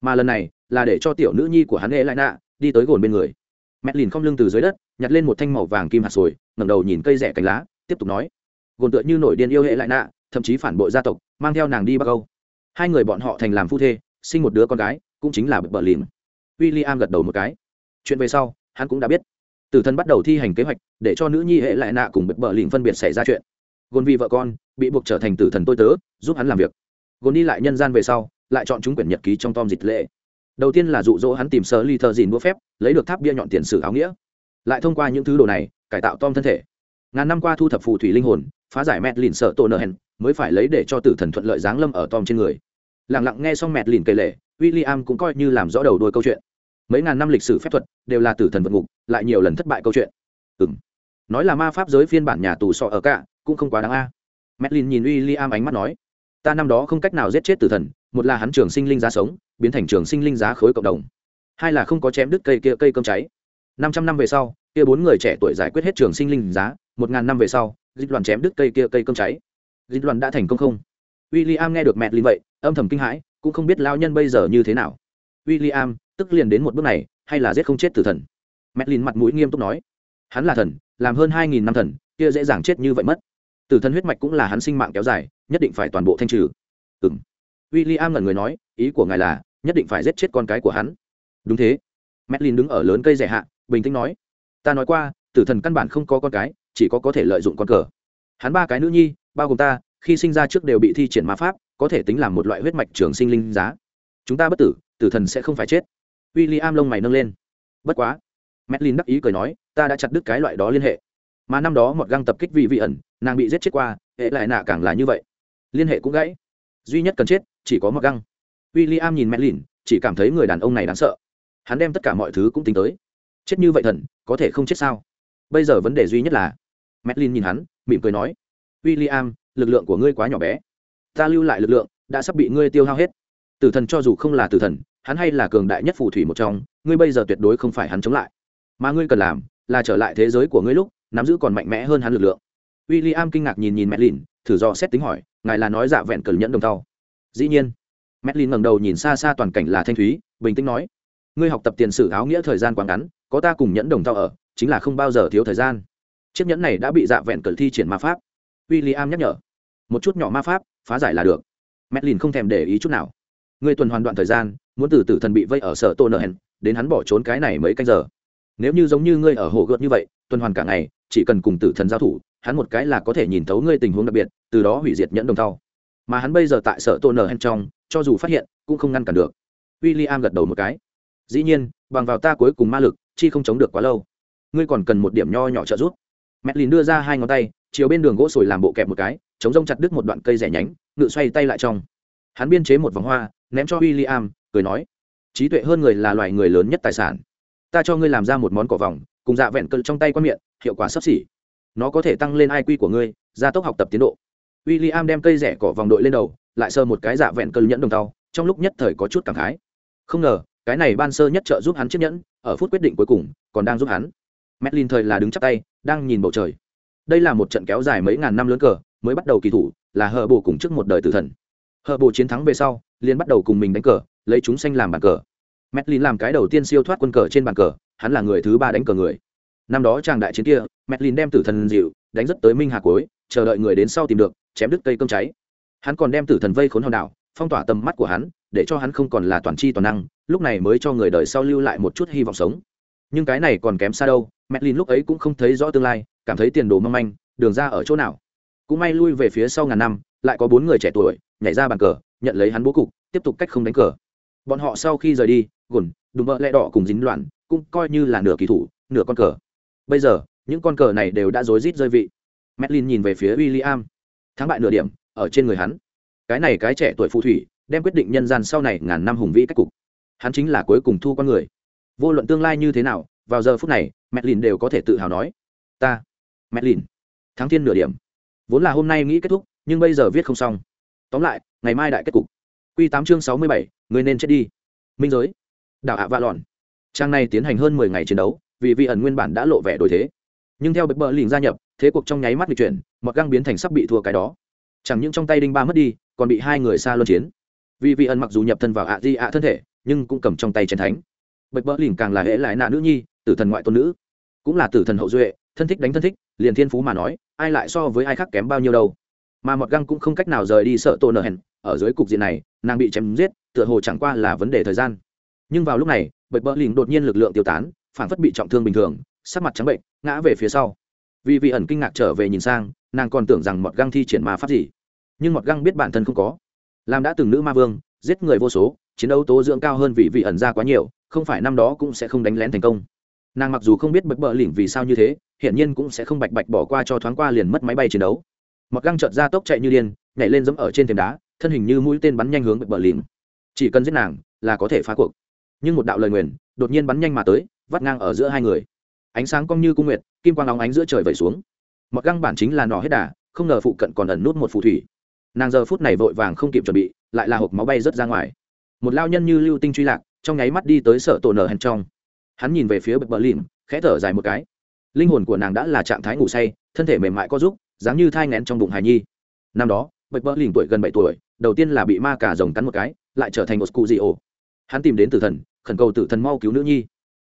mà lần này, là để cho tiểu nữ nhi của hắn ê lại nạ đi tới gồn bên người. Mẹt lìn không lưng từ dưới đất, nhặt lên một thanh màu vàng kim hạt sồi, ngẩng đầu nhìn cây rẻ cành lá, tiếp tục nói, gồn tựa như nổi điên yêu hệ lại nạ thậm chí phản bội gia tộc, mang theo nàng đi bắc âu. Hai người bọn họ thành làm phu thê, sinh một đứa con gái, cũng chính là bờ lìn w i l l i am gật đầu một cái. Chuyện về sau, hắn cũng đã biết. Tử thần bắt đầu thi hành kế hoạch, để cho nữ nhi hệ lại nạ cùng bờ lịnh phân biệt xảy ra chuyện. Gồn vì vợ con, bị buộc trở thành tử thần tôi tớ, giúp hắn làm việc. Gồn đi lại nhân gian về sau, lại chọn chúng quyển nhật ký trong tom dịch lệ. Đầu tiên là dụ dỗ hắn tìm sơ ly thơ dìn mua phép, lấy được tháp bia nhọn tiền sử áo nghĩa. Lại thông qua những thứ đồ này, cải tạo tom thân thể. Ngàn năm qua thu thập phù thủy linh hồn, phá giải mẹt lìn sợ tổ nợ hèn mới phải lấy để cho tử thần thuận lợi giáng lâm ở tom trên người. Lẳng lặng nghe xong mẹt lìn kể lệ w i l l i am cũng coi như làm rõ đầu đôi câu chuyện mấy ngàn năm lịch sử phép thuật đều là tử thần vượt ngục lại nhiều lần thất bại câu chuyện ừ m nói là ma pháp giới phiên bản nhà tù sọ ở cả cũng không quá đáng a Medlin nhìn William ánh mắt nói, ta năm đó không cách nào giết chết tử thần, một là hắn trường sinh linh giá sống, biến thành trường sinh linh giá khối cộng đồng, hai là không có chém đứt cây kia cây cơm cháy. 500 năm về sau, kia bốn người trẻ tuổi giải quyết hết trường sinh linh giá, Một ngàn năm về sau, dịch đoàn chém đứt cây kia cây cơm cháy. Dịch đoàn đã thành công không? William nghe được Medlin vậy, âm thầm kinh hãi, cũng không biết lao nhân bây giờ như thế nào. William, tức liền đến một bước này, hay là giết không chết tử thần? Medlin mặt mũi nghiêm túc nói, hắn là thần, làm hơn 2000 năm thần, kia dễ dàng chết như vậy mất. Tử thần huyết mạch cũng là hắn sinh mạng kéo dài nhất định phải toàn bộ thanh trừ. Ừng w i l l i am là người nói ý của ngài là nhất định phải giết chết con cái của hắn. Đúng thế. Medlin đứng ở lớn cây rẻ hạ bình tĩnh nói. Ta nói qua tử thần căn bản không có con cái chỉ có có thể lợi dụng con cờ. Hắn ba cái nữ nhi bao gồm ta khi sinh ra trước đều bị thi triển ma pháp có thể tính làm một loại huyết mạch trường sinh linh giá. Chúng ta bất tử tử thần sẽ không phải chết w i l l i am lông mày nâng lên. Bất quá Medlin đắc ý cười nói ta đã chặt đứt cái loại đó liên hệ. Mà năm đó một găng tập kích vị vị ẩn nàng bị giết chết qua hệ lại nạ càng là như vậy. Liên hệ cũng gãy. Duy nhất cần chết chỉ có một găng. W i l l i am nhìn Medlin, chỉ cảm thấy người đàn ông này đáng sợ. Hắn đem tất cả mọi thứ cũng tính tới. Chết như vậy thần có thể không chết sao? Bây giờ vấn đề duy nhất là Medlin nhìn hắn mỉm cười nói w i l l i am lực lượng của ngươi quá nhỏ bé. Ta lưu lại lực lượng đã sắp bị ngươi tiêu hao hết. Tử thần cho dù không là tử thần hắn hay là cường đại nhất phù thủy một trong ngươi bây giờ tuyệt đối không phải hắn chống lại. Mà ngươi cần làm là trở lại thế giới của ngươi lúc nắm giữ còn mạnh mẽ hơn hắn lực lượng. W i l l i am kinh ngạc nhìn nhìn Medlin, thử do xét tính hỏi ngài là nói dạ vẹn cần nhẫn đồng tàu dĩ nhiên. Medlin ngẩng đầu nhìn xa xa toàn cảnh là thanh thúy bình tĩnh nói ngươi học tập tiền sử áo nghĩa thời gian quá ngắn có ta cùng nhẫn đồng tàu ở chính là không bao giờ thiếu thời gian. Chiếc nhẫn này đã bị dạ vẹn cờ thi triển ma pháp. W i l l i am nhắc nhở một chút nhỏ ma pháp phá giải là được. Medlin không thèm để ý chút nào ngươi tuần hoàn đoạn thời gian, muốn từ tử thần bị vây ở sở tô nợ hẹn, đến hắn bỏ trốn cái này mấy canh giờ. Nếu như giống như ngươi ở hồ gợt như vậy, tuần hoàn cả ngày, chỉ cần cùng tử thần giao thủ, hắn một cái là có thể nhìn thấu ngươi tình huống đặc biệt, từ đó hủy diệt nhẫn đồng thau. Mà hắn bây giờ tại sở tôn nở hen trong, cho dù phát hiện, cũng không ngăn cản được. W i l l i am gật đầu một cái. Dĩ nhiên, bằng vào ta cuối cùng ma lực, chi không chống được quá lâu. Ngươi còn cần một điểm nho nhỏ trợ giúp. Mẹ lìn đưa ra hai ngón tay, chiều bên đường gỗ sồi làm bộ kẹp một cái, chống rông chặt đứt một đoạn cây rẻ nhánh, ngự xoay tay lại trong. Hắn biên chế một vòng hoa ném cho w i l l i am cười nói, trí tuệ hơn người là loài người lớn nhất tài sản. Ta cho ngươi làm ra một món cỏ vòng, cùng dạ vẹn cơn trong tay qua miệng, hiệu quả sấp xỉ. Nó có thể tăng lên IQ của ngươi, gia tốc học tập tiến độ. W i l l i am đem cây rẻ cỏ vòng đội lên đầu, lại sơ một cái dạ vẹn cơn nhẫn đồng tàu trong lúc nhất thời có chút cảm khái. Không ngờ, cái này ban sơ nhất trợ giúp hắn chiếc nhẫn, ở phút quyết định cuối cùng, còn đang giúp hắn. Medlin thời là đứng chắp tay, đang nhìn bầu trời. Đây là một trận kéo dài mấy ngàn năm lớn cờ, mới bắt đầu kỳ thủ, là hờ bồ cùng trước một đời tử thần hờ bộ chiến thắng về sau, liền bắt đầu cùng mình đánh cờ, lấy chúng xanh làm bàn cờ. Medlin làm cái đầu tiên siêu thoát quân cờ trên bàn cờ, hắn là người thứ ba đánh cờ người. Năm đó trang đại chiến kia Medlin đem tử thần dịu, đánh rất tới minh hà cuối, chờ đợi người đến sau tìm được, chém đứt cây cơm cháy. Hắn còn đem tử thần vây khốn hòn đảo, phong tỏa tầm mắt của hắn, để cho hắn không còn là toàn tri toàn năng, lúc này mới cho người đời sau lưu lại một chút hy vọng sống. Nhưng cái này còn kém xa đâu Medlin lúc ấy cũng không thấy rõ tương lai, cảm thấy tiền đồ mong manh, đường ra ở chỗ nào. Cũng may lui về phía sau ngàn năm, lại có bốn người trẻ tuổi nhảy ra bàn cờ nhận lấy hắn bố cục tiếp tục cách không đánh cờ. Bọn họ sau khi rời đi gồn đùm bợ lẹ đỏ cùng dính loạn cũng coi như là nửa kỳ thủ nửa con cờ. Bây giờ những con cờ này đều đã rối rít rơi vị. Medlin nhìn về phía William. Thắng bại nửa điểm ở trên người hắn. Cái này cái trẻ tuổi phù thủy, đem quyết định nhân gian sau này ngàn năm hùng vĩ cách cục. Hắn chính là cuối cùng thu con người. Vô luận tương lai như thế nào vào giờ phút này mẹ đều có thể tự hào nói. Ta mẹ thắng thiên nửa điểm. Vốn là hôm nay nghĩ kết thúc nhưng bây giờ viết không xong tóm lại, ngày mai đại kết cục. Q tám chương sáu mươi bảy, người nên chết đi. Minh giới. Đảo hạ vạ lòn trang này tiến hành hơn mười ngày chiến đấu, vì vị ẩn nguyên bản đã lộ vẻ đổi thế. Nhưng theo bếp bờ lìn gia nhập, thế cuộc trong nháy mắt bị chuyển mọt găng biến thành sắp bị thua cái đó. Chẳng những trong tay đinh ba mất đi, còn bị hai người xa luân chiến. Vì vị ẩn mặc dù nhập thân vào ạ di ạ thân thể, nhưng cũng cầm trong tay chiến thánh. Bạch bờ lìn càng là hễ lại nạ nữ nhi, tử thần ngoại tôn nữ. Cũng là tử thần hậu duệ, thân thích đánh thân thích, liền thiên phú mà nói, ai lại so với ai khác kém bao nhiêu đâu mà mọt găng cũng không cách nào rời đi sợ tổ nở hẹn. Ở dưới cục diện này, nàng bị chém giết, tựa hồ chẳng qua là vấn đề thời gian. Nhưng vào lúc này bệnh bỡ lình đột nhiên lực lượng tiêu tán phản phất bị trọng thương bình thường, sắc mặt trắng bệnh, ngã về phía sau. Vì vị ẩn kinh ngạc trở về nhìn sang, nàng còn tưởng rằng mọt găng thi triển ma pháp gì. Nhưng mọt găng biết bản thân không có. Làm đã từng nữ ma vương, giết người vô số, chiến đấu tố dưỡng cao hơn vị vị ẩn ra quá nhiều, không phải năm đó cũng sẽ không đánh lén thành công. Nàng mặc dù không biết bực bỡ lỉnh vì sao như thế, hiển nhiên cũng sẽ không bạch bạch bỏ qua cho thoáng qua liền mất máy bay chiến đấu mặc găng trợt ra tốc chạy như điên, nhảy lên dẫm ở trên thềm đá, thân hình như mũi tên bắn nhanh hướng bờ lìm. Chỉ cần giết nàng, là có thể phá cuộc. Nhưng một đạo lời nguyền, đột nhiên bắn nhanh mà tới, vắt ngang ở giữa hai người. Ánh sáng cong như cung nguyệt, kim quang óng ánh giữa trời vẩy xuống. Mặc găng bản chính là nỏ hết đà, không ngờ phụ cận còn ẩn nút một phù thủy. Nàng giờ phút này vội vàng không kịp chuẩn bị, lại là hộp máu bay rớt ra ngoài. Một lao nhân như lưu tinh truy lạc, trong nháy mắt đi tới sợ tổ nở hèn trong. Hắn nhìn về phía bờ lìm, khẽ thở dài một cái. Linh hồn của nàng đã là trạng thái ngủ say, thân thể mềm mại có giúp dáng như thai ngén trong bụng hài nhi. Năm đó, bạch bỡ lỉnh tuổi gần bảy tuổi, đầu tiên là bị ma cả rồng cắn một cái, lại trở thành một cụ dị ổ hắn tìm đến tử thần, khẩn cầu tử thần mau cứu nữ nhi.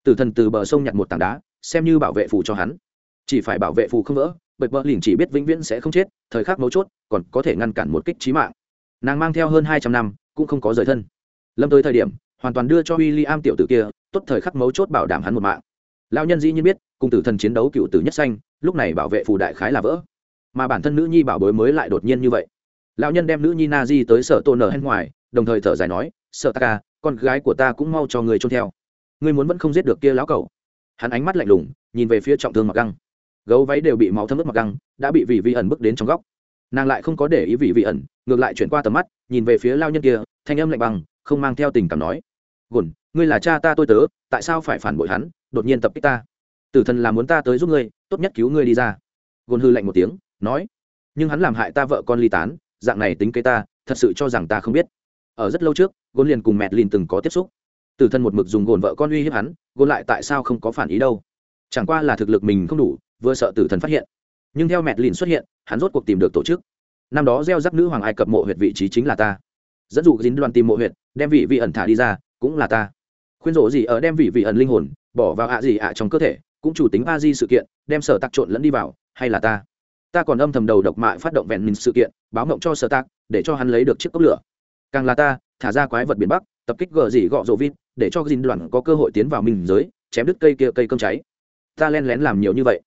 Tử thần từ bờ sông nhặt một tảng đá, xem như bảo vệ phù cho hắn. Chỉ phải bảo vệ phù không vỡ, bạch bỡ lỉnh chỉ biết vĩnh viễn sẽ không chết, thời khắc mấu chốt, còn có thể ngăn cản một kích trí mạng. Nàng mang theo hơn hai trăm năm, cũng không có rời thân. Lâm tới thời điểm, hoàn toàn đưa cho w i l l i am tiểu tử kia, tốt thời khắc mấu chốt bảo đảm hắn một mạng. Lao nhân dĩ nhiên biết, cùng tử thần chiến đấu cựu tử nhất xanh lúc này bảo vệ phù đại khái là vỡ mà bản thân nữ nhi bảo bối mới lại đột nhiên như vậy. Lão nhân đem nữ nhi na di tới sở tôn nở hen ngoài, đồng thời thở dài nói sợ ta ca con gái của ta cũng mau cho người trông theo. Người muốn vẫn không giết được kia lão cẩu. hắn ánh mắt lạnh lùng, nhìn về phía trọng thương mặc găng. Gấu váy đều bị máu thấm ướt mặc găng, đã bị vị vị ẩn bước đến trong góc. Nàng lại không có để ý vị vị ẩn, ngược lại chuyển qua tầm mắt, nhìn về phía lao nhân kia, thanh âm lạnh bằng không mang theo tình cảm nói, gồn, ngươi là cha ta tôi tớ, tại sao phải phản bội hắn, đột nhiên tập kích ta? Tử thần là muốn ta tới giúp ngươi, tốt nhất cứu ngươi đi ra. Gồn hư lạnh một tiếng nói, nhưng hắn làm hại ta vợ con ly tán, dạng này tính kế ta, thật sự cho rằng ta không biết. Ở rất lâu trước, gôn liền cùng mẹ lìn từng có tiếp xúc. Tử thân một mực dùng gồn vợ con uy hiếp hắn, gôn lại tại sao không có phản ý đâu? Chẳng qua là thực lực mình không đủ, vừa sợ tử thần phát hiện. Nhưng theo mẹ lìn xuất hiện, hắn rốt cuộc tìm được tổ chức. Năm đó gieo rắc nữ hoàng ai cập mộ huyệt vị trí chính là ta. Dẫn dụ dính đoàn tìm mộ huyệt, đem vị vị ẩn thả đi ra, cũng là ta. Khuyên rộ gì ở đem vị vị ẩn linh hồn, bỏ vào ạ gì ạ trong cơ thể, cũng chủ tính a di sự kiện, đem sở tặc trộn lẫn đi vào, hay là ta? Ta còn âm thầm đầu độc mại phát động vẹn mình sự kiện, báo mộng cho sở tạc, để cho hắn lấy được chiếc cốc lửa. Càng là ta, thả ra quái vật biển bắc, tập kích gờ dỉ gọ rộ vít để cho dinh đoàn có cơ hội tiến vào mình giới, chém đứt cây kia cây cơm cháy. Ta len lén làm nhiều như vậy.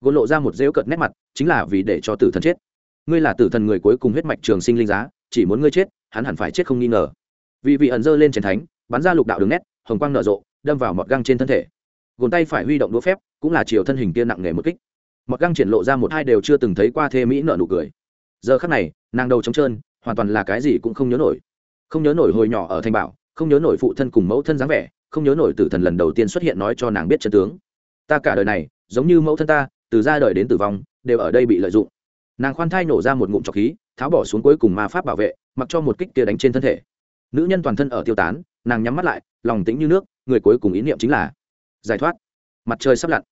Gôn lộ ra một rêu cợt nét mặt, chính là vì để cho tử thần chết. Ngươi là tử thần người cuối cùng huyết mạch trường sinh linh giá, chỉ muốn ngươi chết, hắn hẳn phải chết không nghi ngờ. Vì vị ẩn dơ lên trần thánh, bắn ra lục đạo đường nét, hồng quang nở rộ, đâm vào mọt găng trên thân thể. Gồn tay phải huy động đũa phép, cũng là chiều thân hình kia nặng nề một kích mọt găng triển lộ ra một hai đều chưa từng thấy qua thê mỹ nợ nụ cười. Giờ khắc này, nàng đầu trống trơn, hoàn toàn là cái gì cũng không nhớ nổi. Không nhớ nổi hồi nhỏ ở thanh bảo, không nhớ nổi phụ thân cùng mẫu thân dáng vẻ, không nhớ nổi tử thần lần đầu tiên xuất hiện nói cho nàng biết chân tướng. Ta cả đời này, giống như mẫu thân ta, từ ra đời đến tử vong, đều ở đây bị lợi dụng. Nàng khoan thai nổ ra một ngụm trọc khí, tháo bỏ xuống cuối cùng ma pháp bảo vệ, mặc cho một kích kia đánh trên thân thể. Nữ nhân toàn thân ở tiêu tán, nàng nhắm mắt lại, lòng tĩnh như nước, người cuối cùng ý niệm chính là giải thoát. Mặt trời sắp lặn.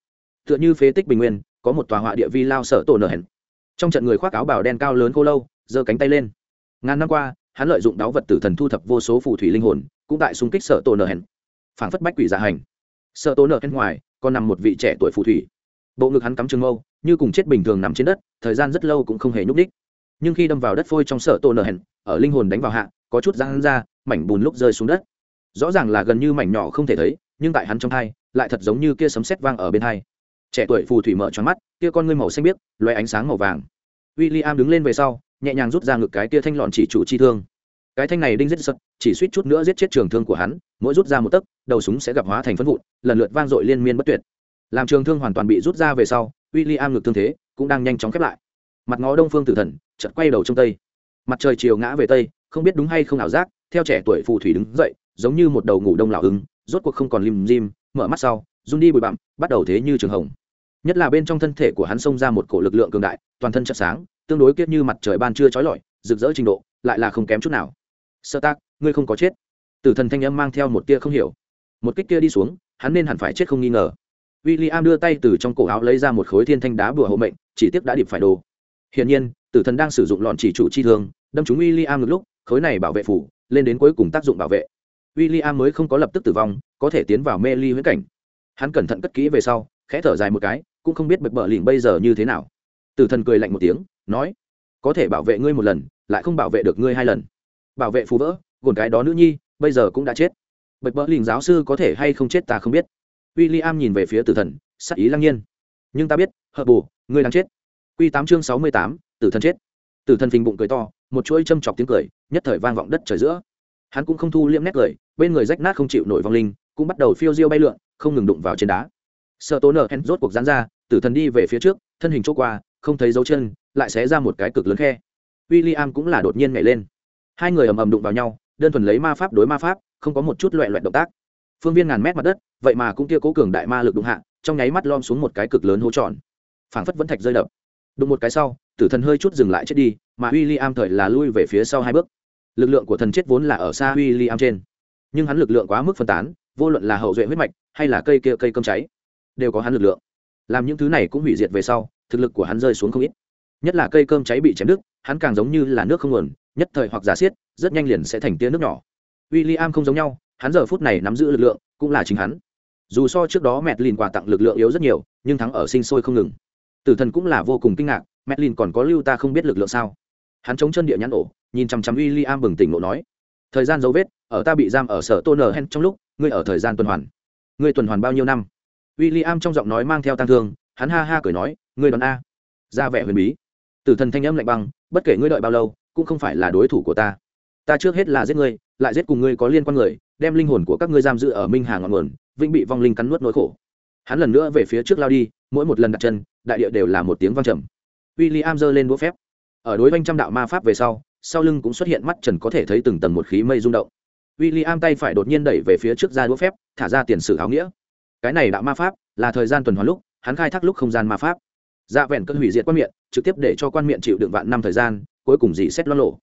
Tựa như phế tích bình nguyên có một tòa họa địa vi lao sở tổ nở hẹn. Trong trận người khoác áo bào đen cao lớn khô lâu, giơ cánh tay lên. Ngàn năm qua, hắn lợi dụng đáo vật tử thần thu thập vô số phù thủy linh hồn, cũng tại xung kích sở tổ nở hẹn. Phảng phất bách quỷ giả hành. Sở tổ nở hẹn ngoài, còn nằm một vị trẻ tuổi phù thủy. Bộ ngực hắn cắm trường mâu, như cùng chết bình thường nằm trên đất, thời gian rất lâu cũng không hề nhúc ních nhưng khi đâm vào đất phôi trong sở tổ nở hẹn, ở linh hồn đánh vào hạ, có chút răng ra, mảnh bùn lúc rơi xuống đất. Rõ ràng là gần như mảnh nhỏ không thể thấy, nhưng tại hắn trong thai lại thật giống như kia sấm sét vang ở bên thai trẻ tuổi phù thủy mở tròn mắt, kia con ngươi màu xanh biếc loé ánh sáng màu vàng. W i l l i am đứng lên về sau, nhẹ nhàng rút ra ngực cái kia thanh lọn chỉ chủ chi thương. Cái thanh này đinh rất sật, chỉ suýt chút nữa giết chết trường thương của hắn, mỗi rút ra một tấc, đầu súng sẽ gặp hóa thành phân vụn, lần lượt vang dội liên miên bất tuyệt. Làm trường thương hoàn toàn bị rút ra về sau w i l l i am ngực thương thế cũng đang nhanh chóng khép lại. Mặt ngó đông phương tử thần, chợt quay đầu trong tây. Mặt trời chiều ngã về tây, không biết đúng hay không ảo giác, theo trẻ tuổi phù thủy đứng dậy, giống như một đầu ngủ đông lão ứng rốt cuộc không còn lim dim, mở mắt sau, run đi bụi bặm, bắt đầu thế như trường hồng nhất là bên trong thân thể của hắn xông ra một cổ lực lượng cường đại, toàn thân chất sáng, tương đối kiết như mặt trời ban trưa trói lọi, rực rỡ trình độ, lại là không kém chút nào. Sơ tác ngươi không có chết. Tử thần thanh âm mang theo một tia không hiểu. Một kích kia đi xuống, hắn nên hẳn phải chết không nghi ngờ. W i l l i am đưa tay từ trong cổ áo lấy ra một khối thiên thanh đá bùa hộ mệnh, chỉ tiếc đã điệp phải đồ. Hiển nhiên, tử thần đang sử dụng lọn chỉ chủ chi thương, đâm chúng w i l l i am ngược lúc, khối này bảo vệ phủ, lên đến cuối cùng tác dụng bảo vệ. W i l l i am mới không có lập tức tử vong, có thể tiến vào mê ly huyễn cảnh. Hắn cẩn thận cất kỹ về sau, khẽ thở dài một cái cũng không biết bật bờ lỉnh bây giờ như thế nào. Tử thần cười lạnh một tiếng, nói, có thể bảo vệ ngươi một lần, lại không bảo vệ được ngươi hai lần. Bảo vệ phù vỡ, gồn cái đó nữ nhi, bây giờ cũng đã chết. Bật bờ lỉnh giáo sư có thể hay không chết ta không biết. W i l l i am nhìn về phía tử thần, sắc ý lăng nhiên. Nhưng ta biết, hợp bù ngươi đang chết. Q tám chương sáu mươi tám, tử thần chết. Tử thần phình bụng cười to, một chuỗi châm chọc tiếng cười, nhất thời vang vọng đất trời giữa. Hắn cũng không thu liễm nét cười, bên người rách nát không chịu nổi vong linh, cũng bắt đầu phiêu diêu bay lượn, không ngừng đụng vào trên đá. Sợ tố nở hẹn rốt cuộc dán ra tử thần đi về phía trước, thân hình chỗ qua, không thấy dấu chân, lại xé ra một cái cực lớn khe. W i l l i am cũng là đột nhiên nhảy lên. Hai người ầm ầm đụng vào nhau, đơn thuần lấy ma pháp đối ma pháp, không có một chút loẹ loẹt động tác. Phương viên ngàn mét mặt đất, vậy mà cũng kia cố cường đại ma lực đụng hạ, trong nháy mắt lom xuống một cái cực lớn hố tròn. Phảng phất vẫn thạch rơi đập. Đụng một cái sau, tử thần hơi chút dừng lại chết đi, mà w i l l i am thời là lui về phía sau hai bước. Lực lượng của thần chết vốn là ở xa w i l l i am trên. Nhưng hắn lực lượng quá mức phân tán, vô luận là hậu duệ huyết mạch, hay là cây kia cây cơm cháy, đều có hắn lực lượng làm những thứ này cũng hủy diệt về sau, thực lực của hắn rơi xuống không ít. Nhất là cây cơm cháy bị chém đứt, hắn càng giống như là nước không nguồn, nhất thời hoặc giả xiết, rất nhanh liền sẽ thành tia nước nhỏ. W i l l i am không giống nhau, hắn giờ phút này nắm giữ lực lượng, cũng là chính hắn. Dù so trước đó mẹt lìn quà tặng lực lượng yếu rất nhiều, nhưng thắng ở sinh sôi không ngừng. Tử thần cũng là vô cùng kinh ngạc mẹt lìn còn có lưu ta không biết lực lượng sao? Hắn chống chân địa nhãn ổ, nhìn chằm chằm w i l l i am bừng tỉnh lộ nói, thời gian dấu vết, ở ta bị giam ở sở tôn ở hen trong lúc, ngươi ở thời gian tuần hoàn. Ngươi tuần hoàn bao nhiêu năm? W i l l i am trong giọng nói mang theo tang thương, hắn ha ha cười nói, ngươi đoán a. Ra vẻ huyền bí. Tử thần thanh âm lạnh băng, bất kể ngươi đợi bao lâu, cũng không phải là đối thủ của ta. Ta trước hết là giết ngươi, lại giết cùng ngươi có liên quan người, đem linh hồn của các ngươi giam giữ ở minh hà ngọn nguồn, vĩnh bị vong linh cắn nuốt nỗi khổ. Hắn lần nữa về phía trước lao đi, mỗi một lần đặt chân, đại địa đều là một tiếng vang trầm. W i l l i am giơ lên đũa phép. Ở đối vanh trăm đạo ma pháp về sau sau lưng cũng xuất hiện mắt trần có thể thấy từng tầng một khí mây rung động. W i l l i am tay phải đột nhiên đẩy về phía trước ra đũa phép, thả ra tiền sử áo nghĩa cái này đạo ma pháp là thời gian tuần hoàn lúc, hắn khai thác lúc không gian ma pháp. Dạ vẹn cơn hủy diệt quan miệng, trực tiếp để cho quan miệng chịu đựng vạn năm thời gian, cuối cùng dì xét lo lộ.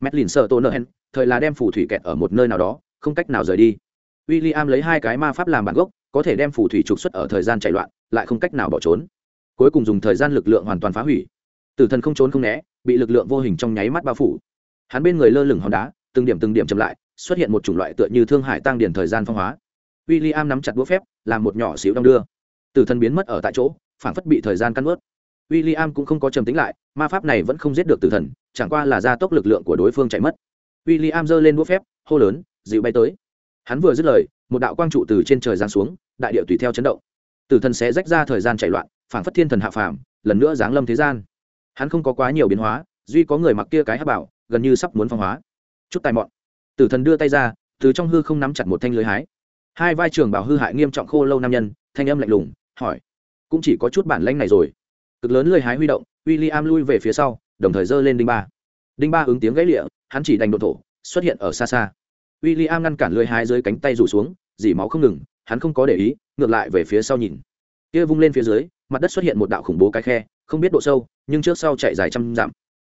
Mét lìn sợ tôn nợ hẹn, thời là đem phù thủy kẹt ở một nơi nào đó, không cách nào rời đi. W i l l i am lấy hai cái ma pháp làm bản gốc, có thể đem phù thủy trục xuất ở thời gian chạy loạn, lại không cách nào bỏ trốn. Cuối cùng dùng thời gian lực lượng hoàn toàn phá hủy. Tử thần không trốn không né, bị lực lượng vô hình trong nháy mắt bao phủ. Hắn bên người lơ lửng hòn đá, từng điểm từng điểm chậm lại, xuất hiện một chủng loại tựa như thương hải tăng điển thời gian phong hóa w i l l i am nắm chặt đũa phép, làm một nhỏ xíu đong đưa. Tử thần biến mất ở tại chỗ phản phất bị thời gian căn ướt w i l l i am cũng không có trầm tính lại, ma pháp này vẫn không giết được tử thần, chẳng qua là gia tốc lực lượng của đối phương chạy mất. W i l l i am giơ lên đũa phép, hô lớn, dịu bay tới. Hắn vừa dứt lời, một đạo quang trụ từ trên trời giáng xuống, đại điệu tùy theo chấn động. Tử thần sẽ rách ra thời gian chạy loạn phản phất thiên thần hạ phàm, lần nữa giáng lâm thế gian. Hắn không có quá nhiều biến hóa, duy có người mặc kia cái hát bảo, gần như sắp muốn phong hóa. Chút tài mọn. Tử thần đưa tay ra, từ trong hư không nắm chặt một thanh lưới hái hai vai trường bảo hư hại nghiêm trọng khô lâu nam nhân, thanh âm lạnh lùng, hỏi, cũng chỉ có chút bản lanh này rồi? Cực lớn lưới hái huy động w i l l i am lui về phía sau, đồng thời giơ lên đinh ba. Đinh ba ứng tiếng gãy lịa, hắn chỉ đành đột thổ, xuất hiện ở xa xa. W i l l i am ngăn cản lưới hái dưới cánh tay rủ xuống dỉ máu không ngừng, hắn không có để ý, ngược lại về phía sau nhìn. Kia vung lên phía dưới, mặt đất xuất hiện một đạo khủng bố cái khe, không biết độ sâu, nhưng trước sau chạy dài trăm dặm.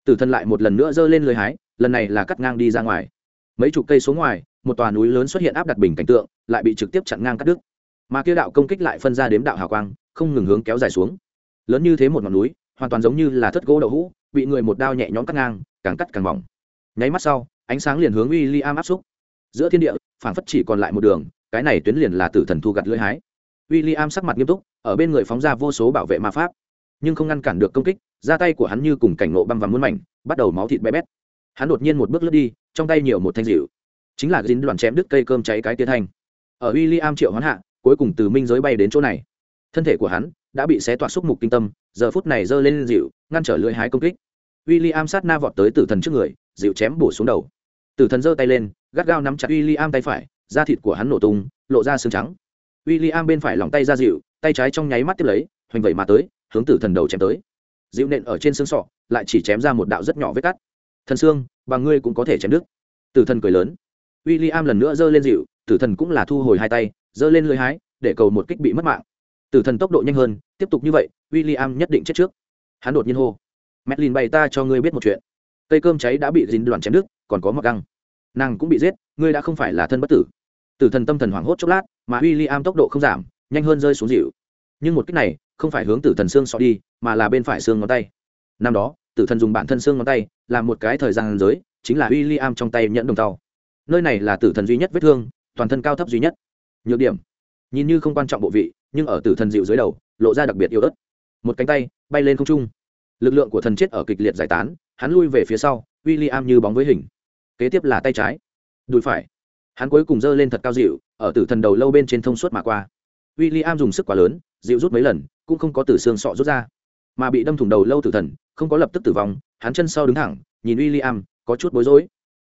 Tử thần lại một lần nữa giơ lên lưới hái, lần này là cắt ngang đi ra ngoài. Mấy chục cây số ngoài một tòa núi lớn xuất hiện áp đặt bình cảnh tượng, lại bị trực tiếp chặn ngang cắt đứt. Mà kia đạo công kích lại phân ra đếm đạo hào quang, không ngừng hướng kéo dài xuống. Lớn như thế một ngọn núi, hoàn toàn giống như là thất gỗ đậu hũ, bị người một đao nhẹ nhõm cắt ngang, càng cắt càng mỏng. Nháy mắt sau, ánh sáng liền hướng William am áp xúc. Giữa thiên địa phản phất chỉ còn lại một đường, cái này tuyến liền là tử thần thu gặt lưỡi hái. W i l l i am sắc mặt nghiêm túc, ở bên người phóng ra vô số bảo vệ ma pháp, nhưng không ngăn cản được công kích ra tay của hắn như cùng cảnh nộ băm và muôn mảnh, bắt đầu máu thịt bé bét. Hắn đột nhiên một bước lướt đi, trong tay nhiều một thanh dịu chính là dính đoàn chém đứt cây cơm cháy cái tia thanh. Ở w i l l i am triệu hoán hạ, cuối cùng từ minh giới bay đến chỗ này. Thân thể của hắn đã bị xé toạc xúc mục kinh tâm, giờ phút này giơ lên dịu, ngăn trở lưỡi hái công kích. W i l l i am sát na vọt tới tử thần trước người, dịu chém bổ xuống đầu. Tử thần giơ tay lên, gắt gao nắm chặt w i l l i am tay phải, da thịt của hắn nổ tung, lộ ra xương trắng. W i l l i am bên phải lòng tay ra dịu, tay trái trong nháy mắt tiếp lấy, hoành vẩy mà tới, hướng tử thần đầu chém tới. Dịu nện ở trên xương sọ, lại chỉ chém ra một đạo rất nhỏ vết cắt. Thần xương và ngươi cũng có thể chém đứt. Tử thần cười lớn w i l l i am lần nữa giơ lên dịu, tử thần cũng là thu hồi hai tay, giơ lên lưới hái, để cầu một kích bị mất mạng. Tử thần tốc độ nhanh hơn, tiếp tục như vậy w i l l i am nhất định chết trước. Hắn đột nhiên hô mẹt lìn bày ta cho ngươi biết một chuyện. Cây cơm cháy đã bị dính đoàn chém nước còn có mặc găng. Nàng cũng bị giết, ngươi đã không phải là thân bất tử. Tử thần tâm thần hoảng hốt chốc lát, mà w i l l i am tốc độ không giảm, nhanh hơn rơi xuống dịu. Nhưng một cách này, không phải hướng tử thần xương sọ đi, mà là bên phải xương ngón tay. Năm đó, tử thần dùng bản thân xương ngón tay, làm một cái thời gian giới, chính là w i l l i am trong tay nhẫn đồng tàu nơi này là tử thần duy nhất vết thương, toàn thân cao thấp duy nhất. Nhược điểm. Nhìn như không quan trọng bộ vị, nhưng ở tử thần dịu dưới đầu, lộ ra đặc biệt yếu ớt. Một cánh tay bay lên không trung. Lực lượng của thần chết ở kịch liệt giải tán, hắn lui về phía sau w i l l i am như bóng với hình. Kế tiếp là tay trái. Đùi phải. Hắn cuối cùng giơ lên thật cao dịu, ở tử thần đầu lâu bên trên thông suốt mà qua. W i l l i am dùng sức quá lớn, dịu rút mấy lần, cũng không có tử xương sọ rút ra. Mà bị đâm thủng đầu lâu tử thần, không có lập tức tử vong, hắn chân sau đứng thẳng, nhìn w i l l i am có chút bối rối.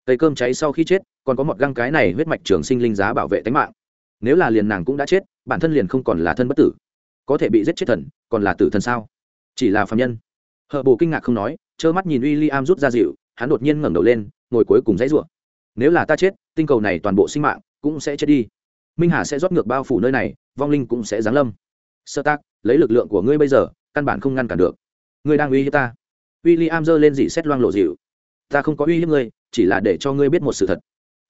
Cây cơm cháy sau khi chết còn có một găng cái này huyết mạch trường sinh linh giá bảo vệ tính mạng. Nếu là liền nàng cũng đã chết, bản thân liền không còn là thân bất tử. Có thể bị giết chết thần, còn là tử thần sao? Chỉ là phạm nhân. Hợ bồ kinh ngạc không nói, trơ mắt nhìn w i l l i am rút ra dịu, hắn đột nhiên ngẩng đầu lên, ngồi cuối cùng dãy r u ộ n nếu là ta chết, tinh cầu này toàn bộ sinh mạng cũng sẽ chết đi. Minh hà sẽ rót ngược bao phủ nơi này, vong linh cũng sẽ giáng lâm. Sơ tác, lấy lực lượng của ngươi bây giờ, căn bản không ngăn cản được. Ngươi đang uy hiếp ta. W i l l i am giơ lên dị xét loang lộ dịu. Ta không có uy hiếp ngươi, chỉ là để cho ngươi biết một sự thật.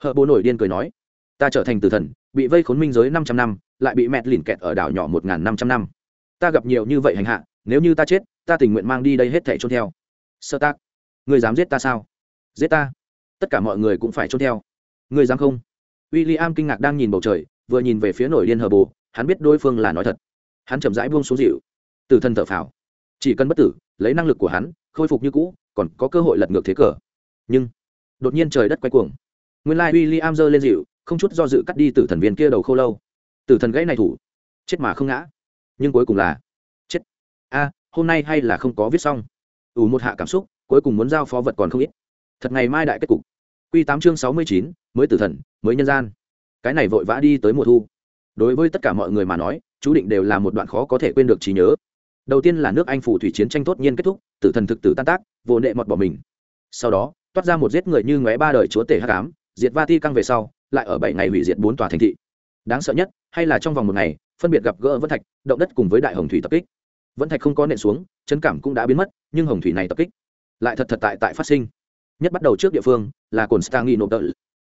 Hờ bồ nổi điên cười nói, ta trở thành tử thần, bị vây khốn minh giới năm trăm năm, lại bị mẹt lìn kẹt ở đảo nhỏ một n g h n năm trăm năm. Ta gặp nhiều như vậy hành hạ, nếu như ta chết, ta tình nguyện mang đi đây hết thẻ trốn theo. Sơ tác người dám giết ta sao? Giết ta? Tất cả mọi người cũng phải trốn theo. Người dám không? W i l l i am kinh ngạc đang nhìn bầu trời, vừa nhìn về phía nổi điên hờ bồ hắn biết đối phương là nói thật. Hắn chậm rãi buông xuống dịu từ thân thở phào. Chỉ cần bất tử, lấy năng lực của hắn, khôi phục như cũ, còn có cơ hội lật ngược thế cờ. Nhưng, đột nhiên trời đất quay cuồng nguyên lai i l l i am giơ lên dịu, không chút do dự cắt đi tử thần viên kia đầu khô lâu. Tử thần gãy này thủ. Chết mà không ngã. Nhưng cuối cùng là chết. A, hôm nay hay là không có viết xong. Ủ một hạ cảm xúc, cuối cùng muốn giao phó vật còn không ít. Thật ngày mai đại kết cục. Q tám chương sáu mươi chín, mới tử thần, mới nhân gian. Cái này vội vã đi tới mùa thu. Đối với tất cả mọi người mà nói, chú định đều là một đoạn khó có thể quên được trí nhớ. Đầu tiên là nước anh phủ thủy chiến tranh tốt nhiên kết thúc, tử thần thực tử tan tác, vô nệ mọt bỏ mình. Sau đó, toát ra một giết người như ngóe ba đời chúa tể hát cám diệt va ti căng về sau, lại ở bảy ngày hủy diệt bốn tòa thành thị. Đáng sợ nhất, hay là trong vòng một ngày, phân biệt gặp gỡ vân thạch, động đất cùng với đại hồng thủy tập kích. Vẫn thạch không có nện xuống chân cảm cũng đã biến mất, nhưng hồng thủy này tập kích lại thật thật tại tại phát sinh. Nhất bắt đầu trước địa phương là cồn stang nộp tợ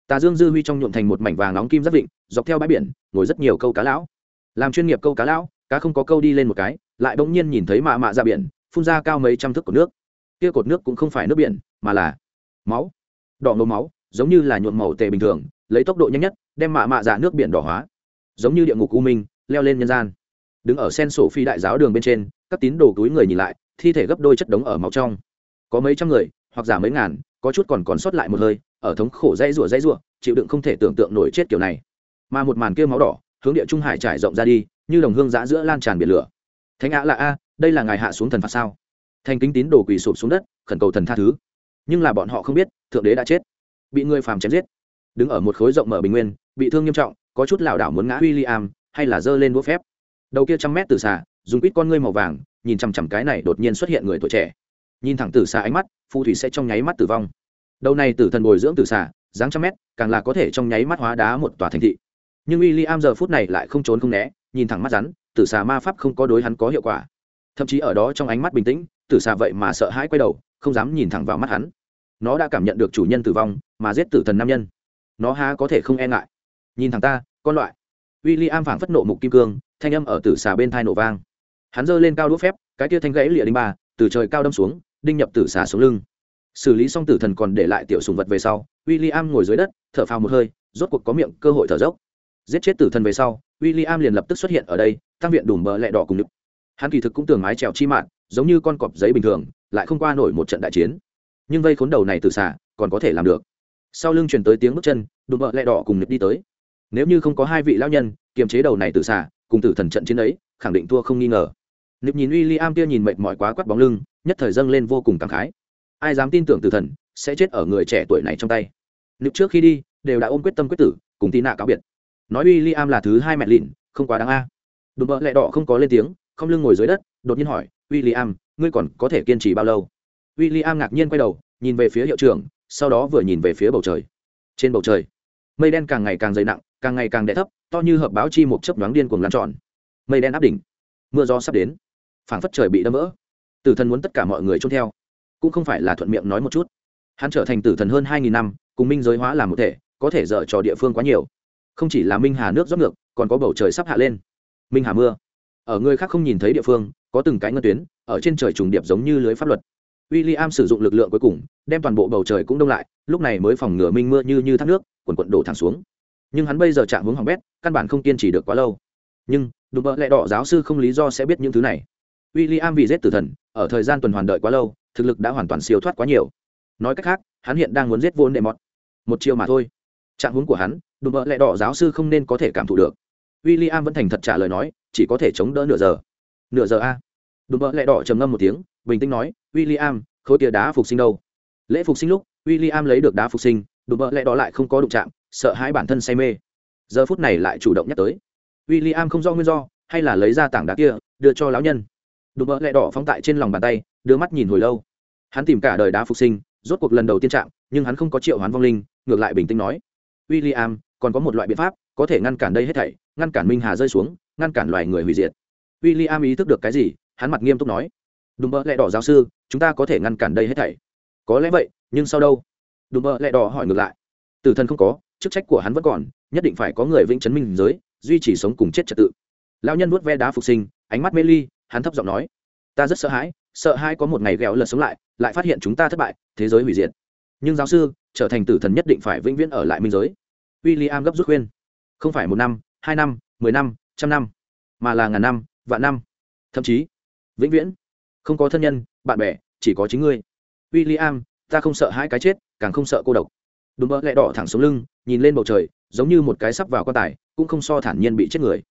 tà dương dư huy trong nhuộm thành một mảnh vàng nóng kim rất vịnh, dọc theo bãi biển, ngồi rất nhiều câu cá lão. Làm chuyên nghiệp câu cá lão, cá không có câu đi lên một cái, lại bỗng nhiên nhìn thấy mạ mạ ra biển, phun ra cao mấy trăm thước của nước. Kia cột nước cũng không phải nước biển, mà là máu. Đỏ ngầu máu giống như là nhuộm màu tề bình thường, lấy tốc độ nhanh nhất, đem mạ mạ dạ nước biển đỏ hóa. Giống như địa ngục u minh, leo lên nhân gian. Đứng ở sen sổ phi đại giáo đường bên trên, các tín đồ túi người nhìn lại, thi thể gấp đôi chất đống ở máu trong. Có mấy trăm người, hoặc giả mấy ngàn, có chút còn còn sót lại một hơi, ở thống khổ dây rủa dây rủa, chịu đựng không thể tưởng tượng nổi chết kiểu này. Mà một màn kia máu đỏ, hướng địa trung hải trải rộng ra đi, như đồng hương giã giữa lan tràn biển lửa. Thánh ạ là a, đây là ngài hạ xuống thần phạt sao? Thành kính tín đồ quỳ sụp xuống đất, khẩn cầu thần tha thứ. Nhưng là bọn họ không biết, thượng đế đã chết bị người phàm chém giết. Đứng ở một khối rộng mở bình nguyên bị thương nghiêm trọng có chút lảo đảo muốn ngã William, hay là giơ lên đũa phép. Đầu kia trăm mét từ xa dùng quýt con ngươi màu vàng nhìn chằm chằm cái này đột nhiên xuất hiện người tuổi trẻ. Nhìn thẳng từ xa ánh mắt phù thủy sẽ trong nháy mắt tử vong. Đầu này tử thần bồi dưỡng từ xa dáng trăm mét càng là có thể trong nháy mắt hóa đá một tòa thành thị. Nhưng William giờ phút này lại không trốn không né nhìn thẳng mắt rắn tử xà ma pháp không có đối hắn có hiệu quả. Thậm chí ở đó trong ánh mắt bình tĩnh tử xà vậy mà sợ hãi quay đầu không dám nhìn thẳng vào mắt hắn. Nó đã cảm nhận được chủ nhân tử vong mà giết tử thần nam nhân. Nó há có thể không e ngại. Nhìn thằng ta, con loại. W i l l i am phảng phất nộ mục kim cương, thanh âm ở tử xà bên thai nổ vang. Hắn giơ lên cao đũa phép, cái tia thanh gãy lịa đinh ba, từ trời cao đâm xuống, đinh nhập tử xà xuống lưng. Xử lý xong tử thần còn để lại tiểu sùng vật về sau w i l l i am ngồi dưới đất, thở phào một hơi, rốt cuộc có miệng, cơ hội thở dốc. Giết chết tử thần về sau w i l l i am liền lập tức xuất hiện ở đây, tăng viện đùm bờ lẹ đỏ cùng nhực hắn kỳ thực cũng tường mái trèo chi mạng, giống như con cọp giấy bình thường, lại không qua nổi một trận đại chiến. Nhưng vây khốn đầu này từ xả còn có thể làm được sau lưng truyền tới tiếng bước chân đụng vợ lẹ đỏ cùng nhực đi tới. Nếu như không có hai vị lao nhân, kiềm chế đầu này từ xả cùng tử thần trận chiến ấy, khẳng định thua không nghi ngờ. Nịp nhìn uy i am kia nhìn mệt mỏi quá quắt bóng lưng, nhất thời dâng lên vô cùng cảm khái. Ai dám tin tưởng tử thần, sẽ chết ở người trẻ tuổi này trong tay. Nịp trước khi đi, đều đã ôm quyết tâm quyết tử, cùng tì nạ cáo biệt. Nói uy i am là thứ hai mẹ lìn không quá đáng a. Đụng vợ lẹ đỏ không có lên tiếng, không lưng ngồi dưới đất, đột nhiên hỏi w i l l i am ngươi còn có thể kiên trì bao lâu? W i l l i am ngạc nhiên quay đầu, nhìn về phía hiệu trưởng sau đó vừa nhìn về phía bầu trời. Trên bầu trời, mây đen càng ngày càng dày nặng, càng ngày càng đẻ thấp, to như hợp báo chi một chớp nhoáng điên cuồng lan tròn. Mây đen áp đỉnh, mưa gió sắp đến, phảng phất trời bị đâm vỡ. Tử thần muốn tất cả mọi người trôn theo, cũng không phải là thuận miệng nói một chút. Hắn trở thành tử thần hơn hai nghìn năm, cùng minh giới hóa làm một thể, có thể dở trò địa phương quá nhiều. Không chỉ là minh hà nước rót ngược, còn có bầu trời sắp hạ lên. Minh hà mưa, ở người khác không nhìn thấy địa phương, có từng cái ngân tuyến, ở trên trời trùng điệp giống như lưới pháp luật w i l l i am sử dụng lực lượng cuối cùng, đem toàn bộ bầu trời cũng đông lại, lúc này mới phòng ngừa minh mưa như như thác nước, quần quận đổ thẳng xuống. Nhưng hắn bây giờ chạm hướng hỏng bét, căn bản không kiên trì được quá lâu. Nhưng, đùm bợ lẹ đỏ giáo sư không lý do sẽ biết những thứ này. W i l l i am vì giết tử thần, ở thời gian tuần hoàn đợi quá lâu, thực lực đã hoàn toàn siêu thoát quá nhiều. Nói cách khác, hắn hiện đang muốn giết vốn đệ mọt. Một chiều mà thôi. Trạng hướng của hắn, đùm bợ lẹ đỏ giáo sư không nên có thể cảm thụ được. W i l l i am vẫn thành thật trả lời nói, chỉ có thể chống đỡ nửa giờ. Nửa giờ a. Đùm bợ lẹ đỏ trầm ngâm một tiếng bình tĩnh nói William, khối tia đá phục sinh đâu? Lễ phục sinh lúc William lấy được đá phục sinh đùm bợ lẽ đó lại không có đụng chạm sợ hãi bản thân say mê. Giờ phút này lại chủ động nhắc tới. William không do nguyên do hay là lấy ra tảng đá kia đưa cho lão nhân. Đùm bợ lẽ đỏ phóng tại trên lòng bàn tay đưa mắt nhìn hồi lâu. Hắn tìm cả đời đá phục sinh rốt cuộc lần đầu tiên chạm nhưng hắn không có triệu hoán vong linh ngược lại bình tĩnh nói William còn có một loại biện pháp có thể ngăn cản đây hết thảy ngăn cản minh hà rơi xuống ngăn cản loài người hủy diệt. W i l l i am ý thức được cái gì hắn mặt nghiêm túc nói đùm bợ lẹ đỏ giáo sư, chúng ta có thể ngăn cản đây hết thảy. Có lẽ vậy, nhưng sau đâu? Đùm bợ lẹ đỏ hỏi ngược lại. Tử thần không có, chức trách của hắn vẫn còn, nhất định phải có người vĩnh chấn minh giới, duy trì sống cùng chết trật tự. Lao nhân nuốt ve đá phục sinh, ánh mắt mê ly, hắn thấp giọng nói, ta rất sợ hãi, sợ hai có một ngày ghẹo lật sống lại lại phát hiện chúng ta thất bại, thế giới hủy diệt. Nhưng giáo sư, trở thành tử thần nhất định phải vĩnh viễn ở lại minh giới. W i l l i am gấp rút khuyên, không phải một năm, hai năm, mười năm, trăm năm, mà là ngàn năm, vạn năm. Thậm chí, vĩnh viễn không có thân nhân, bạn bè, chỉ có chính ngươi. W i l l i am ta không sợ hai cái chết, càng không sợ cô độc. Đùm bỡ lẹ đỏ thẳng xuống lưng, nhìn lên bầu trời, giống như một cái sắp vào quan tài, cũng không so thản nhiên bị chết người.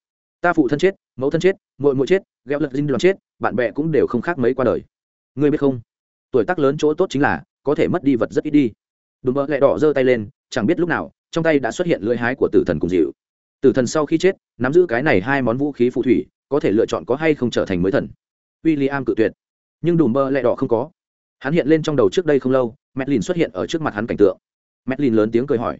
Ta phụ thân chết, mẫu thân chết mội mội chết gheo lật dinh đoàn chết, bạn bè cũng đều không khác mấy qua đời. Ngươi biết không? Tuổi tác lớn chỗ tốt chính là, có thể mất đi vật rất ít đi. Đùm bỡ lẹ đỏ giơ tay lên, chẳng biết lúc nào, trong tay đã xuất hiện lưỡi hái của tử thần cùng dịu. Tử thần sau khi chết, nắm giữ cái này hai món vũ khí phù thủy, có thể lựa chọn có hay không trở thành mới thần. W i l l i am cự tuyệt nhưng đùm bơ lẹ đỏ không có. Hắn hiện lên trong đầu trước đây không lâu m lìn xuất hiện ở trước mặt hắn cảnh tượng. M lìn lớn tiếng cười hỏi,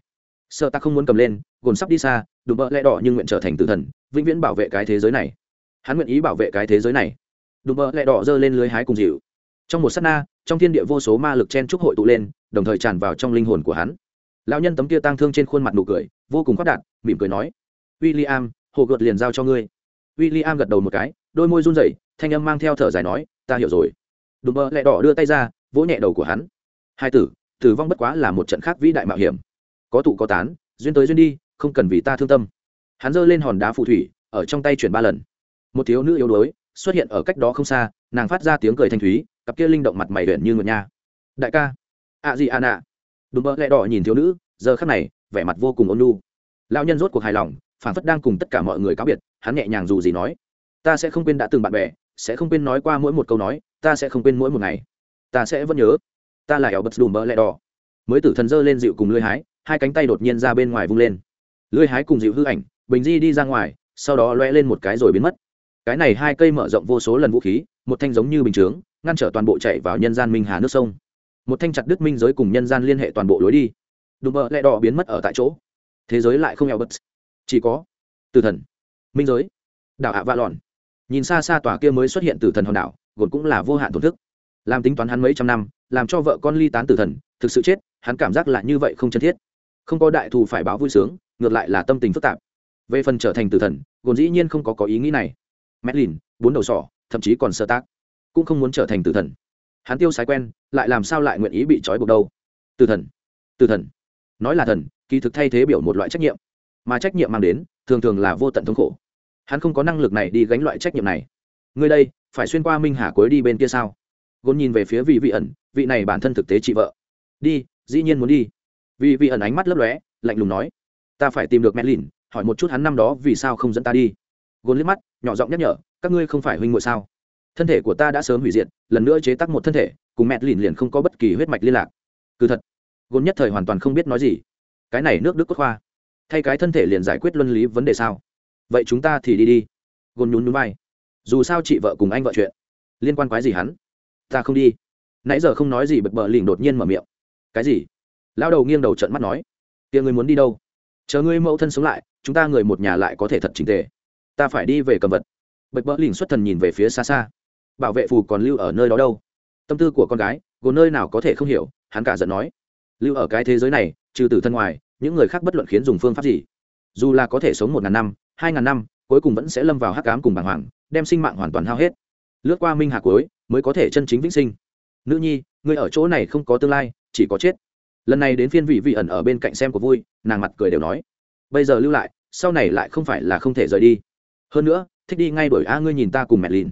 sợ ta không muốn cầm lên, gồn sắp đi xa, đùm bơ lẹ đỏ nhưng nguyện trở thành tử thần, vĩnh viễn bảo vệ cái thế giới này. Hắn nguyện ý bảo vệ cái thế giới này. Đùm bơ lẹ đỏ giơ lên lưới hái cùng dịu. Trong một s á t na, trong thiên địa vô số ma lực chen trúc hội tụ lên, đồng thời tràn vào trong linh hồn của hắn. Lão nhân tấm kia tang thương trên khuôn mặt nụ cười, vô cùng k h á c đạt mỉm cười nói w i l l i am hồ gợt liền giao cho ngươi. W i l l i am gật đầu một cái, đôi môi run rẩy, thanh âm mang theo thở dài nói ta hiểu rồi. Đùm bơ lẹ đỏ đưa tay ra, vỗ nhẹ đầu của hắn. Hai tử tử vong bất quá là một trận khác vĩ đại mạo hiểm. Có tụ có tán, duyên tới duyên đi, không cần vì ta thương tâm. Hắn giơ lên hòn đá phù thủy, ở trong tay chuyển ba lần. Một thiếu nữ yếu đuối, xuất hiện ở cách đó không xa, nàng phát ra tiếng cười thanh thúy, cặp kia linh động mặt mày huyện như ngựa nha. Đại ca ạ gì à nạ đùm bơ lẹ đỏ nhìn thiếu nữ, giờ khắc này, vẻ mặt vô cùng ôn lu lão nhân rốt cuộc hài lòng phản phất đang cùng tất cả mọi người cáo biệt, hắn nhẹ nhàng dù gì nói, ta sẽ không quên đã từng bạn bè sẽ không quên nói qua mỗi một câu nói, ta sẽ không quên mỗi một ngày. Ta sẽ vẫn nhớ. Ta là ẻo bật đùm bơ lẹ đỏ. Mới tử thần dơ lên dịu cùng lưới hái, hai cánh tay đột nhiên ra bên ngoài vung lên. Lưới hái cùng dịu hư ảnh, bình di đi ra ngoài, sau đó loe lên một cái rồi biến mất. Cái này hai cây mở rộng vô số lần vũ khí, một thanh giống như bình chướng, ngăn trở toàn bộ chạy vào nhân gian minh hà nước sông. Một thanh chặt đức minh giới cùng nhân gian liên hệ toàn bộ lối đi. Đùm bỡ lẹ đỏ biến mất ở tại chỗ. Thế giới lại không eo bất chỉ có từ thần, minh giới. Đảo hạ vạ lòn nhìn xa xa tòa kia mới xuất hiện tử thần hòn đảo, gột cũng là vô hạn thổn thức. Làm tính toán hắn mấy trăm năm, làm cho vợ con ly tán tử thần, thực sự chết, hắn cảm giác là như vậy không chân thiết. Không có đại thù phải báo vui sướng, ngược lại là tâm tình phức tạp. Về phần trở thành tử thần gồn dĩ nhiên không có có ý nghĩ này. Medlin bốn đầu sỏ, thậm chí còn sơ tác, cũng không muốn trở thành tử thần. Hắn tiêu sái quen, lại làm sao lại nguyện ý bị trói buộc đâu? Tử thần tử thần. Nói là thần, kỳ thực thay thế biểu một loại trách nhiệm. Mà trách nhiệm mang đến, thường thường là vô tận thống khổ hắn không có năng lực này đi gánh loại trách nhiệm này. Ngươi đây, phải xuyên qua minh hà cuối đi bên kia sao? Gôn nhìn về phía vị vị ẩn, vị này bản thân thực tế chị vợ. Đi, dĩ nhiên muốn đi. Vị vị ẩn ánh mắt lấp lóe, lạnh lùng nói. Ta phải tìm được mẹ lìn hỏi một chút hắn năm đó vì sao không dẫn ta đi. Gôn liếc mắt, nhỏ giọng nhắc nhở, các ngươi không phải huynh ngội sao? Thân thể của ta đã sớm hủy diệt, lần nữa chế tác một thân thể, cùng mẹ lìn liền không có bất kỳ huyết mạch liên lạc. Cứ thật. Gôn nhất thời hoàn toàn không biết nói gì. Cái này nước đức cốt khoa. Thay cái thân thể liền giải quyết luân lý vấn đề sao? Vậy chúng ta thì đi đi. Gôn nhún nhún vai. Dù sao chị vợ cùng anh vợ chuyện. Liên quan quái gì hắn? Ta không đi. Nãy giờ không nói gì bật bờ lỉnh đột nhiên mở miệng. Cái gì? Lao đầu nghiêng đầu trận mắt nói. Tiền người muốn đi đâu? Chờ ngươi mẫu thân sống lại, chúng ta người một nhà lại có thể thật chính tề. Ta phải đi về cầm vật. Bật bờ lỉnh xuất thần nhìn về phía xa xa. Bảo vệ phù còn lưu ở nơi đó đâu? Tâm tư của con gái gồm nơi nào có thể không hiểu, hắn cả giận nói. Lưu ở cái thế giới này, trừ tử thân ngoài, những người khác bất luận khiến dùng phương pháp gì? Dù là có thể sống một ngàn năm hai ngàn năm, cuối cùng vẫn sẽ lâm vào hắc cám cùng bàng hoàng, đem sinh mạng hoàn toàn hao hết. Lướt qua minh hạ cuối, mới có thể chân chính vĩnh sinh. Nữ nhi, ngươi ở chỗ này không có tương lai, chỉ có chết. Lần này đến phiên vị vị ẩn ở bên cạnh xem của vui, nàng mặt cười đều nói. Bây giờ lưu lại, sau này lại không phải là không thể rời đi. Hơn nữa, thích đi ngay bởi a ngươi nhìn ta cùng mẹ lìn.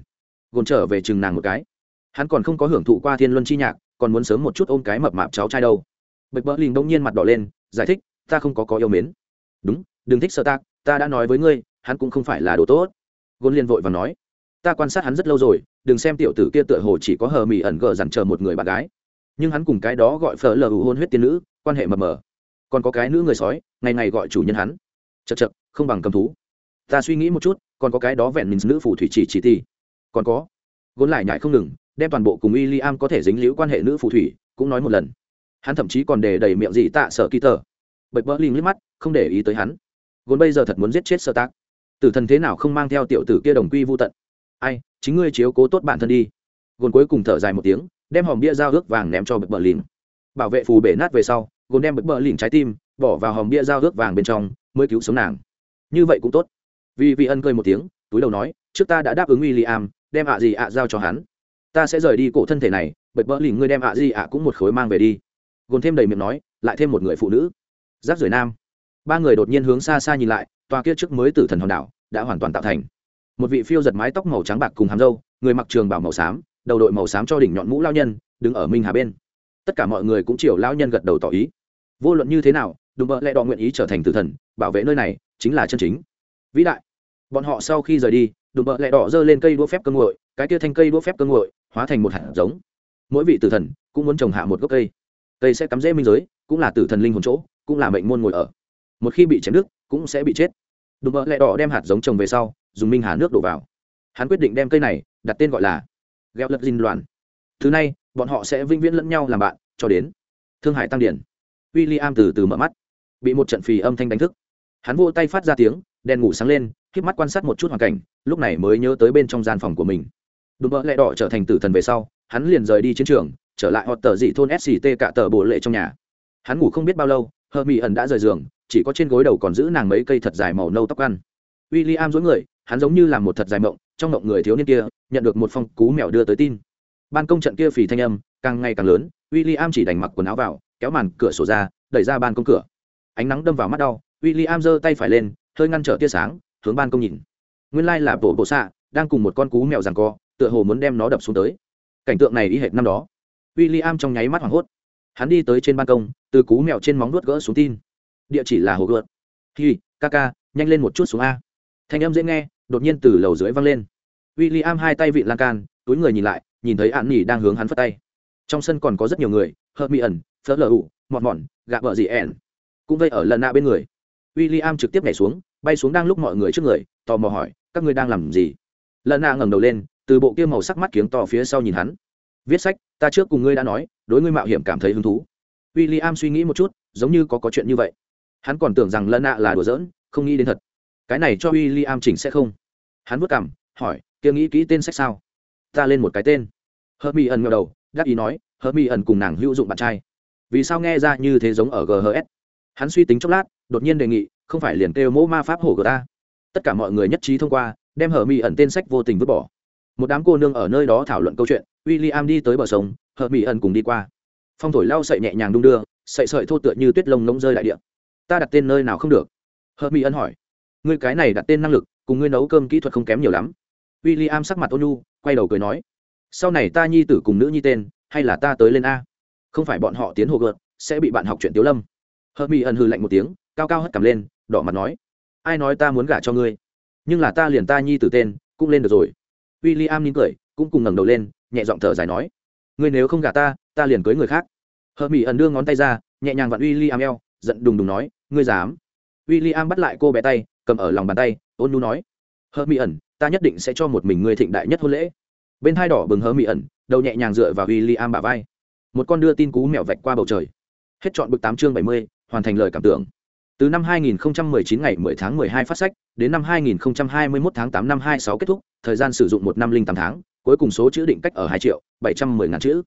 Gồn trở về chừng nàng một cái. Hắn còn không có hưởng thụ qua thiên luân chi nhạc, còn muốn sớm một chút ôm cái mập mạp cháu trai đâu. Bạch bỡ lìn đông nhiên mặt đỏ lên, giải thích, ta không có có yêu mến. Đúng, đừng thích sợ ta ta đã nói với ngươi, hắn cũng không phải là đồ tốt. Gôn liên vội và nói, ta quan sát hắn rất lâu rồi, đừng xem tiểu tử kia tựa hồ chỉ có hờ mỹ ẩn gờ dằn chờ một người bạn gái. Nhưng hắn cùng cái đó gọi phở lờ hôn huyết tiên nữ, quan hệ mờ mờ. Còn có cái nữ người sói, ngày ngày gọi chủ nhân hắn. Chật chật không bằng cầm thú. Ta suy nghĩ một chút, còn có cái đó vẹn mình nữ phù thủy chỉ chỉ ti còn có gốn lại nhại không ngừng, đem toàn bộ cùng w i l l i am có thể dính liễu quan hệ nữ phù thủy, cũng nói một lần. Hắn thậm chí còn để đầy miệng gì tạ sợ kỳ tờ bậy bỡ linh liếc mắt, không để ý tới hắn gốn bây giờ thật muốn giết chết sơ tác. Tử thần thế nào không mang theo tiểu tử kia đồng quy vô tận? Ai, chính ngươi chiếu cố tốt bản thân đi. Gồn cuối cùng thở dài một tiếng, đem hòm bia dao ước vàng ném cho bực bờ lìn. Bảo vệ phù bể nát về sau gồn đem bực bờ lìn trái tim, bỏ vào hòm bia dao ước vàng bên trong, mới cứu sống nàng. Như vậy cũng tốt. Vì vị ân cười một tiếng, túi đầu nói, trước ta đã đáp ứng w i l l i am đem ạ gì ạ giao cho hắn. Ta sẽ rời đi cổ thân thể này, bực bờ lìn ngươi đem ạ gì ạ cũng một khối mang về đi. Gồn thêm đầy miệng nói, lại thêm một người phụ nữ. Giáp rời nam ba người đột nhiên hướng xa xa nhìn lại, tòa kia trước mới tử thần hòn đảo đã hoàn toàn tạo thành. Một vị phiêu giật mái tóc màu trắng bạc cùng hàm râu, người mặc trường bảo màu xám, đầu đội màu xám cho đỉnh nhọn mũ lao nhân, đứng ở minh hà bên. Tất cả mọi người cũng chiều lao nhân gật đầu tỏ ý. Vô luận như thế nào đùm bợ lẽ đỏ nguyện ý trở thành tử thần, bảo vệ nơi này chính là chân chính. Vĩ đại. Bọn họ sau khi rời đi đùm bợ lẽ đỏ giơ lên cây đũa phép cơ ngội cái kia thanh cây đũa phép cơ ngội hóa thành một hạt giống. Mỗi vị tử thần cũng muốn trồng hạ một gốc cây. Cây sẽ cắm rễ minh giới, cũng là tử thần linh hồn chỗ, cũng là mệnh môn ngồi ở một khi bị chém nước cũng sẽ bị chết. Đùm bợ lẹ đỏ đem hạt giống trồng về sau, dùng minh hà nước đổ vào. Hắn quyết định đem cây này đặt tên gọi là gheo lật dinh loạn. Thứ này, bọn họ sẽ vĩnh viễn lẫn nhau làm bạn, cho đến thương hải tăng điển. W i l l i am từ từ mở mắt, bị một trận phì âm thanh đánh thức. Hắn vô tay phát ra tiếng, đèn ngủ sáng lên k mắt quan sát một chút hoàn cảnh, lúc này mới nhớ tới bên trong gian phòng của mình. Đùm bợ lẹ đỏ trở thành tử thần về sau, hắn liền rời đi chiến trường, trở lại họ tờ dị thôn sct cả tờ bộ lệ trong nhà. Hắn ngủ không biết bao lâu hờ mỹ ẩn đã rời giường chỉ có trên gối đầu còn giữ nàng mấy cây thật dài màu nâu tóc ăn. W i l l i am dối người, hắn giống như là một thật dài mộng, trong mộng người thiếu niên kia, nhận được một phong cú mèo đưa tới tin. Ban công trận kia phì thanh âm, càng ngày càng lớn w i l l i am chỉ đành mặc quần áo vào, kéo màn cửa sổ ra, đẩy ra ban công cửa. Ánh nắng đâm vào mắt đau w i l l i am giơ tay phải lên, hơi ngăn trở tia sáng, hướng ban công nhìn. Nguyên lai là bộ bộ xạ, đang cùng một con cú mèo rằng co, tựa hồ muốn đem nó đập xuống tới. Cảnh tượng này y hệt năm đó. W i l l i am trong nháy mắt hoảng hốt. Hắn đi tới trên ban công, từ cú mèo trên móng nuốt gỡ xuống tin địa chỉ là hồ gợt. Hi, ca ca, nhanh lên một chút xuống a. Thanh âm dễ nghe, đột nhiên từ lầu dưới văng lên. W i l l i am hai tay vị lan can, túi người nhìn lại, nhìn thấy ạn nỉ đang hướng hắn phất tay. Trong sân còn có rất nhiều người hơ mi ẩn phớt lờ ủ mọt mọn gạ vợ dị ẻn. Cũng vây ở lần nạ bên người. W i l l i am trực tiếp nhảy xuống, bay xuống đang lúc mọi người trước người, tò mò hỏi, các ngươi đang làm gì? Lần nạ ngẩng đầu lên, từ bộ kia màu sắc mắt kiếng to phía sau nhìn hắn. Viết sách, ta trước cùng ngươi đã nói, đối ngươi mạo hiểm cảm thấy hứng thú. W i l l i am suy nghĩ một chút, giống như có có chuyện như vậy hắn còn tưởng rằng lân nạ là đùa giỡn, không nghĩ đến thật. Cái này cho w i l l i am chỉnh sẽ không. Hắn vất cảm hỏi, kia nghĩ kỹ tên sách sao? Ta lên một cái tên. Hớt mi ẩn ngờ đầu, đắc ý nói hớt mi ẩn cùng nàng hữu dụng bạn trai. Vì sao nghe ra như thế giống ở ghs hắn suy tính chốc lát, đột nhiên đề nghị, không phải liền kêu mẫu ma pháp hổ của ta? Tất cả mọi người nhất trí thông qua, đem hở mi ẩn tên sách vô tình vứt bỏ. Một đám cô nương ở nơi đó thảo luận câu chuyện w i l l i am đi tới bờ sông hở mi ẩn cùng đi qua. Phong thổi lau sậy nhẹ nhàng đung đưa, sậy sợi thô tựa như tuyết lông nông rơi đại địa ta đặt tên nơi nào không được? Hợp Mỹ Ân hỏi. Ngươi cái này đặt tên năng lực, cùng ngươi nấu cơm kỹ thuật không kém nhiều lắm. W i l l i am sắc mặt ôn nhu, quay đầu cười nói. Sau này ta nhi tử cùng nữ nhi tên, hay là ta tới lên a? Không phải bọn họ tiến hồ gợt, sẽ bị bạn học chuyện tiếu lâm. Hợp mỹ ẩn hư lạnh một tiếng, cao cao hất cầm lên, đỏ mặt nói. Ai nói ta muốn gả cho ngươi? Nhưng là ta liền ta nhi tử tên, cũng lên được rồi. W i l l i am nín cười, cũng cùng ngẩng đầu lên, nhẹ giọng thở dài nói. Ngươi nếu không gả ta ta liền cưới người khác. Hợp mỹ ẩn đưa ngón tay ra, nhẹ nhàng vặn w i i am eo, giận đùng đùng nói ngươi dám. W i l l i am bắt lại cô bé tay, cầm ở lòng bàn tay, ôn nu nói, hơ mỹ ẩn, ta nhất định sẽ cho một mình ngươi thịnh đại nhất hôn lễ. Bên hai đỏ bừng hơ mỹ ẩn, đầu nhẹ nhàng dựa vào w i l l i am bà vai. Một con đưa tin cú mèo vạch qua bầu trời. Hết chọn bực tám chương bảy mươi, hoàn thành lời cảm tưởng. Từ năm 2019 ngày 10 tháng 12 phát sách, đến năm 2021 tháng 8 năm 26 kết thúc, thời gian sử dụng một năm linh tám tháng, cuối cùng số chữ định cách ở hai triệu bảy trăm mười ngàn chữ.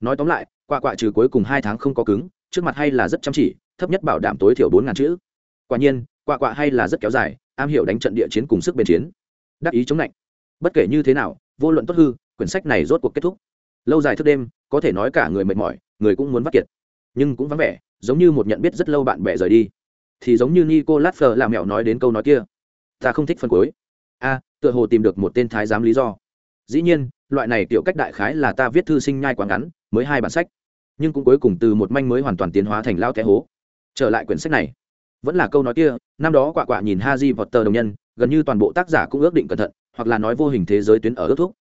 Nói tóm lại qua quạ trừ cuối cùng hai tháng không có cứng, trước mặt hay là rất chăm chỉ thấp nhất bảo đảm tối thiểu bốn ngàn chữ. Quả nhiên, quả quả hay là rất kéo dài, am hiểu đánh trận địa chiến cùng sức bền chiến. Đắc ý chống lạnh. Bất kể như thế nào, vô luận tốt hư, quyển sách này rốt cuộc kết thúc. Lâu dài thức đêm, có thể nói cả người mệt mỏi, người cũng muốn vắt kiệt. Nhưng cũng vắng vẻ, giống như một nhận biết rất lâu bạn bè rời đi. Thì giống như nico latfer làm mẹo nói đến câu nói kia. Ta không thích phân cuối. A, tựa hồ tìm được một tên thái giám lý do. Dĩ nhiên, loại này tiểu cách đại khái là ta viết thư sinh nhai quá ngắn, mới hai bản sách. Nhưng cũng cuối cùng từ một manh mới hoàn toàn tiến hóa thành lao té hố trở lại quyển sách này. Vẫn là câu nói kia, năm đó quạ quạ nhìn ha di vọt tờ đồng nhân, gần như toàn bộ tác giả cũng ước định cẩn thận, hoặc là nói vô hình thế giới tuyến ở ước thúc.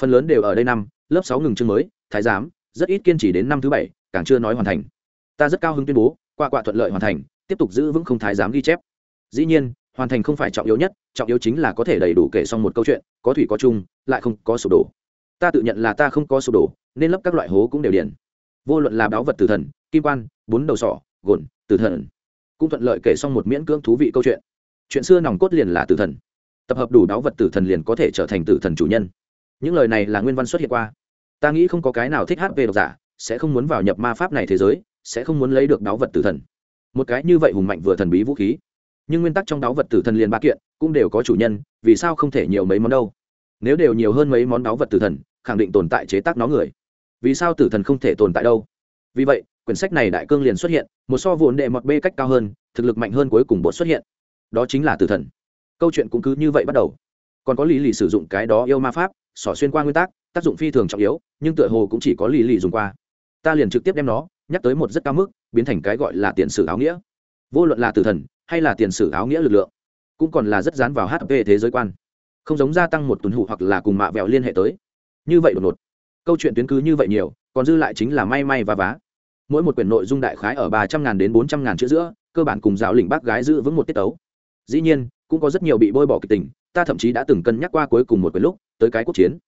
Phần lớn đều ở đây năm, lớp sáu ngừng chương mới, thái giám, rất ít kiên trì đến năm thứ bảy, càng chưa nói hoàn thành. Ta rất cao hứng tuyên bố, quạ quạ thuận lợi hoàn thành, tiếp tục giữ vững không thái giám ghi chép. Dĩ nhiên, hoàn thành không phải trọng yếu nhất, trọng yếu chính là có thể đầy đủ kể xong một câu chuyện, có thủy có chung, lại không có sụp đổ. Ta tự nhận là ta không có sụp đổ, nên lấp các loại hố cũng đều điển vô luận là báo vật tử thần, kim quan, bốn đầu sỏ, gồn tử thần. Cũng thuận lợi kể xong một miễn cưỡng thú vị câu chuyện. Chuyện xưa nòng cốt liền là tử thần. Tập hợp đủ đáo vật tử thần liền có thể trở thành tử thần chủ nhân. Những lời này là nguyên văn xuất hiện qua. Ta nghĩ không có cái nào thích hát về độc giả, sẽ không muốn vào nhập ma pháp này thế giới, sẽ không muốn lấy được đáo vật tử thần. Một cái như vậy hùng mạnh vừa thần bí vũ khí. Nhưng nguyên tắc trong đáo vật tử thần liền ba kiện, cũng đều có chủ nhân, vì sao không thể nhiều mấy món đâu? Nếu đều nhiều hơn mấy món đáo vật tử thần, khẳng định tồn tại chế tác nó người. Vì sao tử thần không thể tồn tại đâu? Vì vậy quyển sách này đại cương liền xuất hiện, một so vốn đệ mọt b cách cao hơn, thực lực mạnh hơn cuối cùng bột xuất hiện. Đó chính là tử thần. Câu chuyện cũng cứ như vậy bắt đầu. Còn có lý lì sử dụng cái đó yêu ma pháp, xỏ xuyên qua nguyên tắc, tác dụng phi thường trọng yếu, nhưng tựa hồ cũng chỉ có lý lì dùng qua. Ta liền trực tiếp đem nó nhắc tới một rất cao mức, biến thành cái gọi là tiền sử áo nghĩa. Vô luận là tử thần hay là tiền sử áo nghĩa lực lượng, cũng còn là rất dán vào hp thế giới quan. Không giống gia tăng một tuần hụ hoặc là cùng mạ vẹo liên hệ tới. Như vậy đột ngột. Câu chuyện tuyến cứ như vậy nhiều, còn dư lại chính là may may và vá mỗi một quyển nội dung đại khái ở ba trăm ngàn đến bốn trăm ngàn chữ giữa cơ bản cùng giáo lĩnh bác gái giữ vững một tiết tấu dĩ nhiên cũng có rất nhiều bị bôi bỏ kịch tình ta thậm chí đã từng cân nhắc qua cuối cùng một quyển lúc tới cái quốc chiến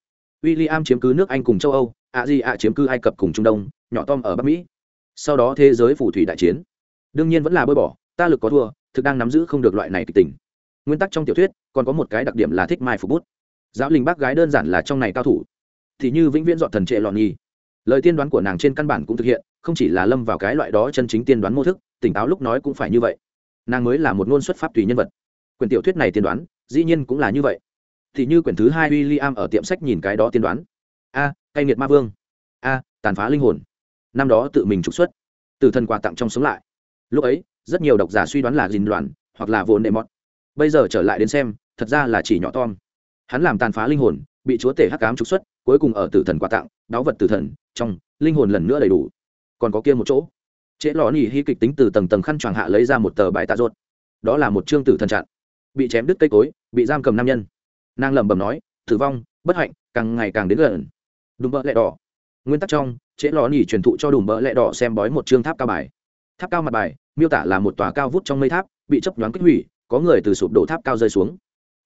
William chiếm cứ nước Anh cùng châu Âu, ạ gì ạ chiếm cứ Ai Cập cùng Trung Đông, nhỏ Tom ở Bắc Mỹ. Sau đó thế giới phù thủy đại chiến. Đương nhiên vẫn là bôi bỏ, ta lực có thua, thực đang nắm giữ không được loại này kịch tình. Nguyên tắc trong tiểu thuyết, còn có một cái đặc điểm là thích mai phục bút. Giáo linh bác gái đơn giản là trong này cao thủ. Thì như vĩnh viễn dọn thần trệ lọn nhi. Lời tiên đoán của nàng trên căn bản cũng thực hiện, không chỉ là lâm vào cái loại đó chân chính tiên đoán mô thức, tỉnh táo lúc nói cũng phải như vậy. Nàng mới là một ngôn xuất pháp tùy nhân vật. quyển tiểu thuyết này tiên đoán, dĩ nhiên cũng là như vậy. Thì như quyển thứ hai w i l l i am ở tiệm sách nhìn cái đó tiên đoán. A à, cay nghiệt ma vương. A tàn phá linh hồn. Năm đó tự mình trục xuất. Từ thần quà tặng trong sống lại. Lúc ấy rất nhiều độc giả suy đoán là dình đoàn hoặc là vốn đệ mọt. Bây giờ trở lại đến xem thật ra là chỉ nhỏ tom. Hắn làm tàn phá linh hồn bị chúa tể hắc cám trục xuất cuối cùng ở tử thần quà tặng đáo vật tử thần trong linh hồn lần nữa đầy đủ còn có kia một chỗ. Trễ lò nỉ hy kịch tính từ tầng tầng khăn choàng hạ lấy ra một tờ bài tạ rốt đó là một chương tử thần chặn bị chém đứt cây cối, bị giam cầm nam nhân. Nàng lẩm bẩm nói, tử vong, bất hạnh, càng ngày càng đến gần. Đùm bỡ lẹ đỏ. Nguyên tắc trong, trễ lò nỉ truyền thụ cho đùm bỡ lẹ đỏ xem bói một chương tháp cao bài. Tháp cao mặt bài, miêu tả là một tòa cao vút trong mây tháp, bị chấp nhoáng kích hủy, có người từ sụp đổ tháp cao rơi xuống.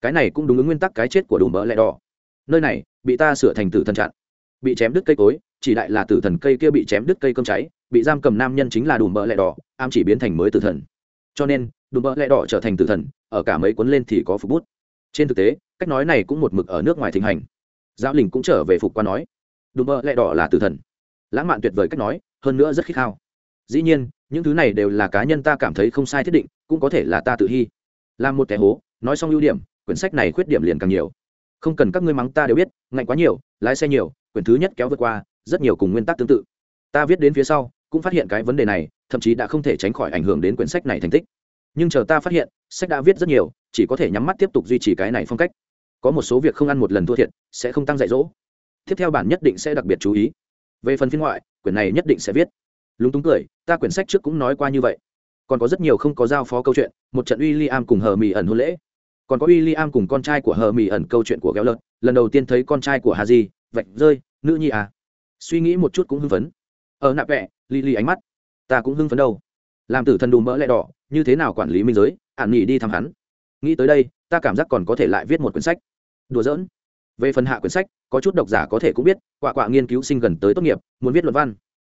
Cái này cũng đúng ứng nguyên tắc cái chết của đùm bỡ lẹ đỏ. Nơi này, bị ta sửa thành tử thần chặn bị chém đứt cây cối chỉ đại là tử thần cây kia bị chém đứt cây cơm cháy, bị giam cầm nam nhân chính là đùm bợ lẹ đỏ am chỉ biến thành mới tử thần. Cho nên, đùm bợ lẹ đỏ trở thành tử thần, ở cả mấy cuốn lên thì có phục bút. Trên thực tế, cách nói này cũng một mực ở nước ngoài thịnh hành. Giáo linh cũng trở về phục qua nói, đùm bơ lẹ đỏ là tử thần. Lãng mạn tuyệt vời cách nói, hơn nữa rất khích hao dĩ nhiên, những thứ này đều là cá nhân ta cảm thấy không sai thiết định, cũng có thể là ta tự hy. Làm một kẻ hố, nói xong ưu điểm, quyển sách này khuyết điểm liền càng nhiều. Không cần các ngươi mắng ta đều biết, ngạnh quá nhiều, lái xe nhiều, quyển thứ nhất kéo vượt qua rất nhiều cùng nguyên tắc tương tự. Ta viết đến phía sau, cũng phát hiện cái vấn đề này, thậm chí đã không thể tránh khỏi ảnh hưởng đến quyển sách này thành tích. Nhưng chờ ta phát hiện, sách đã viết rất nhiều, chỉ có thể nhắm mắt tiếp tục duy trì cái này phong cách. Có một số việc không ăn một lần thua thiệt, sẽ không tăng dạy dỗ. Tiếp theo bản nhất định sẽ đặc biệt chú ý. Về phần phiên ngoại, quyển này nhất định sẽ viết. Lúng túng cười, ta quyển sách trước cũng nói qua như vậy. Còn có rất nhiều không có giao phó câu chuyện, một trận w i l l i am cùng hờ mỹ ẩn hôn lễ. Còn có w i l l i am cùng con trai của hờ mỹ ẩn câu chuyện của ghéo lợt lần đầu tiên thấy con trai của hà di vạch rơi, nữ nhi à suy nghĩ một chút cũng hưng phấn. Ở nạp vẹ li li ánh mắt. Ta cũng hưng phấn đâu. Làm tử thần đùm mỡ lẹ đỏ, như thế nào quản lý minh giới ạn nghỉ đi thăm hắn. Nghĩ tới đây, ta cảm giác còn có thể lại viết một quyển sách. Đùa giỡn. Về phần hạ quyển sách, có chút độc giả có thể cũng biết quạ quạ nghiên cứu sinh gần tới tốt nghiệp, muốn viết luận văn.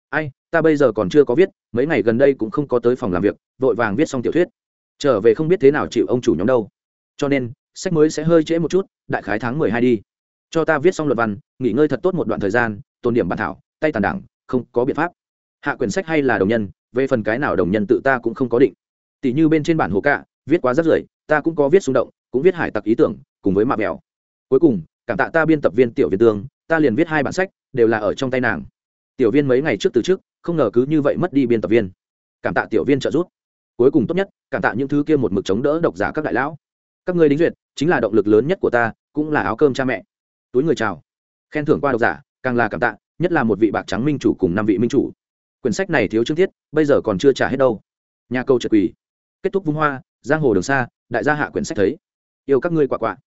Ai, ta bây giờ còn chưa có viết, mấy ngày gần đây cũng không có tới phòng làm việc, vội vàng viết xong tiểu thuyết. Trở về không biết thế nào chịu ông chủ nhóm đâu. Cho nên, sách mới sẽ hơi trễ một chút, đại khái tháng mười hai đi. Cho ta viết xong luật văn, nghỉ ngơi thật tốt một đoạn thời gian tôn điểm bản thảo, tay tàn đảng, không có biện pháp. Hạ quyển sách hay là đồng nhân, về phần cái nào đồng nhân tự ta cũng không có định. Tỷ như bên trên bản hồ cạ, viết quá rất rưởi, ta cũng có viết xung động, cũng viết hải tặc ý tưởng, cùng với mạ mèo cuối cùng, cảm tạ ta biên tập viên tiểu viên tương, ta liền viết hai bản sách, đều là ở trong tay nàng. Tiểu viên mấy ngày trước từ trước, không ngờ cứ như vậy mất đi biên tập viên. Cảm tạ tiểu viên trợ giúp. Cuối cùng tốt nhất, cảm tạ những thứ kia một mực chống đỡ độc giả các đại lão. Các ngươi đính duyệt, chính là động lực lớn nhất của ta, cũng là áo cơm cha mẹ. Túi người chào. Khen thưởng qua độc giả càng là cảm tạ, nhất là một vị bạc trắng minh chủ cùng năm vị minh chủ. Quyển sách này thiếu chương thiết bây giờ còn chưa trả hết đâu. Nhà câu trật quỳ. Kết thúc vung hoa, giang hồ đường xa, đại gia hạ quyển sách thấy. Yêu các ngươi quả quạ.